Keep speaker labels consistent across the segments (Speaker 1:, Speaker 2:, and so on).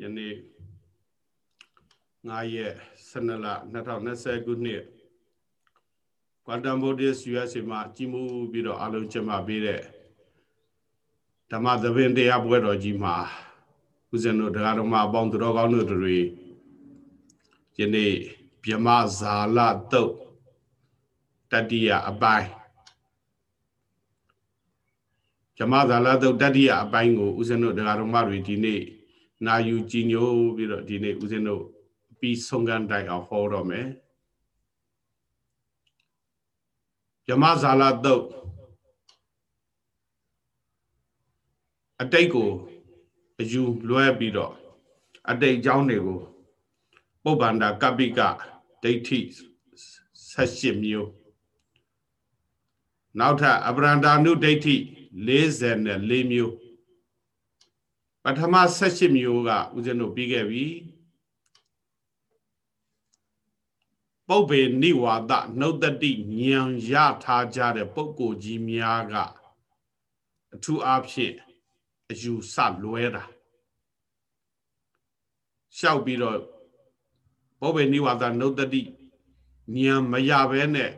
Speaker 1: ယနေ့9ရက်12လ2020ခုနှစ်ကွာတမ်ဘိုဒစ် USA မှာကြီးမှုပြီးတော့အလုံးကျမပေးတဲ့ဓမ္မသဘင်တရားပွဲတော်ကြီးမှာဦးဇင်းတို့တရားတော်မှာအပေါင်းသူတော်ကောင်းတို့တွေယနေ့မြမဇာလတုတ်တတိယအပိုင်းမြမဇာလတုတ်တတိယအပိုင်းကိုဦးဇင်းတို့တရားတော်မတွေဒီနေ့ နာယူကြည်ညိုပြီးတော့ဒီနေ့ဦးဇင်းတို့ပြီးဆုံးကန်တိုင်အောင်ဟောတော့မယ်ယမဇာလတုတ်အတိတ်ကိုအယူလွဲပြီးတော့အတိတ်အကြောင်းတွေကိုပုပ္ပန္ဒကပိကဒိဋ္ဌိ78မျိုးနောက်ထပ်အပရန္တာနုဒိဋ္ဌိ44မျိုး ပထမ78မျိုးကဦးဇင်းတို့ပြီးခဲ့ပြီပုပ္ပေနိဝါဒနှုတ်တတိဉာဏ်ရထားကြတဲ့ပုဂ္ဂိုလ်ကြီးများကအထူးအားဖြင့်အယူဆလွဲတာလျှောက်ပြီးတော့ပုပ္ပေနိဝါဒနှုတ်တတိဉာဏ်မရဘဲနဲ့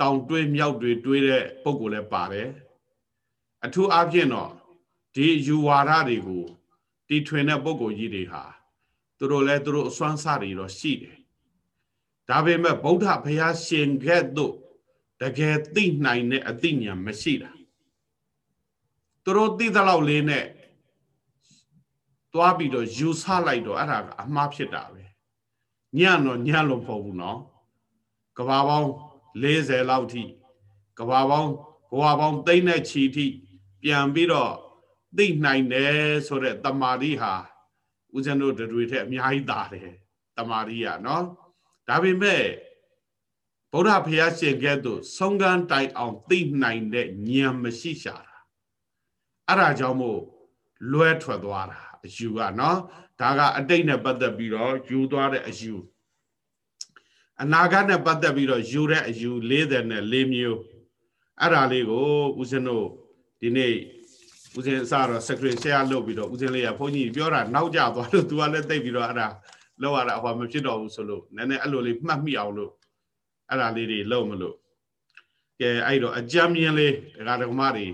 Speaker 1: တောင်တွေးမြောက်တွေတွေးတဲ့ပုဂ္ဂိုလ်လည်းပါတယ်အထူးအားဖြင့်တော့ဒီယူဝါဒတွေကို တီထွင်တဲ့ပုံကိုကြီးတွေဟာသူတို့လည်းသူတို့အစွမ်းစားတွေတော့ရှိတယ်ဒါပေမဲ့ဗုဒ္ဓဘုရားရှင်ကဲ့သို့တကယ်သိနိုင်တဲ့အသိဉာဏ်မရှိတာသူတို့သိသလောက်လေးနဲ့သွားပြီးတော့ယူဆလိုက်တော့အဲ့ဒါကအမှားဖြစ်တာပဲညံ့တော့ညံ့လို့မဟုတ်ဘူးနော်ကဘာပေါင်း40လောက်ထိကဘာပေါင်းဘဝပေါင်းသိမ့်တဲ့ချီထိပြန်ပြီးတော့ သိနိုင်တယ်ဆိုတဲ့တမာရီဟာဦးဇင်းတို့တွေထက်အများကြီးသာတယ်တမာရီကနော်ဒါပေမဲ့ဗုဒ္ဓဘုရားရှင်ကဲ့သို့ဆုံးကန်းတိုင်အောင်သိနိုင်တဲ့ဉာဏ်မရှိရှာတာအဲ့ဒါကြောင့်မို့လွဲထွက်သွားတာအယူကနော်ဒါကအတိတ်နဲ့ပတ်သက်ပြီးတော့ယူသွားတဲ့အယူအနာဂတ်နဲ့ပတ်သက်ပြီးတော့ယူတဲ့အယူ44မျိုးအဲ့ဒါလေးကိုဦးဇင်းတို့ဒီနေ့ ဦးဇင်းအစတော့ secretary share လုပ်ပြီးတော့ဦးဇင်းလေးကဘုန်းကြီးပြောတာနောက်ကျသွားလို့ तू ကလည်းသိပြီးတော့အဲ့ဒါလောက်ရတာဟောမဖြစ်တော့ဘူးဆိုလို့နည်းနည်းအဲ့လိုလေးမှတ်မိအောင်လို့အဲ့ဒါလေးတွေလုပ်မလို့ကဲအဲ့တော့အကြမ်းမြင်လေးဒကာဒကမတွေ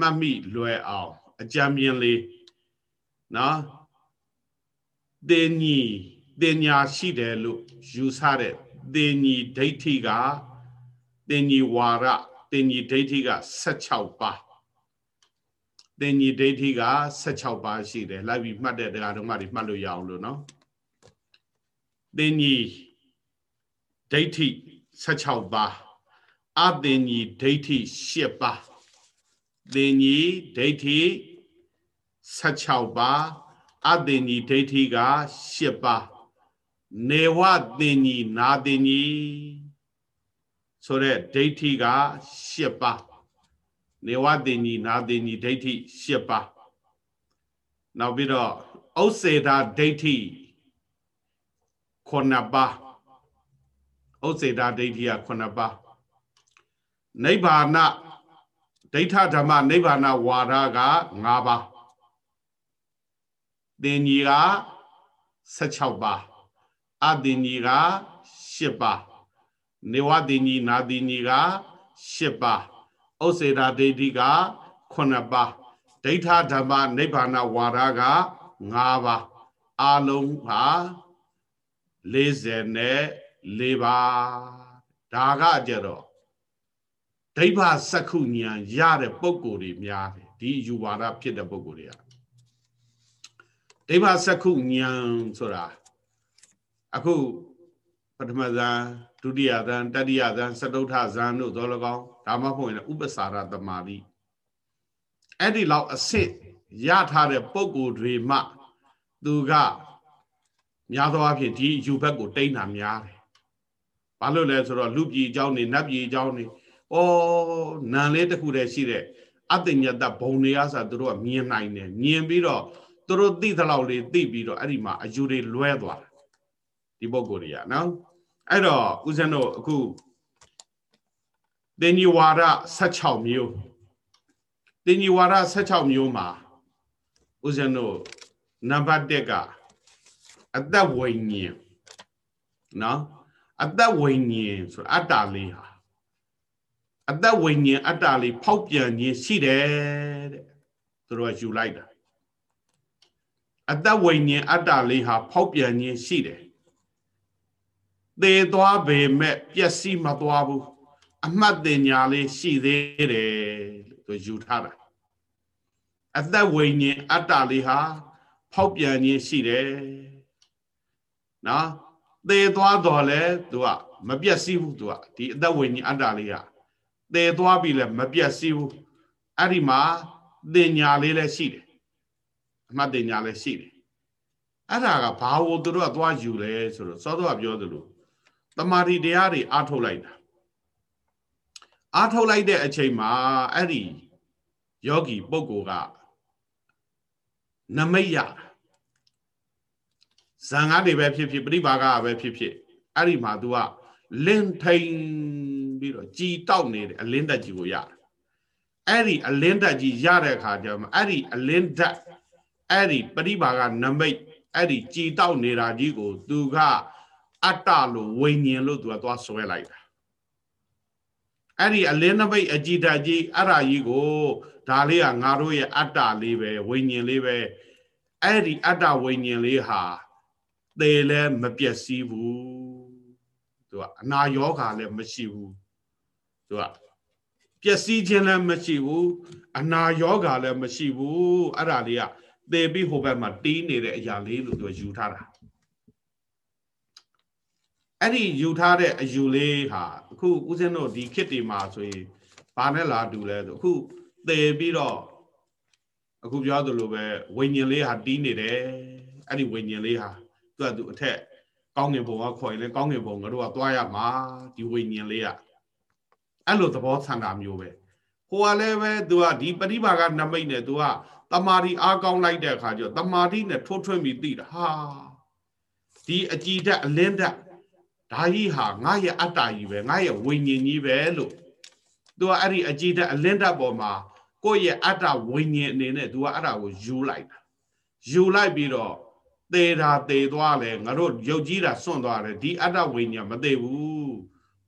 Speaker 1: မှတ်မိလွယ်အောင်အကြမ်းမြင်လေးနော်တင်ညီတင်ညာရှိတယ်လို့ယူဆတဲ့တင်ညီဒိဋ္ဌိကတင်ညီဝါရတင်ညီဒိဋ္ဌိက16ပါး တင်ညီဒိဋ္ဌိက16ပါးရှိတယ်လိုက်ပြီးမှတ်တဲ့တရားဓမ္မတွေမှတ်လို့ရအောင်လို့နော်တင်ညီဒိဋ္ဌိ16ပါးအတင်ညီဒိဋ္ဌိ8ပါးတင်ညီဒိဋ္ဌိ16ပါးအတင်ညီဒိဋ္ဌိက8ပါးနေဝတင်ညီနာတင်ညီဆိုတဲ့ဒိဋ္ဌိက8ပါး နေဝတင်ညီနာတင်ညီဒိဋ္ဌိ8ပါးနောက်ပြီးတော့ဥစ္စေတာဒိဋ္ဌိ9ပါးဥစ္စေတာဒိဋ္ဌိက9ပါးနိဗ္ဗာန်ဒိဋ္ဌဓမ္မနိဗ္ဗာန်ဝါဒက5ပါးတင်ညီက16ပါးအတင်ညီက8ပါးနေဝတင်ညီနာတင်ညီက8ပါး ဥစ္စေတာဒိဋ္ဌိက9ပါးဒိဋ္ဌဓမ္မနိဗ္ဗာန်ဝါဒက5ပါးအလုံးဟာ44ပါးဒါကကြတော့ဒိဗ္ဗစက္ခုဉာဏ်ရတဲ့ပုံကိုယ်တွေများတယ်ဒီယူဝါဒဖြစ်တဲ့ပုံကိုယ်တွေကဒိဗ္ဗစက္ခုဉာဏ်ဆိုတာအခုပထမဇန်ဒုတိယဇန်တတိယဇန်စတုထဇန်တို့သော၎င်း ဒါမှမဟုတ်ရင်ဥပ္ပစာရတမာတိအဲ့ဒီလောက်အစစ်ရထားတဲ့ပုံကိုယ်တွေမှသူကများသောအားဖြင့်ဒီယူဘက်ကိုတိမ့်တာများတယ်။ဘာလို့လဲဆိုတော့လူပြည်အကြောင်းနေနတ်ပြည်အကြောင်းနေဩနံလေးတစ်ခုတည်းရှိတဲ့အတ္တညတဘုံတွေအားဆိုသူတို့ကမြင်နိုင်တယ်မြင်ပြီးတော့သူတို့သိသလောက်လေးသိပြီးတော့အဲ့ဒီမှာအယူတွေလွဲသွားတာဒီပုံကိုယ်တွေကနော်အဲ့တော့ဦးဇင်းတို့အခု တင်ညီဝါဒ16မျိုးတင်ညီဝါဒ16မျိုးမှာဦးဇင်းတို့နံပါတ်1ကအသက်ဝိညာဉ်နော်အသက်ဝိညာဉ်ဆိုအတ္တလေးဟာအသက်ဝိညာဉ်အတ္တလေးဖောက်ပြန်ခြင်းရှိတယ်တဲ့သူတို့ကယူလိုက်တာအသက်ဝိညာဉ်အတ္တလေးဟာဖောက်ပြန်ခြင်းရှိတယ်သေသွားပေမဲ့ပျက်စီးမသွားဘူး အမှတ်တင်ညာလေးရှိသေးတယ်လို့သူယူထားတာအသက်ဝိညာဉ်အတ္တလေးဟာဖောက်ပြန်ခြင်းရှိတယ်နော်သေသွားတော့လဲသူကမပြတ်စည်းဘူးသူကဒီအသက်ဝိညာဉ်အတ္တလေးကသေသွားပြီလဲမပြတ်စည်းဘူးအဲ့ဒီမှာတင်ညာလေးလည်းရှိတယ်အမှတ်တင်ညာလည်းရှိတယ်အဲ့ဒါကဘာလို့သူတို့ကသွားယူလဲဆိုတော့စောတော့ပြောသလိုတမာတိတရားတွေအားထုတ်လိုက်တာ အားထုတ်လိုက်တဲ့အချိန်မှာအဲ့ဒီယောဂီပုဂ္ဂိုလ်ကနမိတ်ရဇံကားတွေပဲဖြစ်ဖြစ်ပြိပါကပဲဖြစ်ဖြစ်အဲ့ဒီမှာ तू ကလင်းထိန်ပြီးတော့ကြည်တောက်နေတယ်အလင်းတက်ကြီးကိုရတယ်အဲ့ဒီအလင်းတက်ကြီးရတဲ့အခါကျမှအဲ့ဒီအလင်းတက်အဲ့ဒီပရိပါကနမိတ်အဲ့ဒီကြည်တောက်နေတာကြီးကိုသူကအတ္တလို့ဝိညာဉ်လို့သူကသွားဆွဲလိုက်တာ အဲ့ဒီအလင်းနမိတ်အကြည်တက်ကြီးအဲ့ဒါကြီးကိုဒါလေးကငါတို့ရဲ့အတ္တလေးပဲဝိညာဉ်လေးပဲအဲ့ဒီအတ္တဝိညာဉ်လေးဟာသေလဲမပျက်စီးဘူးသူကအနာယောဂါလည်းမရှိဘူးသူကပျက်စီးခြင်းလည်းမရှိဘူးအနာယောဂါလည်းမရှိဘူးအဲ့ဒါလေးကသေပြီးဟိုဘက်မှာတီးနေတဲ့အရာလေးလို့သူယူထားတာ အဲ့ဒီယူထားတဲ့အယူလေးဟာအခုဦးဇင်းတို့ဒီခေတ်ဒီမှာဆိုရင်ဘာနဲ့လာတူလဲဆိုအခုသေပြီးတော့အခုပြောသလိုပဲဝိညာဉ်လေးဟာတီးနေတယ်အဲ့ဒီဝိညာဉ်လေးဟာသူကသူအထက်ကောင်းငင်ဘုံကခေါ်ရင်လည်းကောင်းငင်ဘုံငါတို့ကသွားရမှာဒီဝိညာဉ်လေးကအဲ့လိုသဘောဆန္ဒမျိုးပဲဟိုကလည်းပဲသူကဒီပရိပါကနမိတ်နဲ့သူကတမာတိအားကောင်းလိုက်တဲ့အခါကျတော့တမာတိနဲ့ထိုးထွင်းပြီးသိတာဟာဒီအကြည်ဓာတ်အလင်းဓာတ် ဒါကြီးဟာငါရဲ့အတ္တကြီးပဲငါရဲ့ဝိညာဉ်ကြီးပဲလို့သူကအဲ့ဒီအကြည်ဓာတ်အလင်းဓာတ်ပေါ်မှာကိုယ့်ရဲ့အတ္တဝိညာဉ်အနေနဲ့သူကအဲ့ဒါကိုယူလိုက်တာယူလိုက်ပြီးတော့သေတာသေသွားလဲငါတို့ယုတ်ကြီးတာစွန့်သွားတယ်ဒီအတ္တဝိညာဉ်မသေဘူး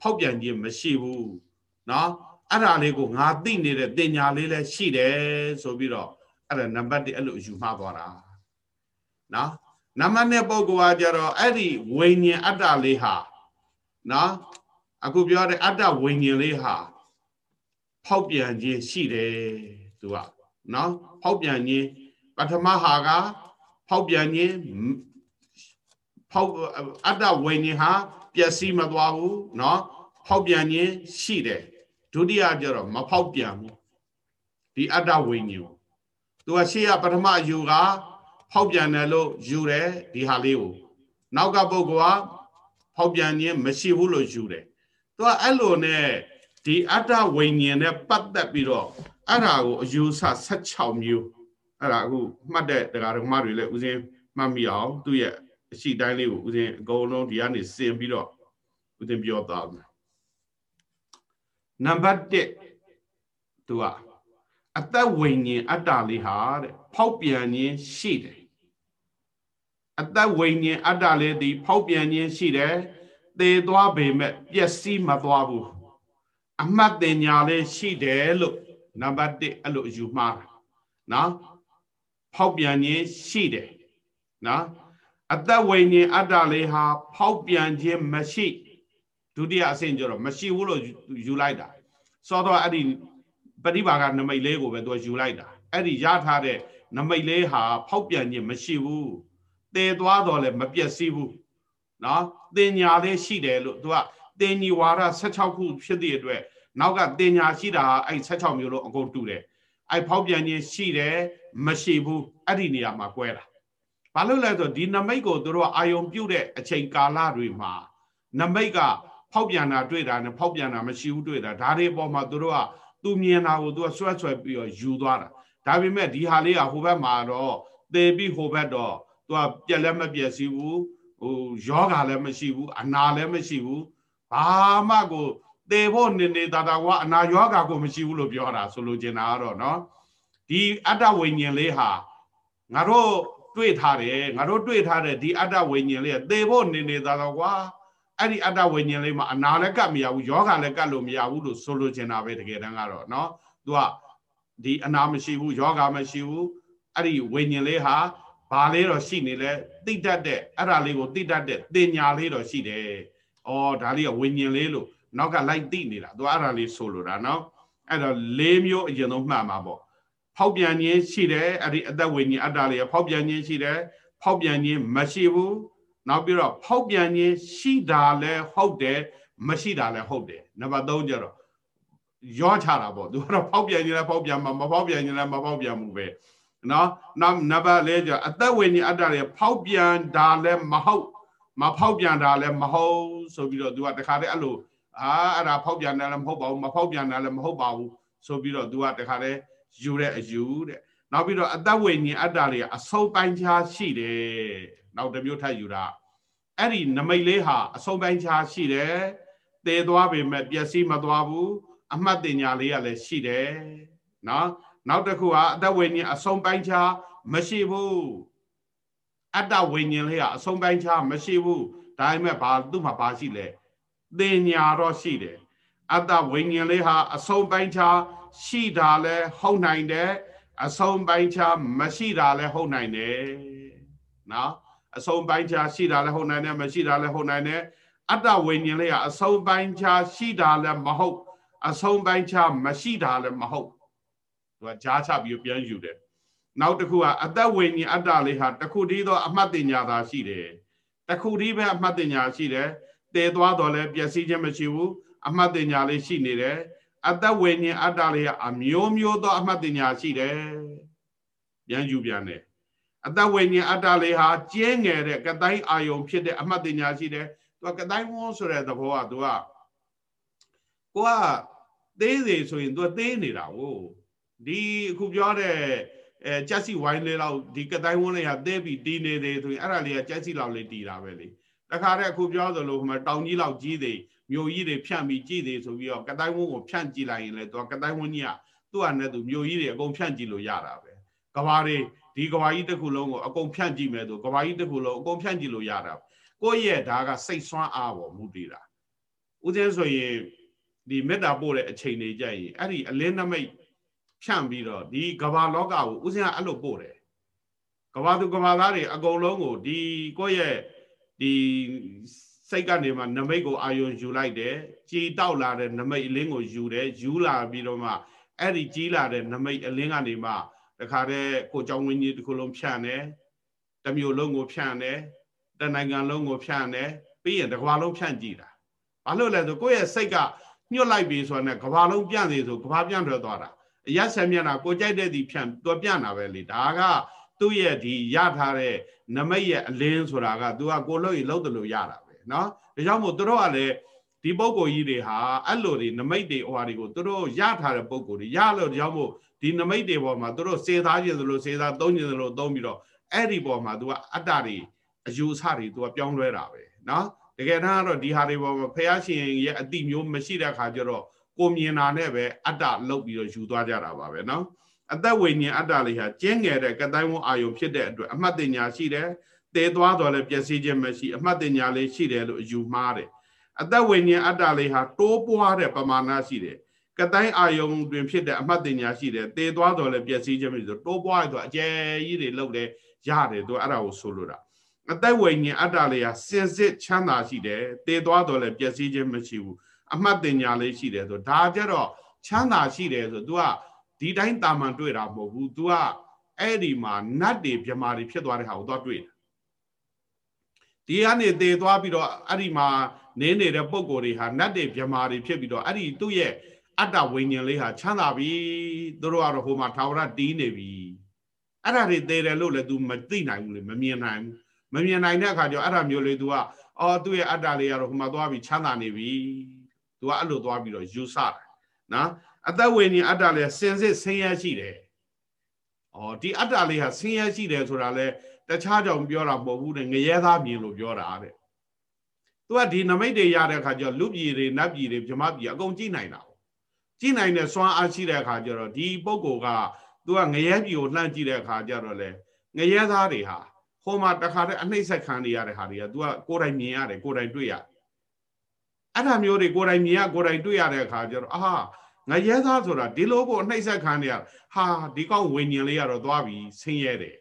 Speaker 1: ဖောက်ပြန်ခြင်းမရှိဘူးเนาะအဲ့ဒါလေးကိုငါသိနေတဲ့တင်ညာလေးလည်းရှိတယ်ဆိုပြီးတော့အဲ့ဒါနံပါတ်1အဲ့လိုယူမှားသွားတာเนาะနံပါတ်2ပုဂ္ဂိုလ်ကကြတော့အဲ့ဒီဝိညာဉ်အတ္တလေးဟာ နော်အခုပြောတဲ့အတ္တဝိညာဉ်လေးဟာဖောက်ပြန်ခြင်းရှိတယ်သူကနော်ဖောက်ပြန်ခြင်းပထမဟာကဖောက်ပြန်ခြင်းဖောက်အတ္တဝိညာဉ်ဟာပျက်စီးမသွားဘူးနော်ဖောက်ပြန်ခြင်းရှိတယ်ဒုတိယကျတော့မဖောက်ပြန်ဘူးဒီအတ္တဝိညာဉ်သူကရှေ့ကပထမယူကဖောက်ပြန်တယ်လို့ယူတယ်ဒီဟာလေးကိုနောက်ကပုဂ္ဂိုလ်က ဖောက်ပြန်ခြင်းမရှိဘူးလို့ယူတယ်သူကအဲ့လိုနဲ့ဒီအတ္တဝိညာဉ်နဲ့ပတ်သက်ပြီးတော့အဲ့ဒါကိုအယူဆ16မျိုးအဲ့ဒါအခုမှတ်တဲ့တရားဓမ္မတွေလည်းဦးဇင်းမှတ်မိအောင်သူ့ရဲ့အရှိတိုင်းလေးကိုဦးဇင်းအကုန်လုံးဒီကနေစင်ပြီးတော့ဦးဇင်းပြောသွားမယ်နံပါတ်1သူကအသက်ဝိညာဉ်အတ္တလေးဟာတဲ့ဖောက်ပြန်ခြင်းရှိတယ် အသက်ဝိညာဉ်အတ္တလေးဒီဖောက်ပြန်ခြင်းရှိတယ်သေသွားပေမဲ့ပျက်စီးမသွားဘူးအမှတ်တင်ညာလေးရှိတယ်လို့နံပါတ်1အဲ့လိုယူမှားတာနော်ဖောက်ပြန်ခြင်းရှိတယ်နော်အသက်ဝိညာဉ်အတ္တလေးဟာ ဖောက်ပြန်ခြင်းမရှိဒုတိယအဆင့်ကျတော့မရှိဘူးလို့ယူလိုက်တာစောတော့အဲ့ဒီပရိပါကနမိတ်လေးကိုပဲသူယူလိုက်တာအဲ့ဒီရထားတဲ့နမိတ်လေးဟာဖောက်ပြန်ခြင်းမရှိဘူး သေသွားတော့လည်းမပြည့်စည်ဘူးနော်တင်ညာလေးရှိတယ်လို့သူကတင်ညီဝါဒ16ခုဖြစ်တဲ့အတွက်နောက်ကတင်ညာရှိတာအဲ့16မျိုးလို့အကုန်တူတယ်အဲ့ဖောက်ပြန်ခြင်းရှိတယ်မရှိဘူးအဲ့ဒီနေရာမှာကွဲတာဘာလို့လဲဆိုဒီနမိတ်ကိုတို့အာယုံပြုတ်တဲ့အချိန်ကာလတွေမှာနမိတ်ကဖောက်ပြန်တာတွေ့တာနဲ့ဖောက်ပြန်တာမရှိဘူးတွေ့တာဒါတွေပေါ်မှာတို့ကသူမြင်တာကိုသူကဆွဲဆွဲပြီးတော့ယူသွားတာဒါပေမဲ့ဒီဟာလေးကဟိုဘက်မှာတော့သေပြီးဟိုဘက်တော့ သူကပြက်လည်းမပြက်စီဘူးဟိုယောဂါလည်းမရှိဘူးအနာလည်းမရှိဘူးဘာမှကိုသေဖို့နေနေတာတာကအနာယောဂါကိုမရှိဘူးလို့ပြောတာဆိုလိုချင်တာကတော့เนาะဒီအတ္တဝိညာဉ်လေးဟာငါတို့ တွေ့ထားတယ်ငါတို့တွေ့ထားတဲ့ဒီအတ္တဝိညာဉ်လေးကသေဖို့နေနေသားတော့ကွာအဲ့ဒီအတ္တဝိညာဉ်လေးမှာအနာလည်းကတ်မရဘူးယောဂလည်းကတ်လို့မရဘူးလို့ဆိုလိုချင်တာပဲတကယ်တမ်းကတော့เนาะသူကဒီအနာမရှိဘူးယောဂမရှိဘူးအဲ့ဒီဝိညာဉ်လေးဟာ ဘာလေးတော့ရှိနေလဲတိတတ်တဲ့အဲ့ဒါလေးကိုတိတတ်တဲ့တင်ညာလေးတော့ရှိတယ်။အော်ဒါလေးကဝိညာဉ်လေးလို့နောက်ကလိုက်တိနေတာသူအဲ့ဒါလေးဆိုလိုတာနော်။အဲ့တော့၄မျိုးအရင်ဆုံးမှတ်မှာပေါ့။ဖောက်ပြန်ခြင်းရှိတယ်အဲ့ဒီအသက်ဝိညာဉ်အတ္တလေးကဖောက်ပြန်ခြင်းရှိတယ်ဖောက်ပြန်ခြင်းမရှိဘူး။နောက်ပြီးတော့ဖောက်ပြန်ခြင်းရှိတာလည်းဟုတ်တယ်မရှိတာလည်းဟုတ်တယ်။နံပါတ်3ကျတော့ရောချတာပေါ့သူကတော့ဖောက်ပြန်ခြင်းလည်းဖောက်ပြန်မှာမဖောက်ပြန်ခြင်းလည်းမဖောက်ပြန်ဘူးပဲ။ နော်နောက်နံပါတ်၄ကျအသက်ဝိညာဉ်အတ္တတွေဖောက်ပြန်တာလည်းမဟုတ်မဖောက်ပြန်တာလည်းမဟုတ်ဆိုပြီးတော့ तू ကတခါတည်းအဲ့လိုအာအဲ့ဒါဖောက်ပြန်တယ်လည်းမဟုတ်ပါဘူးမဖောက်ပြန်တယ်လည်းမဟုတ်ပါဘူးဆိုပြီးတော့ तू ကတခါတည်းယူတဲ့အယူတဲ့နောက်ပြီးတော့အသက်ဝိညာဉ်အတ္တတွေအဆုံးပိုင်းခြားရှိတယ်နောက်တစ်မျိုးထပ်ယူတာအဲ့ဒီနမိတ်လေးဟာအဆုံးပိုင်းခြားရှိတယ်တည်သွားပေမဲ့ပျက်စီးမသွားဘူးအမှတ်တင်ညာလေးကလည်းရှိတယ်နော် နောက်တစ်ခုကအတ္တဝိညာဉ်အဆုံးပိုင်းခြားမရှိဘူးအတ္တဝိညာဉ်လေးကအဆုံးပိုင်းခြားမရှိဘူးဒါပေမဲ့ဘာသူ့မှာဘာရှိလဲသင်ညာတော့ရှိတယ်အတ္တဝိညာဉ်လေးဟာအဆုံးပိုင်းခြားရှိတာလဲဟုတ်နိုင်တယ်အဆုံးပိုင်းခြားမရှိတာလဲဟုတ်နိုင်တယ်နော်အဆုံးပိုင်းခြားရှိတာလဲဟုတ်နိုင်တယ်မရှိတာလဲဟုတ်နိုင်တယ်အတ္တဝိညာဉ်လေးကအဆုံးပိုင်းခြားရှိတာလဲမဟုတ်အဆုံးပိုင်းခြားမရှိတာလဲမဟုတ် သူကကြားချပြီးပြန်ယူတယ်နောက်တစ်ခုကအသက်ဝိညာဉ်အတ္တလေးဟာတခုတည်းသောအမှတ်တင်ညာသာရှိတယ်တခုတည်းပဲအမှတ်တင်ညာရှိတယ်တည်သွားတော့လဲပျက်စီးခြင်းမရှိဘူးအမှတ်တင်ညာလေးရှိနေတယ်အသက်ဝိညာဉ်အတ္တလေးကအမျိုးမျိုးသောအမှတ်တင်ညာရှိတယ်ပြန်ယူပြန်တယ်အသက်ဝိညာဉ်အတ္တလေးဟာကျင်းငယ်တဲ့ကတိုင်းအာယုံဖြစ်တဲ့အမှတ်တင်ညာရှိတယ်သူကကတိုင်းဝန်းဆိုတဲ့သဘောကသူကကိုကသေးသေးဆိုရင်သူကသေးနေတာကို ဒီအခုပြောတဲ့အဲကြက်စီဝိုင်းလေးလောက်ဒီကတိုင်းဝန်းလေးကသေးပြီးတီးနေသေးဆိုရင်အဲ့ဒါလေးကကြက်စီလောက်လေးတီးတာပဲလေတခါတည်းအခုပြောသလိုဟိုမှာတောင်ကြီးလောက်ကြီးသေးမြို့ကြီးတွေဖြန့်ပြီးကြည့်သေးဆိုပြီးတော့ကတိုင်းဝန်းကိုဖြန့်ကြည့်လိုက်ရင်လေသူကကတိုင်းဝန်းကြီးကသူ့ဟာနဲ့သူမြို့ကြီးတွေအကုန်ဖြန့်ကြည့်လို့ရတာပဲကဘာတွေဒီကဘာကြီးတစ်ခုလုံးကိုအကုန်ဖြန့်ကြည့်မယ်ဆိုကဘာကြီးတစ်ခုလုံးအကုန်ဖြန့်ကြည့်လို့ရတာကိုယ့်ရဲ့ဒါကစိတ်ဆွမ်းအားပေါ်မူတည်တာဦးဇင်းဆိုရင်ဒီမေတ္တာပို့တဲ့အချိန်တွေကြရင်အဲ့ဒီအလင်းနမိတ် ဖြန့်ပြီးတော့ဒီကဘာလောကကိုဦးဇင်းကအဲ့လိုပို့တယ်ကဘာသူကဘာသားတွေအကုန်လုံးကိုဒီကိုယ့်ရဲ့ဒီစိတ်ကနေမှနမိတ်ကိုအာယုံယူလိုက်တယ်ကြည်တောက်လာတဲ့နမိတ်အလင်းကိုယူတယ်ယူလာပြီးတော့မှအဲ့ဒီကြီးလာတဲ့နမိတ်အလင်းကနေမှတခါတည်းကိုเจ้าဝင်းကြီးတစ်ခုလုံးဖြန့်တယ်တမျိုးလုံးကိုဖြန့်တယ်တနိုင်ငံလုံးကိုဖြန့်တယ်ပြီးရင်တစ်ကဘာလုံးဖြန့်ကြည့်တာဘာလို့လဲဆိုကိုယ့်ရဲ့စိတ်ကညှို့လိုက်ပြီဆိုတော့ကဘာလုံးပြန့်သေးဆိုကဘာပြန့်ထွက်သွားတာ အရက်ဆက်မျက်နှာကိုကြိုက်တဲ့ဒီဖြန့်သူပြန့်တာပဲလေဒါကသူ့ရဲ့ဒီရထားတဲ့နမိတ်ရဲ့အလင်းဆိုတာက तू ကကိုလို့ရလို့တယ်လို့ရတာပဲเนาะဒါကြောင့်မို့သူတို့ကလည်းဒီပုံကိုကြီးတွေဟာအဲ့လိုတွေနမိတ်တွေဟိုဟာတွေကိုသူတို့ရထားတဲ့ပုံကိုတွေရလို့ဒါကြောင့်မို့ဒီနမိတ်တွေပေါ်မှာသူတို့စေသားခြင်းသလိုစေသားသုံးခြင်းသလိုသုံးပြီးတော့အဲ့ဒီပေါ်မှာ तू ကအတ္တတွေအယူဆတွေ तू ကပြောင်းလဲတာပဲเนาะတကယ်တမ်းကတော့ဒီဟာတွေပေါ်မှာဖះရှင်ရဲ့အတိမျိုးမရှိတဲ့ခါကျတော့ ကိုမြင်တာနဲ့ပဲအတ္တလုတ်ပြီးတော့ယူသွားကြတာပါပဲเนาะအသက်ဝိညာဉ်အတ္တလေးဟာကျင်းငယ်တဲ့ကတိုင်းဝန်းအာယုံဖြစ်တဲ့အတွက်အမှတ်တင်ညာရှိတယ်တည်သွားတော့လည်းပျက်စီးခြင်းမရှိအမှတ်တင်ညာလေးရှိတယ်လို့အယူမှားတယ်အသက်ဝိညာဉ်အတ္တလေးဟာတိုးပွားတဲ့ပမာဏရှိတယ်ကတိုင်းအာယုံတွင်ဖြစ်တဲ့အမှတ်တင်ညာရှိတယ်တည်သွားတော့လည်းပျက်စီးခြင်းမရှိဆိုတိုးပွားရတော့အကျယ်ကြီးတွေလောက်တယ်ရတယ်သူအဲ့ဒါကိုဆိုလိုတာအသက်ဝိညာဉ်အတ္တလေးဟာစင်စစ်ချမ်းသာရှိတယ်တည်သွားတော့လည်းပျက်စီးခြင်းမရှိဘူး အမှတ်တင်ညာလေးရှိတယ်ဆိုဒါကြတော့ချမ်းသာရှိတယ်ဆို तू ကဒီတိုင်းတာမန်တွေ့တာမဟုတ်ဘူး तू ကအဲ့ဒီမှာနတ်တွေမြမာတွေဖြစ်သွားတဲ့ဟာကိုသွားတွေ့တာဒီကနေတည်သွားပြီးတော့အဲ့ဒီမှာနင်းနေတဲ့ပုံကိုယ်တွေဟာနတ်တွေမြမာတွေဖြစ်ပြီးတော့အဲ့ဒီသူ့ရဲ့အတ္တဝိညာဉ်လေးဟာချမ်းသာပြီသူတို့ကတော့ဟိုမှာထာဝရတီးနေပြီအဲ့ဒါတွေတည်တယ်လို့လည်း तू မသိနိုင်ဘူးလေမမြင်နိုင်ဘူးမမြင်နိုင်တဲ့အခါကျတော့အဲ့ဒါမျိုးလေး तू ကအော်သူ့ရဲ့အတ္တလေးကတော့ဟိုမှာသွားပြီးချမ်းသာနေပြီ သူကအဲ့လိုသွားပြီးတော့ယူဆတယ်နော်အသက်ဝိညာဉ်အတ္တလေးစင်စစ်ဆင်းရဲရှိတယ်။အော်ဒီအတ္တလေးဟာဆင်းရဲရှိတယ်ဆိုတာလဲတခြားကြောင့်ပြောတာမဟုတ်ဘူးတဲ့ငရဲသားမြင်လို့ပြောတာတဲ့။သူကဒီနမိတ်တွေရတဲ့အခါကျတော့လူပြည်တွေနတ်ပြည်တွေဗြမပြည်အကုန်ကြည့်နိုင်တာ။ကြည့်နိုင်တဲ့စွမ်းအားရှိတဲ့အခါကျတော့ဒီပုဂ္ဂိုလ်ကသူကငရဲပြည်ကိုလှမ်းကြည့်တဲ့အခါကျတော့လေငရဲသားတွေဟာဟိုမှာတခါတည်းအနှိမ့်ဆက်ခံနေရတဲ့ဟာတွေက तू ကကိုယ်တိုင်မြင်ရတယ်ကိုယ်တိုင်တွေ့ရ အဲ့ဒါမျိုးတွေကိုယ်တိုင်မြင်ရကိုယ်တိုင်တွေ့ရတဲ့အခါကျတော့အာငရဲသားဆိုတာဒီလိုကိုအနှိမ့်ဆက်ခံနေရဟာဒီကောင်ဝိညာဉ်လေးကတော့သွားပြီဆင်းရဲတယ်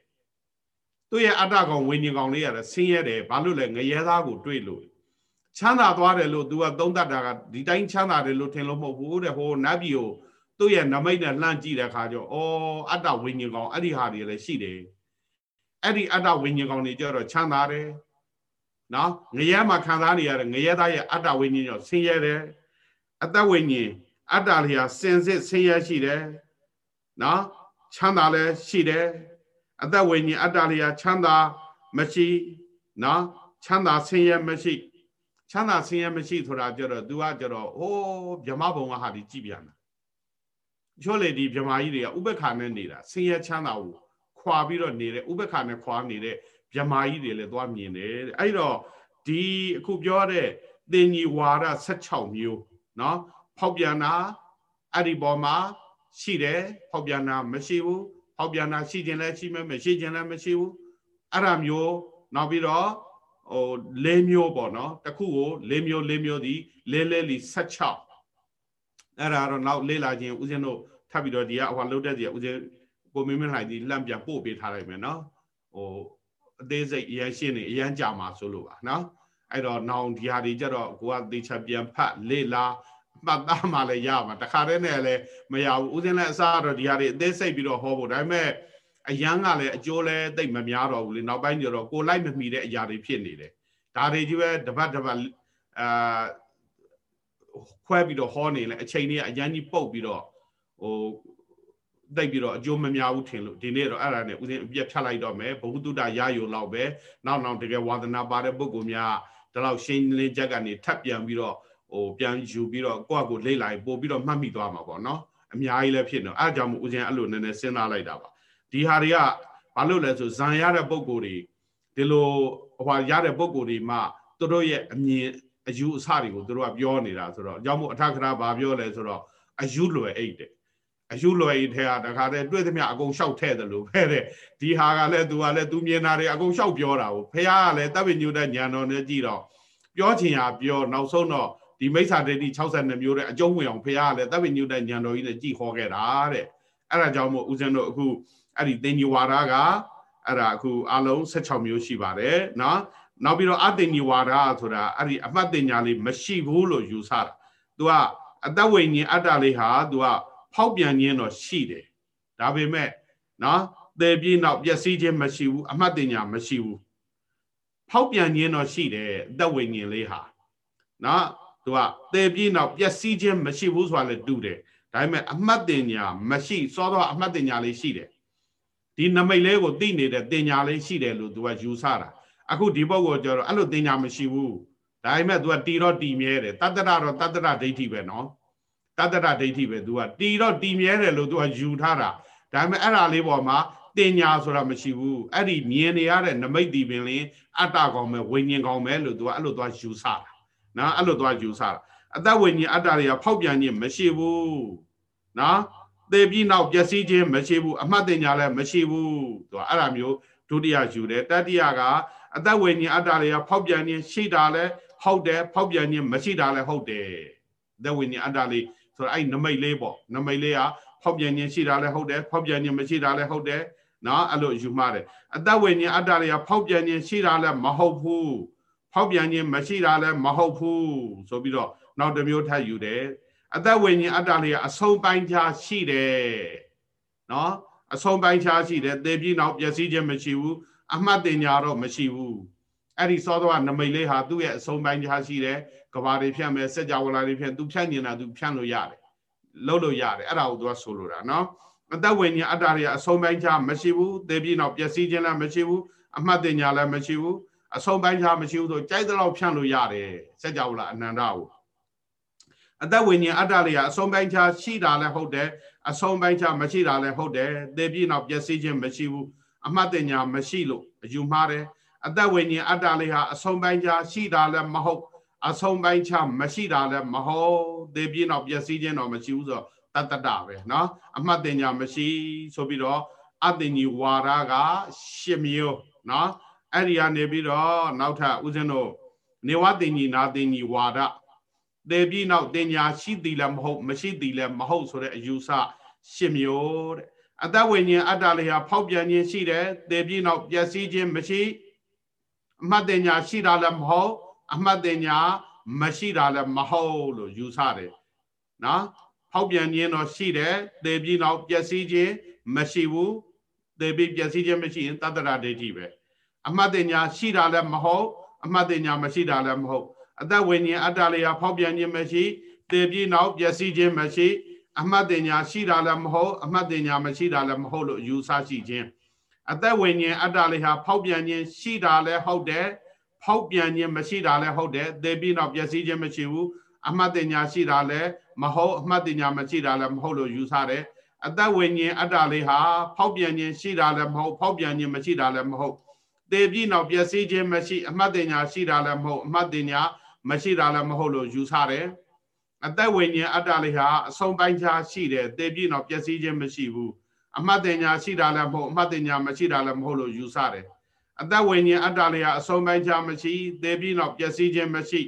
Speaker 1: သူ့ရဲ့အတ္တကောင်ဝိညာဉ်ကောင်လေးရတယ်ဆင်းရဲတယ်ဘာလို့လဲငရဲသားကိုတွေ့လို့ချမ်းသာသွားတယ်လို့ तू ကသုံးတတ်တာကဒီတိုင်းချမ်းသာတယ်လို့ထင်လို့မဟုတ်ဘူးတဲ့ဟိုနတ်ပြည်ကိုသူ့ရဲ့နမိတ်နဲ့လှမ်းကြည့်တဲ့အခါကျတော့အော်အတ္တဝိညာဉ်ကောင်အဲ့ဒီဟာတွေလည်းရှိတယ်အဲ့ဒီအတ္တဝိညာဉ်ကောင်တွေကြတော့ချမ်းသာတယ် နော်ငရဲမှာခံစားနေရတဲ့ငရဲသားရဲ့အတ္တဝိညာဉ်ကြောင့်ဆင်းရဲတယ်အတ္တဝိညာဉ်အတ္တလျာစင်စစ်ဆင်းရဲရှိတယ်နော်ချမ်းသာလည်းရှိတယ်အတ္တဝိညာဉ်အတ္တလျာချမ်းသာမရှိနော်ချမ်းသာဆင်းရဲမရှိချမ်းသာဆင်းရဲမရှိဆိုတာကြတော့ तू ကကြတော့ဟိုးဗြဟ္မဘုံကဟာဒီကြည့်ပြန်တာချို့လေဒီဗြဟ္မာကြီးတွေကဥပ္ပခါနဲ့နေတာဆင်းရဲချမ်းသာကိုခွာပြီးတော့နေတဲ့ဥပ္ပခါနဲ့ခွာနေတဲ့ ဗြဟ္မာကြီးတွေလည်းသွားမြင်တယ်အဲ့တော့ဒီအခုပြောတဲ့သင်ကြီးဝါဒ16မျိုးเนาะဖောက်ပြန်တာအဲ့ဒီပေါ်မှာရှိတယ်ဖောက်ပြန်တာမရှိဘူးဖောက်ပြန်တာရှိခြင်းလည်းရှိမယ်မရှိခြင်းလည်းမရှိဘူးအဲ့ဒါမျိုးနောက်ပြီးတော့ဟို၄မျိုးပေါ့နော်တခုကို၄မျိုး၄မျိုးဒီလဲလဲလီ16အဲ့ဒါတော့နောက်လေးလာခြင်းဦးဇင်းတို့ထပ်ပြီးတော့ဒီကဟိုလှုပ်တဲ့ဒီကဦးဇင်းကိုမင်းမလှိုင်ဒီလန့်ပြန်ပို့ပေးထားလိုက်မယ်နော်ဟို အသေးစိတ်အရန်ရှင်းနေအရန်ကြာမှာဆိုလို့ပါနော်အဲ့တော့နောင်ဒီဟာတွေကြတော့ကိုကသေချာပြန်ဖတ်လေ့လာမှတ်သားမှလည်းရမှာတခါတည်းနဲ့လည်းမရဘူးဦးဇင်းလည်းအစားတော့ဒီဟာတွေအသေးစိတ်ပြီးတော့ဟောဖို့ဒါပေမဲ့အရန်ကလည်းအကျိုးလည်းတိတ်မများတော့ဘူးလေနောက်ပိုင်းကျတော့ကိုလိုက်မမီတဲ့အရာတွေဖြစ်နေတယ်ဒါတွေကြီးပဲတပတ်တပတ်အာခွဲပြီးတော့ဟောနေလဲအချိန်လေးအရန်ကြီးပုတ်ပြီးတော့ဟို တိတ်ပြီးတော့အကျိုးမများဘူးထင်လို့ဒီနေ့တော့အဲ့ဒါနဲ့ဦးဇင်းအပြတ်ဖြတ်လိုက်တော့မယ်ဘုဟုတုတရယုံလောက်ပဲနောက်နောက်တကယ်ဝါသနာပါတဲ့ပုဂ္ဂိုလ်များဒီလောက်ရှင်းလင်းချက်ကနေထပ်ပြန်ပြီးတော့ဟိုပြန်ယူပြီးတော့ကိုယ့်အကိုလိမ့်လိုက်ပို့ပြီးတော့မှတ်မိသွားမှာပေါ့နော်အများကြီးလည်းဖြစ်နေအဲ့ဒါကြောင့်မို့ဦးဇင်းအဲ့လိုနည်းနည်းစဉ်းစားလိုက်တာပါဒီဟာတွေကဘာလို့လဲဆိုဇံရတဲ့ပုံကိုယ်တွေဒီလိုဟိုရတဲ့ပုံကိုယ်တွေမှသူတို့ရဲ့အမြင်အယူအဆတွေကိုသူတို့ကပြောနေတာဆိုတော့အကြောင်းမို့အထက်ကရာဘာပြောလဲဆိုတော့အယူလွယ်အိတ်တဲ့ အယူလွယ်အိတ်ထဲကတခါတည်းတွေ့သမျှအကုန်လျှောက်ထဲတယ်လို့ပဲတဲ့ဒီဟာကလည်းသူကလည်းသူမြင်တာတွေအကုန်လျှောက်ပြောတာကိုဖះကလည်းတပ်ပညုတဲ့ညာတော်နဲ့ကြည့်တော့ပြောချင်ရပြောနောက်ဆုံးတော့ဒီမိစ္ဆာဒိဋ္ဌိ62မျိုးတဲ့အကျုံးဝင်အောင်ဖះကလည်းတပ်ပညုတဲ့ညာတော်ကြီးနဲ့ကြည်ခေါ်ခဲ့တာတဲ့အဲ့ဒါကြောင့်မို့ဦးဇင်းတို့အခုအဲ့ဒီသင်္ညဝါဒကအဲ့ဒါအခုအလုံး16မျိုးရှိပါတယ်နော်နောက်ပြီးတော့အတင်ညဝါဒဆိုတာအဲ့ဒီအမှတ်တင်ညာလေးမရှိဘူးလို့ယူဆတာ तू ကအတဝိညာဉ်အတ္တလေးဟာ तू က ဖောက်ပြန်ခြင်းတော့ရှိတယ်ဒါပေမဲ့နော်သေပြေးနောက်ပျက်စီးခြင်းမရှိဘူးအမှတ်တညာမရှိဘူးဖောက်ပြန်ခြင်းတော့ရှိတယ်အသက်ဝိညာဉ်လေးဟာနော်သူကသေပြေးနောက်ပျက်စီးခြင်းမရှိဘူးဆိုတာလည်းတူတယ်ဒါပေမဲ့အမှတ်တညာမရှိစောတော့အမှတ်တညာလေးရှိတယ်ဒီနမိတ်လေးကိုသိနေတဲ့တင်ညာလေးရှိတယ်လို့သူကယူဆတာအခုဒီဘုတ်ကိုကြတော့အဲ့လိုတင်ညာမရှိဘူးဒါပေမဲ့ तू ကတီတော့တီမြဲတယ်တတ္တရတော့တတ္တရဒိဋ္ဌိပဲနော် တတ္တရဒိဋ္ဌိပဲ तू ကတီတော့တီမြဲတယ်လို့ तू ကယူထားတာဒါပေမဲ့အဲ့ဒါလေးပေါ်မှာတင်ညာဆိုတာမရှိဘူးအဲ့ဒီမြင်နေရတဲ့နမိတ်ဒီပင်လင်းအတ္တကောင်ပဲဝိညာဉ်ကောင်ပဲလို့ तू ကအဲ့လိုသွားယူဆတာနော်အဲ့လိုသွားယူဆတာအတ္တဝိညာဉ်အတ္တတွေကဖောက်ပြန်ခြင်းမရှိဘူးနော်သေပြီးနောက်ပျက်စီးခြင်းမရှိဘူးအမှတ်တင်ညာလည်းမရှိဘူးသူကအဲ့ဒါမျိုးဒုတိယယူတယ်တတိယကအသက်ဝိညာဉ်အတ္တတွေကဖောက်ပြန်ခြင်းရှိတာလည်းဟုတ်တယ်ဖောက်ပြန်ခြင်းမရှိတာလည်းဟုတ်တယ်အသက်ဝိညာဉ်အတ္တလေး ဆိုတော့အဲ့နမိတ်လေးပေါ့နမိတ်လေးကဖောက်ပြန်ခြင်းရှိတာလည်းဟုတ်တယ်ဖောက်ပြန်ခြင်းမရှိတာလည်းဟုတ်တယ်နော်အဲ့လိုယူမှားတယ်အသက်ဝိညာဉ်အတ္တတွေကဖောက်ပြန်ခြင်းရှိတာလည်းမဟုတ်ဘူးဖောက်ပြန်ခြင်းမရှိတာလည်းမဟုတ်ဘူးဆိုပြီးတော့နောက်တစ်မျိုးထပ်ယူတယ်အသက်ဝိညာဉ်အတ္တလေးကအဆုံးပိုင်းခြားရှိတယ်နော်အဆုံးပိုင်းခြားရှိတယ်သေပြီးနောက်ပျက်စီးခြင်းမရှိဘူးအမှတ်တင်ညာတော့မရှိဘူးအဲ့ဒီသောသောနမိတ်လေးဟာသူ့ရဲ့အဆုံးပိုင်းခြားရှိတယ် ကဘာတွေဖြတ်မယ်စัจ java လာတွေဖြတ်သူဖြတ်နေတာသူဖြတ်လို့ရတယ်လှုပ်လို့ရတယ်အဲ့ဒါကိုသူကဆိုလိုတာနော်အသက်ဝိညာဉ်အတ္တတွေအဆုံးပိုင်းခြားမရှိဘူးသေပြီးနောက်ပျက်စီးခြင်းလည်းမရှိဘူးအမှတ်တင်ညာလည်းမရှိဘူးအဆုံးပိုင်းခြားမရှိဘူးဆိုကြိုက်တဲ့လောက်ဖြန့်လို့ရတယ်စัจ java လာအနန္တကိုအသက်ဝိညာဉ်အတ္တတွေကအဆုံးပိုင်းခြားရှိတာလည်းဟုတ်တယ်အဆုံးပိုင်းခြားမရှိတာလည်းဟုတ်တယ်သေပြီးနောက်ပျက်စီးခြင်းမရှိဘူးအမှတ်တင်ညာမရှိလို့အယူမှားတယ်အသက်ဝိညာဉ်အတ္တလေးဟာအဆုံးပိုင်းခြားရှိတာလည်းမဟုတ် အဆုံးပိုင်းခြားမရှိတာလည်းမဟုတ်သေပြီးနောက်ပျက်စီးခြင်းတော့မရှိဘူးဆိုတော့တတ္တတပဲเนาะအမှတ်တင်ညာမရှိဆိုပြီးတော့ အတင်ကြီးဝါဒက၈မျိုးနော်အဲ့ဒီကနေပြီးတော့နောက်ထပ်ဦးဇင်းတို့နေဝတင်ကြီးနာတင်ကြီးဝါဒသေပြီးနောက်တင်ညာရှိသည်လည်းမဟုတ်မရှိသည်လည်းမဟုတ်ဆိုတဲ့အယူဆ၈မျိုးတဲ့အသက်ဝိညာဉ်အတ္တလေးဟာဖောက်ပြန်ခြင်းရှိတယ်သေပြီးနောက်ပျက်စီးခြင်းမရှိအမှတ်တင်ညာရှိတာလည်းမဟုတ် အမှတ်တင်ညာမရှိတာလည်းမဟုတ်လို့ယူဆတယ်နော်ဖောက်ပြန်ခြင်းတော့ရှိတယ်သေပြီးနောက်ပျက်စီးခြင်းမရှိဘူးသေပြီးပျက်စီးခြင်းမရှိရင်တတ္တရဒိဋ္ဌိပဲအမှတ်တင်ညာရှိတာလည်းမဟုတ်အမှတ်တင်ညာမရှိတာလည်းမဟုတ်အသက်ဝိညာဉ်အတ္တလေးဟာဖောက်ပြန်ခြင်းမရှိသေပြီးနောက်ပျက်စီးခြင်းမရှိအမှတ်တင်ညာရှိတာလည်းမဟုတ်အမှတ်တင်ညာမရှိတာလည်းမဟုတ်လို့ယူဆရှိခြင်းအသက်ဝိညာဉ်အတ္တလေးဟာဖောက်ပြန်ခြင်းရှိတာလည်းဟုတ်တယ် ဖောက်ပြန်ခြင်းမရှိတာလည်းဟုတ်တယ်သေပြီးနောက်ပျက်စီးခြင်းမရှိဘူးအမှတ်တင်ညာရှိတာလည်းမဟုတ်အမှတ်တင်ညာမရှိတာလည်းမဟုတ်လို့ယူဆတယ်အသက်ဝိညာဉ်အတ္တလေးဟာဖောက်ပြန်ခြင်းရှိတာလည်းမဟုတ်ဖောက်ပြန်ခြင်းမရှိတာလည်းမဟုတ်သေပြီးနောက်ပျက်စီးခြင်းမရှိအမှတ်တင်ညာရှိတာလည်းမဟုတ်အမှတ်တင်ညာမရှိတာလည်းမဟုတ်လို့ယူဆတယ်အသက်ဝိညာဉ်အတ္တလေးဟာအဆုံးပိုင်းခြားရှိတယ်သေပြီးနောက်ပျက်စီးခြင်းမရှိဘူးအမှတ်တင်ညာရှိတာလည်းမဟုတ်အမှတ်တင်ညာမရှိတာလည်းမဟုတ်လို့ယူဆတယ် အသက်ဝိညာဉ်အတ္တလေးဟာအဆုံးပိုင်းခြားမရှိသေပြီးနောက်ပျက်စီးခြင်းမရှိ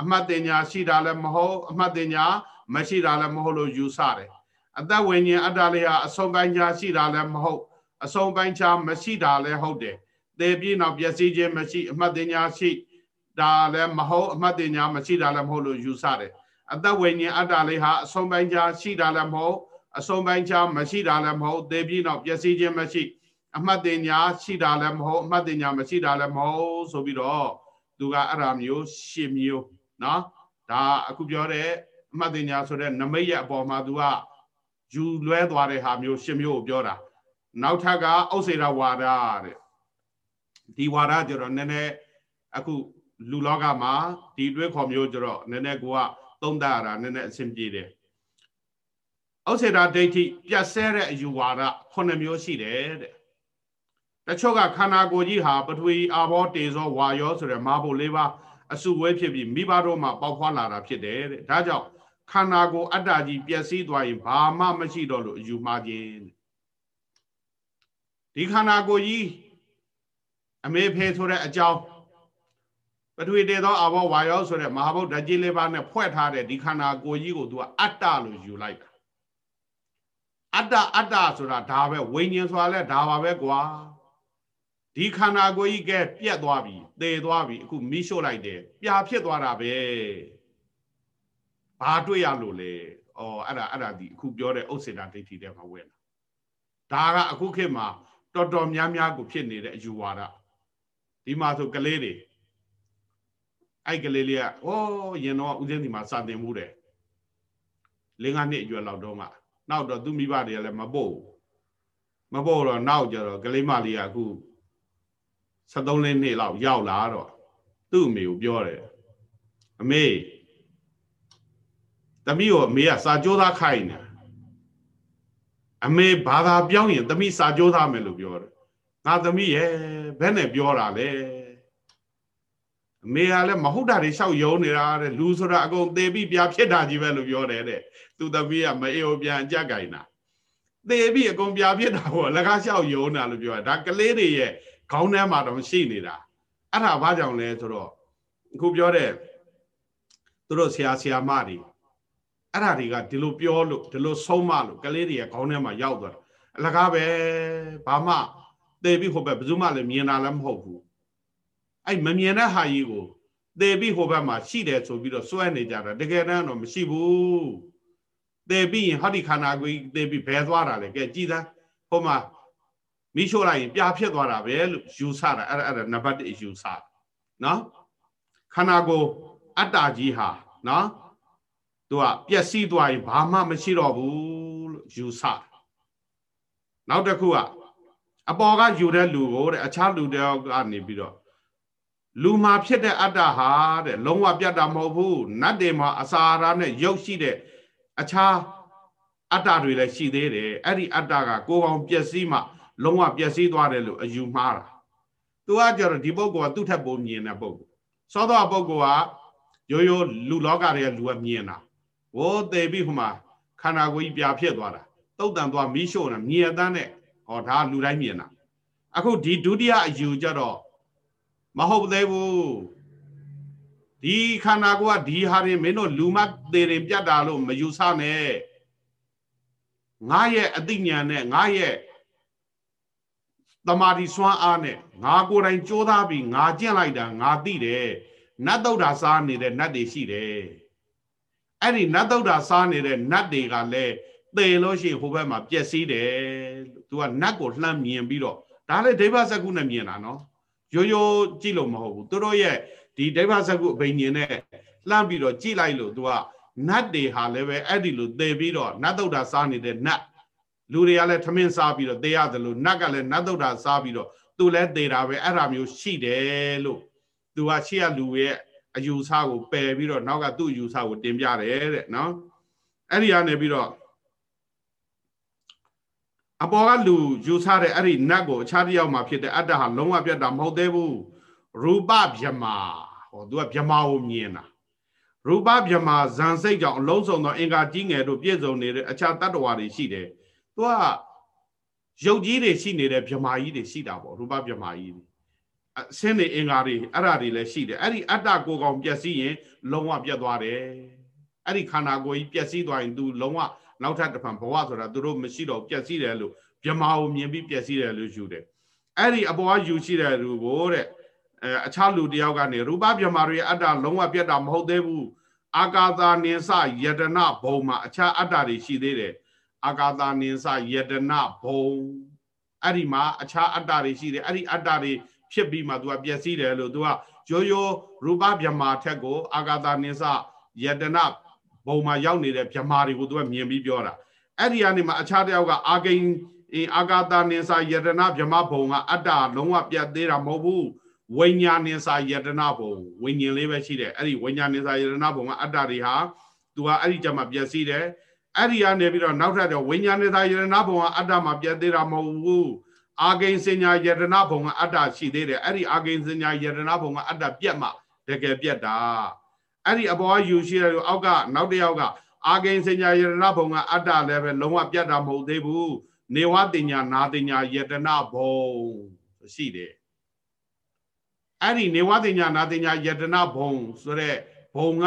Speaker 1: အမှတ်တင်ညာရှိတာလည်းမဟုတ်အမှတ်တင်ညာမရှိတာလည်းမဟုတ်လို့ယူဆတယ်အသက်ဝိညာဉ်အတ္တလေးဟာအဆုံးပိုင်းခြားရှိတာလည်းမဟုတ်အဆုံးပိုင်းခြားမရှိတာလည်းဟုတ်တယ်သေပြီးနောက်ပျက်စီးခြင်းမရှိအမှတ်တင်ညာရှိဒါလည်းမဟုတ်အမှတ်တင်ညာမရှိတာလည်းမဟုတ်လို့ယူဆတယ်အသက်ဝိညာဉ်အတ္တလေးဟာအဆုံးပိုင်းခြားရှိတာလည်းမဟုတ်အဆုံးပိုင်းခြားမရှိတာလည်းမဟုတ်သေပြီးနောက်ပျက်စီးခြင်းမရှိ အမှတ်တင်ညာရှိတာလည်းမဟုတ်အမှတ်တင်ညာမရှိတာလည်းမဟုတ်ဆိုပြီးတော့သူကအဲ့ဒါမျိုးရှင်းမျိုးနော်ဒါအခုပြောတဲ့အမှတ်တင်ညာဆိုတဲ့နမိတ်ရဲ့အပေါ်မှာသူကယူလွဲသွားတဲ့ဟာမျိုးရှင်းမျိုးကိုပြောတာနောက်ထပ်ကဥစ္စေရဝါဒတဲ့ဒီဝါဒကျတော့နည်းနည်းအခုလူလောကမှာဒီတွဲခေါ်မျိုးကျတော့နည်းနည်းကိုကသုံးသပ်ရတာနည်းနည်းအဆင်ပြေတယ်ဥစ္စေတာဒိဋ္ဌိပြတ်ဆဲတဲ့အယူဝါဒခုနှစ်မျိုးရှိတယ်တဲ့ တချို့ကခန္ဓာကိုယ်ကြီးဟာပထဝီအာဘောတေဇောဝါယောဆိုတဲ့မာဘုလေးပါအစုဝဲဖြစ်ပြီးမိဘတို့မှပေါက်ဖွာလာတာဖြစ်တယ်တဲ့ဒါကြောင့်ခန္ဓာကိုယ်အတ္တကြီးပျက်စီးသွားရင်ဘာမှမရှိတော့လို့အယူမှားခြင်းဒီခန္ဓာကိုယ်ကြီးအမေဖေဆိုတဲ့အကြောင်းပထဝီတေသောအဘောဝါယောဆိုတဲ့မဟာဗုဒ္ဓကြီးလေးပါးနဲ့ဖွဲ့ထားတဲ့ဒီခန္ဓာကိုယ်ကြီးကိုသူကအတ္တလို့ယူလိုက်တာအတ္တအတ္တဆိုတာဒါပဲဝိညာဉ်ဆိုတာလဲဒါပါပဲကွာ ဒီခန္ဓာကိုယ်ကြီးကပြက်သွားပြီသေသွားပြီအခုမိရှို့လိုက်တယ်ပြာဖြစ်သွားတာပဲဘာတွေ့ရလို့လဲဩအဲ့ဒါအဲ့ဒါဒီအခုပြောတဲ့ဥစ္စေတာဒိဋ္ဌိတဲ့မှာဝင်လာဒါကအခုခေတ်မှာတော်တော်များများကိုဖြစ်နေတဲ့အယူဝါဒဒီမှာဆိုကလေးတွေအဲ့ကလေးလေးကဩရင်တော့ဦးစင်းဒီမှာစာတင်မှုတယ်လင်းကနှစ်အရွယ်လောက်တော့မှနောက်တော့သူမိဘတွေကလည်းမပို့မပို့တော့နောက်ကျတော့ကလေးမလေးကအခု 73လေးနှစ်လောက်ရောက်လာတော့သူ့အမေကိုပြောတယ်အမေသမီးကိုအမေကစာကြိုးသားခိုင်းနေအမေဘာသာပြောင်းရင်သမီးစာကြိုးသားမယ်လို့ပြောတယ်ငါသမီးရဲ့ဘယ်နဲ့ပြောတာလဲအမေကလည်းမဟုတ်တာတွေလျှောက်ယုံနေတာတဲ့လူဆိုတာအကုန်သေပြီးပြဖြစ်တာကြီးပဲလို့ပြောတယ်တဲ့သူသမီးကမအေးပြန်ကြက်ကြိုင်တာသေပြီးအကုန်ပြဖြစ်တာပေါ့လကားလျှောက်ယုံတာလို့ပြောတာဒါကလေးတွေရဲ့ ခေါင်းထဲမှာတော့ရှိနေတာအဲ့ဒါဘာကြောင့်လဲဆိုတော့အခုပြောတဲ့သူတို့ဆရာဆရာမတွေအဲ့ဒါတွေကဒီလိုပြောလို့ဒီလိုဆုံးမလို့ကလေးတွေရဲ့ခေါင်းထဲမှာရောက်သွားတာအလကားပဲဘာမှသေပြီးဟိုဘက်ဘယ်သူမှလည်းမြင်တာလည်းမဟုတ်ဘူးအဲ့မမြင်တဲ့ဟာကြီးကိုသေပြီးဟိုဘက်မှာရှိတယ်ဆိုပြီးတော့စွဲနေကြတာတကယ်တမ်းတော့မရှိဘူးသေပြီးရင်ဟောဒီခန္ဓာကိုယ်သေပြီးဘယ်သွားတာလဲကဲကြည်သားဟိုမှာ မိရှို့လိုက်ရင်ပြာဖြစ်သွားတာပဲလို့ယူဆတာအဲ့ဒါအဲ့ဒါနံပါတ်1ယူဆတာနော်ခန္ဓာကိုယ်အတ္တကြီးဟာနော်သူကပျက်စီးသွားရင်ဘာမှမရှိတော့ဘူးလို့ယူဆတာနောက်တစ်ခုကအပေါ်ကယူတဲ့လူကိုတဲ့အခြားလူတယောက်ကနေပြီးတော့လူမှာဖြစ်တဲ့အတ္တဟာတဲ့လုံးဝပြတ်တာမဟုတ်ဘူးနတ်တွေမှာအစာအာနဲ့ရုပ်ရှိတဲ့အခြားအတ္တတွေလည်းရှိသေးတယ်အဲ့ဒီအတ္တကကိုယ်ကောင်ပျက်စီးမှ လုံးဝပျက်စီးသွားတယ်လို့အယူမှားတာသူကကြတော့ဒီပုဂ္ဂိုလ်ကသူ့ထက်ပိုမြင်တဲ့ပုဂ္ဂိုလ်စောသောပုဂ္ဂိုလ်ကရိုးရိုးလူလောကတွေကလူကမြင်တာဝိုးသေးပြီးဟိုမှာခန္ဓာကိုယ်ကြီးပြာဖြစ်သွားတာတုတ်တန်သွားမီးရှို့တာမြင်အတန်းနဲ့ဩဟောဒါလူတိုင်းမြင်တာအခုဒီဒုတိယအယူကြတော့မဟုတ်သေးဘူးဒီခန္ဓာကိုယ်ကဒီဟာရင်မင်းတို့လူမသေးရင်ပြတ်တာလို့မယူဆနဲ့ငါရဲ့အသိဉာဏ်နဲ့ငါရဲ့ တမာတိစွမ်းအားနဲ့ငါကိုယ်တိုင်ကြိုးစားပြီးငါကျင့်လိုက်တာငါသိတယ်နတ်တုဒ္ဒါစားနေတဲ့နတ်တွေရှိတယ်အဲ့ဒီနတ်တုဒ္ဒါစားနေတဲ့နတ်တွေကလည်းသေလို့ရှိရင်ဟိုဘက်မှာပျက်စီးတယ်လို့သူကနတ်ကိုလှမ်းမြင်ပြီးတော့ဒါလည်းဒိဗ္ဗစကုနဲ့မြင်တာနော်ရိုးရိုးကြည့်လို့မဟုတ်ဘူးသူတို့ရဲ့ဒီဒိဗ္ဗစကုအဘိညာဉ်နဲ့လှမ်းပြီးတော့ကြည့်လိုက်လို့သူကနတ်တွေဟာလည်းပဲအဲ့ဒီလိုသေပြီးတော့နတ်တုဒ္ဒါစားနေတဲ့နတ် လူတွေကလည်းထမင်းစားပြီးတော့သေရတယ်လို့နတ်ကလည်းနတ်တုဒ္ဒါစားပြီးတော့သူလည်းသေတာပဲအဲ့ဒါမျိုးရှိတယ်လို့သူကရှေ့ကလူရဲ့အယူဆကိုပယ်ပြီးတော့နောက်ကသူ့အယူဆကိုတင်ပြတယ်တဲ့နော်အဲ့ဒီကနေပြီးတော့အပေါ်ကလူယူဆတဲ့အဲ့ဒီနတ်ကိုအခြားတစ်ယောက်မှာဖြစ်တဲ့အတ္တဟာလုံးဝပြတ်တာမဟုတ်သေးဘူးရူပဗြမာဟောသူကဗြမာကိုမြင်တာရူပဗြမာဇန်စိတ်ကြောင့်အလုံးစုံသောအင်္ဂါကြီးငယ်တို့ပြည့်စုံနေတဲ့အခြားတတ္တဝါတွေရှိတယ် သူကရုပ်ကြီးတွေရှိနေတဲ့ဗြမာကြီးတွေရှိတာပေါ့ရူပဗြမာကြီးတွေအဆင်းနေအင်္ဂါတွေအဲ့ဒါတွေလည်းရှိတယ်အဲ့ဒီအတ္တကိုကောင်ပျက်စီးရင် လုံးဝပြတ်သွားတယ်အဲ့ဒီခန္ဓာကိုယ်ကြီးပျက်စီးသွားရင် तू လုံးဝနောက်ထပ်တစ်ဖန်ဘဝဆိုတာသူတို့မရှိတော့ပျက်စီးတယ်လို့ဗြမာကိုမြင်ပြီးပျက်စီးတယ်လို့ယူတယ်အဲ့ဒီအပေါ်ကယူရှိတဲ့လူကိုတဲ့အဲအခြားလူတယောက်ကနေရူပဗြမာတွေအတ္တလုံးဝပြတ်တာမဟုတ်သေးဘူးအာကာသာနိစယတနာဘုံမှာအခြားအတ္တတွေရှိသေးတယ် အာကာသာနိစယတနာဘုံအဲ့ဒီမှာအခြားအတ္တတွေရှိတယ်အဲ့ဒီအတ္တတွေဖြစ်ပြီးမှ तू ကပျက်စီးတယ်လို့ तू ကရိုးရိုးရူပဗြမာထက်ကိုအာကာသာနိစယတနာဘုံမှာရောက်နေတဲ့ဗြမာတွေကိုသူကမြင်ပြီးပြောတာအဲ့ဒီကနေမှအခြားတယောက်ကအာဂိန်အာဂါတာနိစာယတနာဗြမဘုံကအတ္တလုံးဝပြတ်သေးတာမဟုတ်ဘူးဝိညာဉ်နိစာယတနာဘုံဝိညာဉ်လေးပဲရှိတယ်အဲ့ဒီဝိညာဉ်နိစာယတနာဘုံကအတ္တတွေဟာသူကအဲ့ဒီကြမှာပြည့်စည်တယ် အဲ့ဒီကနေပြီးတော့နောက်ထပ်တော့ဝိညာဉ်နိစာယတနာဘုံကအတ္တမှာပြတ်သေးတာမဟုတ်ဘူးအာဂိန်စညာယတနာဘုံကအတ္တရှိသေးတယ်အဲ့ဒီအာဂိန်စညာယတနာဘုံကအတ္တပြတ်မှတကယ်ပြတ်တာအဲ့ဒီအပေါ်ကယူရှိတယ်လို့အောက်ကနောက်တစ်ယောက်ကအာဂိန်စညာယတနာဘုံကအတ္တလည်းပဲလုံးဝပြတ်တာမဟုတ်သေးဘူးနေဝတင်ညာနာတင်ညာယတနာဘုံရှိတယ်အဲ့ဒီနေဝတင်ညာနာတင်ညာယတနာဘုံဆိုတဲ့ဘုံက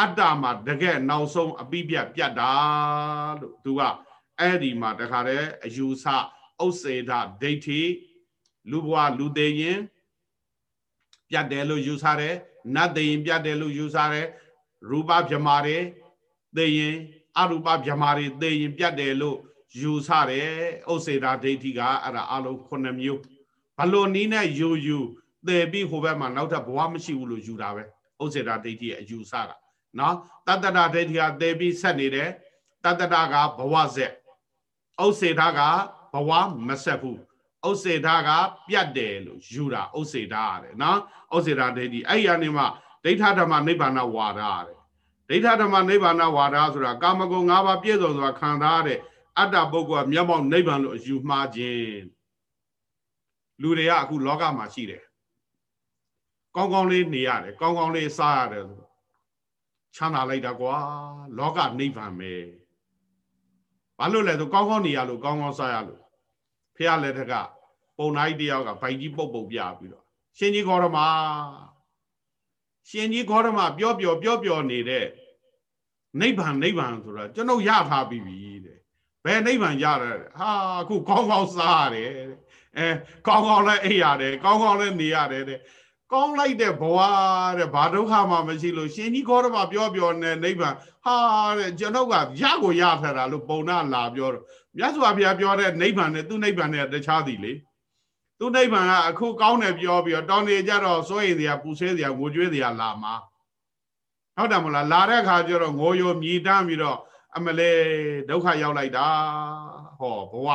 Speaker 1: အတ္တမှာတကယ်နောက်ဆုံးအပိပြတ်ပြတ်တာလို့သူကအဲ့ဒီမှာတခါတည်းအယူဆဥစ္စေဒဒိဋ္ဌိလူဘဝလူသေးရင်ပြတ်တယ်လို့ယူဆတယ်နတ်သေးရင်ပြတ်တယ်လို့ယူဆတယ်ရူပဗြမာတွေသေရင်အရူပဗြမာတွေသေရင်ပြတ်တယ်လို့ယူဆတယ်ဥစ္စေတာဒိဋ္ဌိကအဲ့ဒါအလုံး9မျိုးဘလို့နီးနဲ့ယူယူသေပြီးဟိုဘက်မှာနောက်ထပ်ဘဝမရှိဘူးလို့ယူတာပဲဥစ္စေတာဒိဋ္ဌိရဲ့အယူဆက နော်တတ္တတာဒိဋ္ဌိကသေပြီးဆက်နေတယ်တတ္တတာကဘဝဆက်ဥစ္စေတာကဘဝမဆက်ဘူးဥစ္စေတာကပြတ်တယ်လို့ယူတာဥစ္စေတာရတယ်နော်ဥစ္စေတာဒိဋ္ဌိအဲ့ဒီအနေမှာဒိဋ္ဌဓမ္မနိဗ္ဗာန်ဝါဒရတယ်ဒိဋ္ဌဓမ္မနိဗ္ဗာန်ဝါဒဆိုတာကာမဂုဏ်၅ပါးပြည့်စုံစွာခံစားရတဲ့အတ္တပုဂ္ဂိုလ်ကမျက်မှောက်နိဗ္ဗာန်လို့အယူမှားခြင်းလူတွေကအခုလောကမှာရှိတယ်ကောင်းကောင်းလေးနေရတယ်ကောင်းကောင်းလေးစားရတယ်ဆို ချမ်းသာလိုက်တာကွာလောကနိဗ္ဗာန်ပဲဘာလို့လဲဆိုကောင်းကောင်းနေရလို့ကောင်းကောင်းစားရလို့ဖះလက်ထက်ကပုံနာကြီးတယောက်ကဗိုက်ကြီးပုတ်ပုတ်ပြပြီးတော့ရှင်ကြီးခေါ်ရမှာရှင်ကြီးခေါ်ရမှာပြောပြောပြောပြောနေတဲ့နိဗ္ဗာန်နိဗ္ဗာန်ဆိုတော့ကျွန်တော်ရထားပြီးပြီတဲ့ဘယ်နိဗ္ဗာန်ရတယ်ဟာအခုကောင်းကောင်းစားရတယ်အဲကောင်းကောင်းလည်းအိပ်ရတယ်ကောင်းကောင်းလည်းနေရတယ်တဲ့ ကောင်းလိုက်တဲ့ဘဝတဲ့ဘာဒုက္ခမှမရှိလို့ရှင်ကြီးခေါ်တော့မှပြောပြောနေနိဗ္ဗာန်ဟာတဲ့ကျွန်တော်ကရကိုရထတာလို့ပုံနာလာပြောတော့မြတ်စွာဘုရားပြောတဲ့နိဗ္ဗာန်နဲ့သူ့နိဗ္ဗာန်နဲ့တခြားသည်လေသူ့နိဗ္ဗာန်ကအခုကောင်းတယ်ပြောပြီးတော့တောင်းနေကြတော့စိုးရိမ်စရာပူဆွေးစရာငိုကြွေးစရာလာမှာဟုတ်တယ်မလားလာတဲ့အခါကျတော့ငိုယိုမြည်တမ်းပြီးတော့အမလေးဒုက္ခရောက်လိုက်တာဟောဘဝ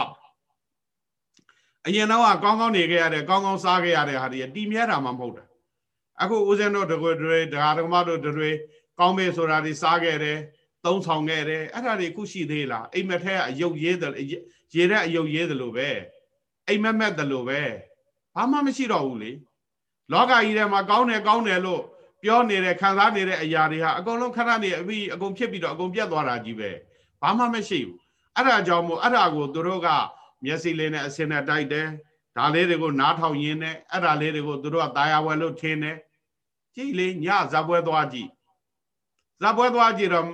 Speaker 1: အရင်တော့ကောင်းကောင်းနေခဲ့ရတယ်ကောင်းကောင်းစားခဲ့ရတဲ့ဟာတွေတီမြဲတာမှမဟုတ်တာအခုဦးဇင်းတို့တကွတွေဒကာဒကမတို့တွေကောင်းမေးဆိုတာတွေစားခဲ့တယ်သုံးဆောင်ခဲ့တယ်အဲ့ဒါတွေခုရှိသေးလားအိမ်မက်ထဲကအယုတ်ရေးတယ်ရေတဲ့အယုတ်ရေးတယ်လို့ပဲအိမ်မက်မက်တယ်လို့ပဲဘာမှမရှိတော့ဘူးလေလောကကြီးထဲမှာကောင်းတယ်ကောင်းတယ်လို့ပြောနေတဲ့ခံစားနေတဲ့အရာတွေဟာအကုန်လုံးခဏနေအပြီးအကုန်ဖြစ်ပြီးတော့အကုန်ပြတ်သွားတာကြီးပဲဘာမှမရှိဘူးအဲ့ဒါကြောင့်မို့အဲ့ဒါကိုသူတို့က မျက်စိလေးနဲ့အစင်နဲ့တိုက်တယ်ဒါလေးတွေကိုနားထောင်ရင်းနဲ့အဲ့ဒါလေးတွေကိုသူတို့ကတာယာဝယ်လို့ထင်းတယ်ကြည့်လေညဇပွဲသွားကြည့်ဇပွဲသွားကြည့်တော့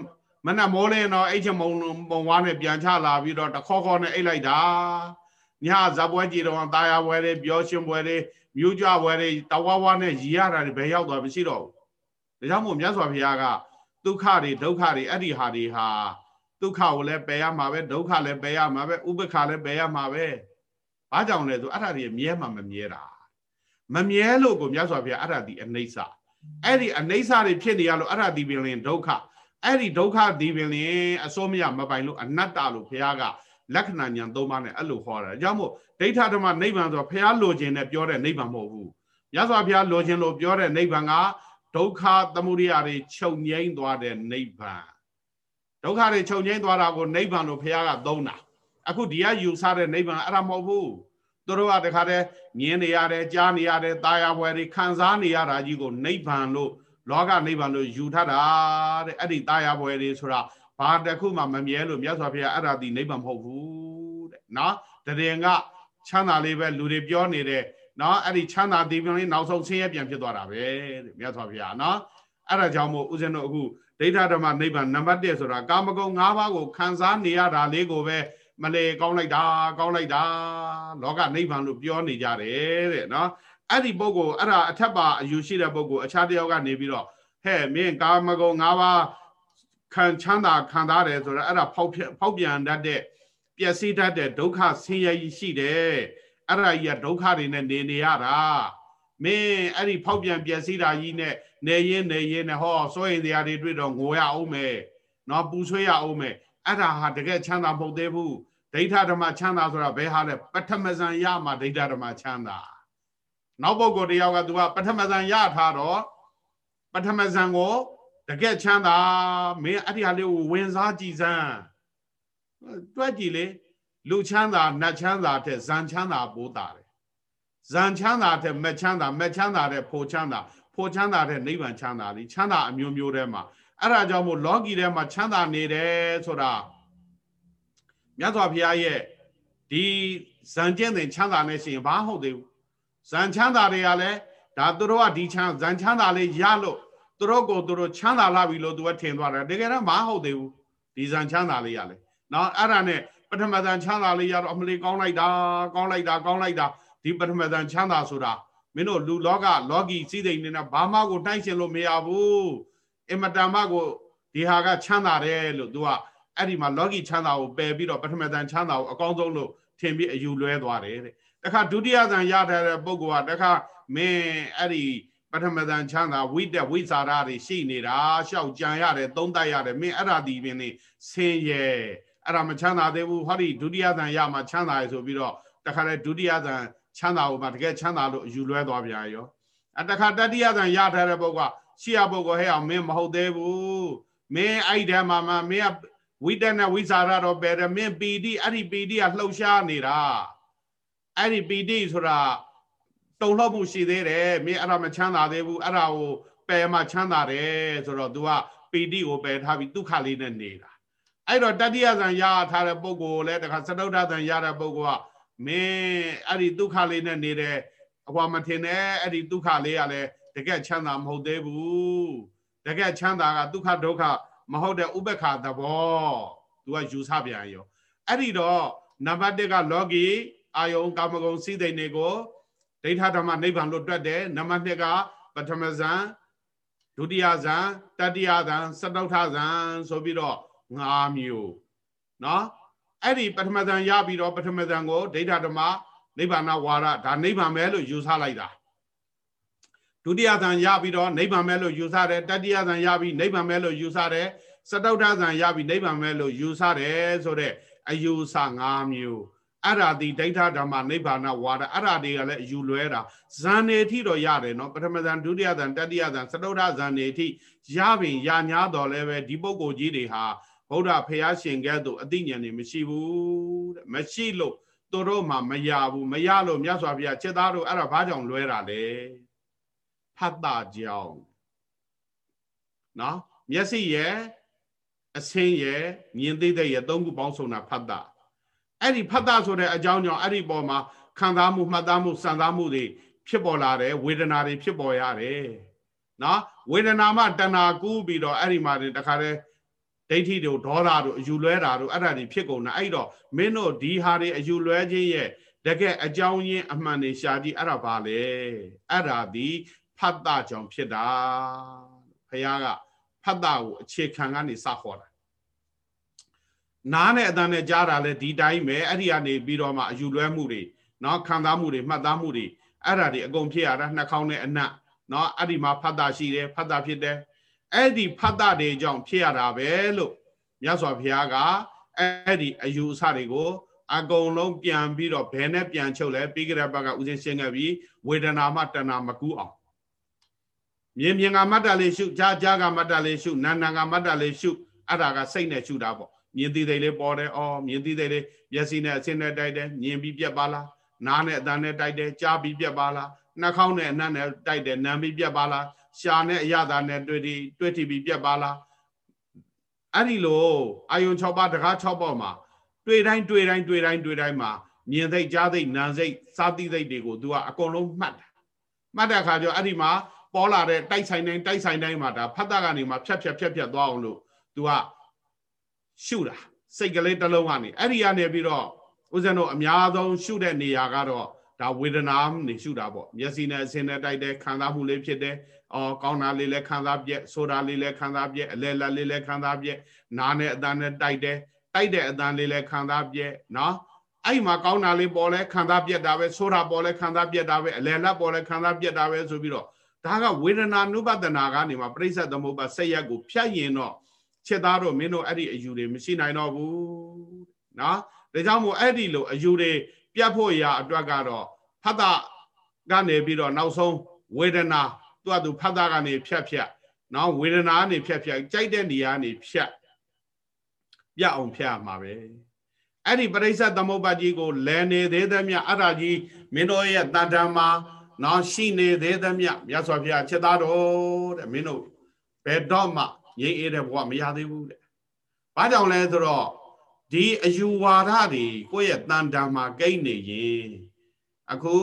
Speaker 1: မနက်မိုးလင်းတော့အိတ်ချမုံမုံဝါနဲ့ပြန်ချလာပြီးတော့တခေါခေါနဲ့အိတ်လိုက်တာညဇပွဲကြည့်တော့တာယာဝယ်တွေပျော်ရွှင်ပွဲတွေမြူးကြပွဲတွေတဝါဝါနဲ့ရီရတာတွေဘယ်ရောက်သွားမရှိတော့ဘူးဒါကြောင့်မို့မြတ်စွာဘုရားကဒုက္ခတွေဒုက္ခတွေအဲ့ဒီဟာတွေဟာ ဒုက္ခကိုလည်းပယ်ရမှာပဲဒုက္ခလည်းပယ်ရမှာပဲဥပ္ပခလည်းပယ်ရမှာပဲဘာကြောင့်လဲဆိုအဲ့ဒါတွေမြဲမှာမမြဲတာမမြဲလို့ကိုမြတ်စွာဘုရားအဲ့ဒါဒီအနိစ္စအဲ့ဒီအနိစ္စတွေဖြစ်နေရလို့အဲ့ဒါဒီပင်လင်ဒုက္ခအဲ့ဒီဒုက္ခဒီပင်လင်အစိုးမရမပိုင်လို့အနတ္တလို့ဘုရားကလက္ခဏာညာသုံးပါးနဲ့အဲ့လိုဟောတာအကြောင်းမို့ဒိဋ္ဌဓမ္မနိဗ္ဗာန်ဆိုဘုရားလိုချင်တဲ့ပြောတဲ့နိဗ္ဗာန်မဟုတ်ဘူးမြတ်စွာဘုရားလိုချင်လို့ပြောတဲ့နိဗ္ဗာန်ကဒုက္ခသမုဒိယတွေချုပ်ငြိမ်းသွားတဲ့နိဗ္ဗာန် ဒုက္ခတွေချုပ်ငြိမ်းသွားတာကိုနိဗ္ဗာန်လို့ဘုရားကသုံးတာအခုဒီကယူဆတဲ့နိဗ္ဗာန်အဲ့ဒါမဟုတ်ဘူးသူတို့ကတခါတည်းမြင်နေရတယ်ကြားနေရတယ်တာယာပွဲတွေခံစားနေရတာကြီးကိုနိဗ္ဗာန်လို့လောကနိဗ္ဗာန်လို့ယူထတာတဲ့အဲ့ဒီတာယာပွဲတွေဆိုတာဘာတခုမှမမြဲလို့မြတ်စွာဘုရားအဲ့ဒါဒီနိဗ္ဗာန်မဟုတ်ဘူးတဲ့နော်တရင်ကချမ်းသာလေးပဲလူတွေပြောနေတဲ့နော်အဲ့ဒီချမ်းသာဒီပြန်လေးနောက်ဆုံးဆင်းရဲပြန်ဖြစ်သွားတာပဲတဲ့မြတ်စွာဘုရားနော်အဲ့ဒါကြောင့်မို့ဦးဇင်းတို့အခု ဒိဋ္ဌဓမ္မနိဗ္ဗာန်နံပါတ်1ဆိုတာကာမဂုဏ်၅ပါးကိုခံစားနေရတာလေးကိုပဲမလေကောင်းလိုက်တာကောင်းလိုက်တာလောကနိဗ္ဗာန်လို့ပြောနေကြတယ်တဲ့နော်အဲ့ဒီပုဂ္ဂိုလ်အဲ့ဒါအထက်ပါအယူရှိတဲ့ပုဂ္ဂိုလ်အခြားတယောက်ကနေပြီးတော့ဟဲ့မင်းကာမဂုဏ်၅ပါးခံချမ်းသာခံစားတယ်ဆိုတော့အဲ့ဒါဖောက်ဖောက်ပြန်တတ်တဲ့ပျက်စီးတတ်တဲ့ဒုက္ခဆင်းရဲကြီးရှိတယ်အဲ့ဒါကြီးကဒုက္ခတွေနဲ့နေနေရတာမင်းအဲ့ဒီဖောက်ပြန်ပျက်စီးတာကြီးနဲ့ နေရင်နေရင်နဲ့ဟောစိုးရင်တရားတွေတွေ့တော့ငိုရအောင်မယ်နော်ပူဆွေးရအောင်မယ်အဲ့ဒါဟာတကယ်ချမ်းသာမဟုတ်သေးဘူးဒိဋ္ဌဓမ္မချမ်းသာဆိုတာဘယ်ဟာလဲပထမဇန်ရမှာဒိဋ္ဌဓမ္မချမ်းသာနောက်ပုဂ္ဂိုလ်တယောက်ကသူကပထမဇန်ရထားတော့ပထမဇန်ကိုတကယ်ချမ်းသာမင်းအဲ့ဒီဟာလေးကိုဝင်စားကြည်စမ်းတွက်ကြည့်လေလူချမ်းသာနတ်ချမ်းသာတဲ့ဇန်ချမ်းသာပိုးတာတယ်ဇန်ချမ်းသာတဲ့မက်ချမ်းသာမက်ချမ်းသာတဲ့ဖိုချမ်းသာ ဖိုချမ်းသာတဲ့နိဗ္ဗာန်ချမ်းသာလीချမ်းသာအမျိုးမျိုးထဲမှာအဲ့ဒါကြောင့်မို့လောကီထဲမှာချမ်းသာနေတယ်ဆိုတာမြတ်စွာဘုရားရဲ့ဒီဇန်ကျင့်တဲ့ချမ်းသာနေရှင်ဘာဟုတ်သေးဘူးဇန်ချမ်းသာတွေကလည်းဒါသူတို့ကဒီချမ်းဇန်ချမ်းသာလေးရလို့သူတို့ကိုသူတို့ချမ်းသာလာပြီလို့သူကထင်သွားတယ်တကယ်တော့မဟုတ်သေးဘူးဒီဇန်ချမ်းသာလေးရလဲနော်အဲ့ဒါနဲ့ပထမဇန်ချမ်းသာလေးရတော့အမလေးကောင်းလိုက်တာကောင်းလိုက်တာကောင်းလိုက်တာဒီပထမဇန်ချမ်းသာဆိုတာ မင်းတို့လူလောကလောကီစည်းစိမ်နေနဲ့ဘာမှကိုနှိုင်းရှင်လို့မရဘူးအင်မတန်မှကိုဒီဟာကချမ်းသာတယ်လို့ तू ကအဲ့ဒီမှာလောကီချမ်းသာကိုပယ်ပြီးတော့ပထမဇန်ချမ်းသာကိုအကောင်းဆုံးလို့ထင်ပြီးအယူလွဲသွားတယ်တဲ့တခါဒုတိယဇန်ရထားတဲ့ပုဂ္ဂိုလ်ကတခါမင်းအဲ့ဒီပထမဇန်ချမ်းသာဝိတက်ဝိစာရတွေရှိနေတာရှောက်ကြံရတယ်သုံးတတ်ရတယ်မင်းအဲ့ဒါဒီပင်နေဆင်းရဲအဲ့ဒါမချမ်းသာသေးဘူးဟောဒီဒုတိယဇန်ရမှာချမ်းသာရဆိုပြီးတော့တခါလေဒုတိယဇန် ချမ်းသာကိုမှတကယ်ချမ်းသာလို့အယူလွဲသွားပြန်ရောအတခါတတိယဇန်ရထားတဲ့ပုဂ္ဂိုလ်ကရှေ့ရပုဂ္ဂိုလ်ဟဲ့အောင်မင်းမဟုတ်သေးဘူးမင်းအဲ့ဒီထဲမှာမင်းကဝိတ္တနဲ့ဝိစာရတော့ပဲမင်းပီတိအဲ့ဒီပီတိကလှုပ်ရှားနေတာအဲ့ဒီပီတိဆိုတာတုံလှုပ်မှုရှိသေးတယ်မင်းအဲ့ဒါမချမ်းသာသေးဘူးအဲ့ဒါကိုပယ်မှချမ်းသာတယ်ဆိုတော့ तू ကပီတိကိုပယ်ထားပြီးဒုက္ခလေးနဲ့နေတာအဲ့တော့တတိယဇန်ရထားတဲ့ပုဂ္ဂိုလ်လည်းတခါသတုဒ္ဒဇန်ရတဲ့ပုဂ္ဂိုလ်က မင်းအဲ့ဒီဒုက္ခလေးနဲ့နေတဲ့အဘွားမထင်နဲ့အဲ့ဒီဒုက္ခလေးကလည်းတကယ်ချမ်းသာမဟုတ်သေးဘူးတကယ်ချမ်းသာကဒုက္ခဒုက္ခမဟုတ်တဲ့ဥပ္ပခါသဘောသူကယူဆပြန်ရောအဲ့ဒီတော့နံပါတ်1ကလောကီအာယုံကာမဂုဏ်စိတ်သိတွေကိုဒိဋ္ဌဓမ္မနိဗ္ဗာန်လို့တွက်တယ်နံပါတ်2ကပထမဇန်ဒုတိယဇန်တတိယဇန်စတုထဇန်ဆိုပြီးတော့၅မျိုးเนาะ အဲ့ဒီပထမဇန်ရပြီးတော့ပထမဇန်ကိုဒိဋ္ဌဓမ္မနိဗ္ဗာန်ဝါဒဒါနိဗ္ဗာန်ပဲလို့ယူဆလိုက်တာဒုတိယဇန်ရပြီးတော့နိဗ္ဗာန်ပဲလို့ယူဆတယ်တတိယဇန်ရပြီးနိဗ္ဗာန်ပဲလို့ယူဆတယ်စတုထဇန်ရပြီးနိဗ္ဗာန်ပဲလို့ယူဆတယ်ဆိုတဲ့အယူဆ၅မျိုးအဲ့ဒါဒီဒိဋ္ဌဓမ္မနိဗ္ဗာန်ဝါဒအဲ့ဒါတွေကလည်းအယူလွဲတာဇန်နေထိတော့ရတယ်နော်ပထမဇန်ဒုတိယဇန်တတိယဇန်စတုထဇန်နေထိရပင်ရညာတော်လည်းပဲဒီပုဂ္ဂိုလ်ကြီးတွေဟာ ဗုဒ္ဓဖះရှင်ကဲ့သို့အသိဉာဏ်တွေမရှိဘူးတဲ့မရှိလို့သူတို့မှမရဘူးမရလို့မြတ်စွာဘုရားချက်သားတို့အဲ့ဒါဘာကြောင့်လွဲတာလဲဖတ်တာကြောင့်နော်မျက်စိရဲ့အဆင်းရဲ့မြင်သိတဲ့ရဲ့သုံးခုပေါင်းစုံတာဖတ်တာအဲ့ဒီဖတ်တာဆိုတဲ့အကြောင်းကြောင့်အဲ့ဒီပေါ်မှာခံစားမှုမှတ်သားမှုစံစားမှုတွေဖြစ်ပေါ်လာတယ်ဝေဒနာတွေဖြစ်ပေါ်ရတယ်နော်ဝေဒနာမှတဏှာကူးပြီးတော့အဲ့ဒီမှာတခါတည်း ဒိဋ္ဌိတို့ဒေါသတို့အယူလွဲတာတို့အဲ့ဒါတွေဖြစ်ကုန်တာအဲ့တော့မင်းတို့ဒီဟာတွေအယူလွဲခြင်းရဲ့တကယ်အကြောင်းရင်းအမှန်တွေရှာကြည့်အဲ့ဒါပါလေအဲ့ဒါဒီဖတ်တာကြောင့်ဖြစ်တာဖခင်ကဖတ်တာကိုအခြေခံကနေစခေါ်တာနားနဲ့အတန်နဲ့ကြားတာလဲဒီတိုင်းပဲအဲ့ဒီကနေပြီးတော့မှအယူလွဲမှုတွေเนาะခံစားမှုတွေမှတ်သားမှုတွေအဲ့ဒါတွေအကုန်ဖြစ်ရတာနှာခေါင်းနဲ့အနက်เนาะအဲ့ဒီမှာဖတ်တာရှိတယ်ဖတ်တာဖြစ်တယ် အဲ့ဒီဖတ်တာတွေကြောင့်ဖြစ်ရတာပဲလို့မြတ်စွာဘုရားကအဲ့ဒီအယူအဆတွေကိုအကုန်လုံးပြန်ပြီးတော့ဘယ်နဲ့ပြန်ချုပ်လဲပြီးကြတဲ့ဘက်ကဥစဉ်ရှင်းခဲ့ပြီးဝေဒနာမှတဏမကူးအောင်မြင်မြင်ကမတ်တလေးရှုကြားကြားကမတ်တလေးရှုနာနာကမတ်တလေးရှုအဲ့ဒါကစိတ်နဲ့ရှုတာပေါ့မြင်သိသိလေးပေါ်တယ်အော်မြင်သိသိလေးမျက်စိနဲ့အဆင်းနဲ့တိုက်တယ်မြင်ပြီးပြက်ပါလားနားနဲ့အသံနဲ့တိုက်တယ်ကြားပြီးပြက်ပါလားနှာခေါင်းနဲ့အနံ့နဲ့တိုက်တယ်နားပြီးပြက်ပါလား ရှာနဲ့အရသာနဲ့တွေ့တီတွေ့တီပြီးပြက်ပါလားအဲ့ဒီလိုအာယုံ6ပါးတကား6ပါးမှာတွေ့တိုင်းတွေ့တိုင်းတွေ့တိုင်းတွေ့တိုင်းမှာမြင်သိကြားသိနာသိစားသိသိတွေကို तू ကအကုန်လုံးမှတ်တာမှတ်တဲ့အခါကျတော့အဲ့ဒီမှာပေါ်လာတဲ့တိုက်ဆိုင်တိုင်းတိုက်ဆိုင်တိုင်းမှာဒါဖတ်တာကနေမှဖြတ်ဖြတ်ဖြတ်ဖြတ်သွားအောင်လို့ तू ကရှုတာစိတ်ကလေးတစ်လုံးကနေအဲ့ဒီကနေပြီးတော့ဦးဇင်းတို့အများဆုံးရှုတဲ့နေရာကတော့ ဒါဝေဒနာနေရှုတာပေါ့မျက်စိနဲ့အစင်းနဲ့တိုက်တဲ့ခံစားမှုလေးဖြစ်တယ်။အော်ကောင်းတာလေးလည်းခံစားပြက်ဆိုတာလေးလည်းခံစားပြက်အလဲလက်လေးလည်းခံစားပြက်နားနဲ့အတန်းနဲ့တိုက်တယ်တိုက်တဲ့အတန်းလေးလည်းခံစားပြက်နော်အဲ့မှာကောင်းတာလေးပေါ်လဲခံစားပြက်တာပဲဆိုတာပေါ်လဲခံစားပြက်တာပဲအလဲလက်ပေါ်လဲခံစားပြက်တာပဲဆိုပြီးတော့ဒါကဝေဒနာနုပဒနာကနေမှပြိဿသမုပ္ပါဆက်ရက်ကိုဖြတ်ရင်တော့ချက်သားတော့မင်းတို့အဲ့ဒီအယူတွေမရှိနိုင်တော့ဘူးနော်ဒါကြောင့်မို့အဲ့ဒီလိုအယူတွေ ပြတ်ဖို့ရာအတွက်ကတော့ဖတ်တာကနေပြီးတော့နောက်ဆုံးဝေဒနာသူကသူဖတ်တာကနေဖြတ်ဖြတ်နော်ဝေဒနာကနေဖြတ်ဖြတ်ကြိုက်တဲ့နေရာကနေဖြတ်ပြအောင်ဖြတ်မှာပဲအဲ့ဒီပရိစ္ဆသမုပ္ပါကြီးကိုလဲနေသေးသမျှအဲ့ဒါကြီးမင်းတို့ရဲ့တန်တမ်းမှာနော်ရှိနေသေးသမျှမြတ်စွာဘုရားချက်သားတော်တဲ့မင်းတို့ဘယ်တော့မှငြိမ်းအေးတဲ့ဘဝမရသေးဘူးတဲ့ဘာကြောင့်လဲဆိုတော့ ဒီအယူဝါဒတွေကိုယ့်ရဲ့တန်တမ်းမှာကိန်းနေရင်အခု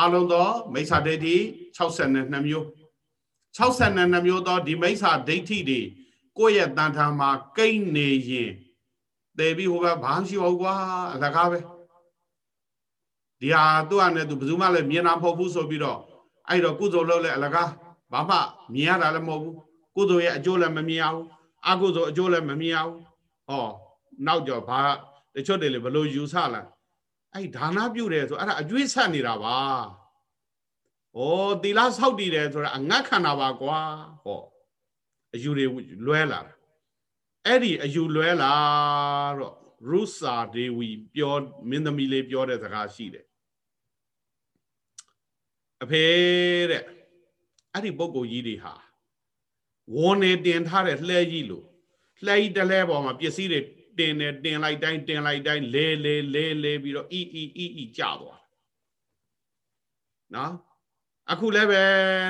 Speaker 1: အလုံးသောမိစ္ဆာဒိဋ္ဌိ62မျိုး62မျိုးသောဒီမိစ္ဆာဒိဋ္ဌိတွေကိုယ့်ရဲ့တန်တမ်းမှာကိန်းနေရင်တယ်ပြီးဟိုဘဘာရှိဟုတ်ကွာအလကားပဲဒီဟာသူ့အနေနဲ့သူဘယ်သူမှလည်းမြင်တာမဟုတ်ဘူးဆိုပြီးတော့အဲ့တော့ကုသိုလ်လုပ်လဲအလကားဘာမှမြင်ရတာလည်းမဟုတ်ဘူးကုသိုလ်ရဲ့အကျိုးလည်းမမြင်ရဘူးအကုသိုလ်အကျိုးလည်းမမြင်ရဘူးဟော နောက်ကြောဘာတချို့တွေလေဘလို့ယူဆလာအဲ့ဒါနပြုတယ်ဆိုအဲ့ဒါအကျွေးဆက်နေတာပါဩသီလဆောက်တည်တယ်ဆိုတာအငတ်ခံတာပါကွာဟောအယူတွေလွဲလာတာအဲ့ဒီအယူလွဲလာတော့ရုစာဒေဝီပြောမင်းသမီးလေးပြောတဲ့စကားရှိတယ်အဖေတဲ့အဲ့ဒီပုံကိုကြီးတွေဟာဝန်းနေတင်ထားတဲ့လှဲကြီးလို့လှဲကြီးတလဲပေါ်မှာပစ္စည်းတွေ တင်နေတင်လိုက်တိုင်းတင်လိုက်တိုင်းလဲလဲလဲလဲပြီးတော့အီအီအီအီကြသွားနော်အခုလည်းပဲ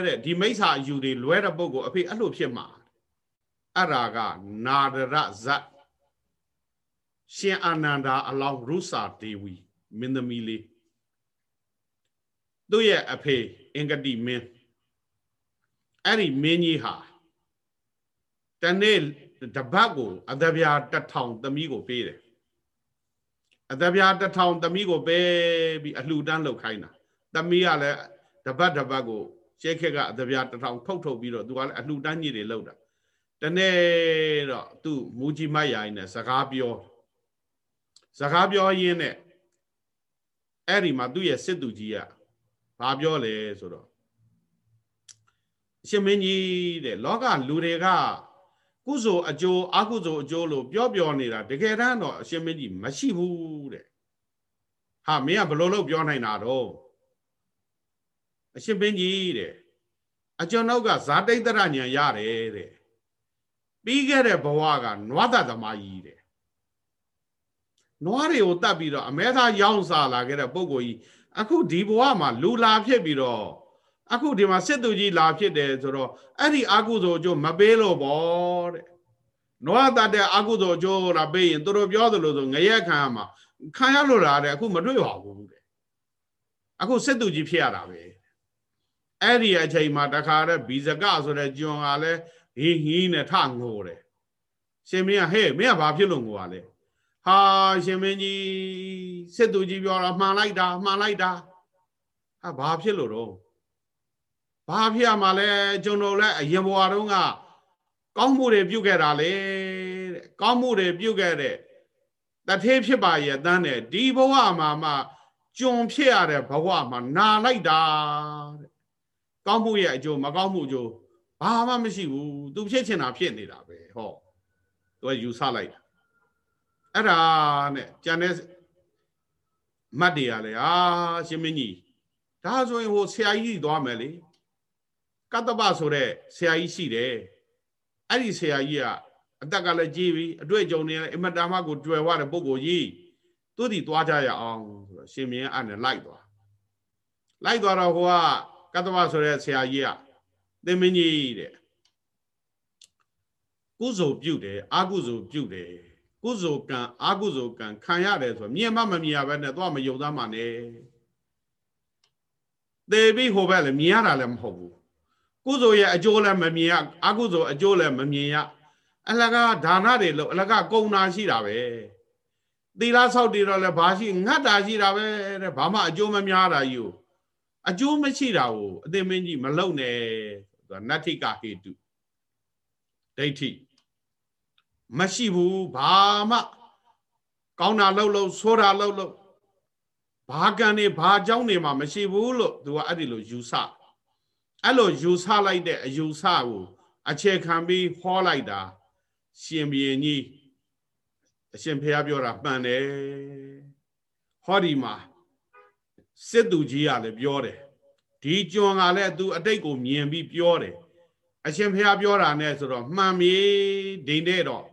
Speaker 1: တဲ့ဒီမိစ္ဆာအယူတွေလွဲတဲ့ပုံကိုအဖေအဲ့လိုဖြစ်မှာအဲ့ဒါကနာဒရဇတ်ရှင်အာနန္ဒာအလောင်းရုစာဒေဝီမင်းသမီးလေးသူ့ရဲ့အဖေအင်္ဂတိမင်းအဲ့ဒီမင်းကြီးဟာတနေ့ တပတ်ကိုအသဗျာတထောင်သမီးကိုပေးတယ်အသဗျာတထောင်သမီးကိုပေးပြီးအလှူဒန်းလုပ်ခိုင်းတာသမီးကလည်းတပတ်တပတ်ကိုရှေးခက်ကအသဗျာတထောင်ထုတ်ထုတ်ပြီးတော့သူကလည်းအလှူဒန်းကြီးတွေလုပ်တာတနေ့တော့သူ့မူကြီးမတ်ရိုင်းနဲ့စကားပြောစကားပြောရင်းနဲ့အဲ့ဒီမှာသူ့ရဲ့စစ်သူကြီးကဘာပြောလဲဆိုတော့ရှင်မင်းကြီးတဲ့လောကလူတွေက ကုသိုလ်အကျိုးအကုသိုလ်အကျိုးလို့ပြောပြောနေတာတကယ်တမ်းတော့အရှင်မင်းကြီးမရှိဘူးတဲ့ဟာမင်းကဘလို့လို့ပြောနိုင်တာတော့အရှင်မင်းကြီးတဲ့အကျွန်ုပ်ကဇာတိတ်တရညံရတယ်တဲ့ပြီးခဲ့တဲ့ဘဝကနွားတသမားကြီးတဲ့နွားတွေကိုတတ်ပြီးတော့အမဲသားရောင်းစားလာခဲ့တဲ့ပုံကိုကြီးအခုဒီဘဝမှာလူလာဖြစ်ပြီးတော့ အခုဒီမှာစစ်သူကြီးလာဖြစ်တယ်ဆိုတော့အဲ့ဒီအာကုသိုလ်အကျိုးမပေးလို့ပေါ့တဲ့နွားတတ်တဲ့အာကုသိုလ်အကျိုးလာပေးရင်သူတို့ပြောသလိုဆိုငရက်ခံမှာခံရလို့လားတဲ့အခုမတွေ့ပါဘူးတဲ့အခုစစ်သူကြီးဖြစ်ရတာပဲအဲ့ဒီအချိန်မှာတခါတဲ့ဘီဇကဆိုတဲ့ကျွန်ကလည်းဟင်းဟင်းနဲ့ထငိုတယ်ရှင်မင်းကဟဲ့မင်းကဘာဖြစ်လို့ငိုရလဲဟာရှင်မင်းကြီးစစ်သူကြီးပြောတာမှန်လိုက်တာမှန်လိုက်တာဟာဘာဖြစ်လို့တော့ ဘာဖြစ်ရမှာလဲကျွန်တော်လည်းအရင်ဘဝတုန်းကကောင်းမှုတွေပြုခဲ့တာလေတဲ့ကောင်းမှုတွေပြုခဲ့တဲ့တထေးဖြစ်ပါရဲ့တန်းတဲ့ဒီဘဝမှာမှကျွန်ဖြစ်ရတဲ့ဘဝမှာနာလိုက်တာတဲ့ကောင်းမှုရဲ့အကျိုးမကောင်းမှုအကျိုးဘာမှမရှိဘူးသူဖြစ်ချင်တာဖြစ်နေတာပဲဟောသူကယူဆလိုက်တာအဲ့ဒါနဲ့ကြံတဲ့မတ်တွေကလည်းအာရှင်မင်းကြီးဒါဆိုရင်ဟိုဆရာကြီးသွားမယ်လေ ကတ္တပဆိုတဲ့ဆရာကြီးရှိတယ်အဲ့ဒီဆရာကြီးကအသက်ကလည်းကြီးပြီအတွေ့အကြုံတွေလည်းအမတန်မှကိုတွေ့ဝတဲ့ပုံကိုကြီးသူဒီသွားကြရအောင်ဆိုတော့ရှင်မင်းအဲ့နဲ့လိုက်သွားလိုက်သွားတော့ဟိုကကတ္တပဆိုတဲ့ဆရာကြီးကသင်မင်းကြီးတဲ့ကုစုပြုတ်တယ်အာကုစုပြုတ်တယ်ကုစုကံအာကုစုကံခံရတယ်ဆိုမြင်မမမြင်ရဘဲနဲ့တော့မယုံသားမှနဲ့သေပြီးဟိုဘက်လည်းမြင်ရတာလည်းမဟုတ်ဘူး ကုစုရဲ့အကျိုးလည်းမမြင်ရအာကုစုအကျိုးလည်းမမြင်ရအလကားဒါနတွေလို့အလကားကုံနာရှိတာပဲသီလဆောက်တည်တော့လည်းဘာရှိငတ်တာရှိတာပဲတဲ့ဘာမှအကျိုးမများတာကြီးကိုအကျိုးမရှိတာကိုအသိမင်းကြီးမလုံနဲ့ဆိုတာနတ္ထိကဟေတုဒိဋ္ဌိမရှိဘူးဘာမှကောင်းတာလှုပ်လှုပ်ဆိုးတာလှုပ်လှုပ်ဘာကံနေဘာเจ้าနေမှာမရှိဘူးလို့သူကအဲ့ဒီလိုယူဆ အဲ့လိုယူဆလိုက်တဲ့အယူဆကိုအခြေခံပြီးဟောလိုက်တာ ရှင်ဘီရင်ကြီးအရှင်ဖះပြောတာမှန်တယ်ဟောဒီမှာစစ်သူကြီးကလည်းပြောတယ်ဒီကြွန်ကလည်းသူအတိတ်ကိုမြင်ပြီးပြောတယ်အရှင်ဖះပြောတာနဲ့ဆိုတော့မှန်ပြီဒိန်တဲ့တော့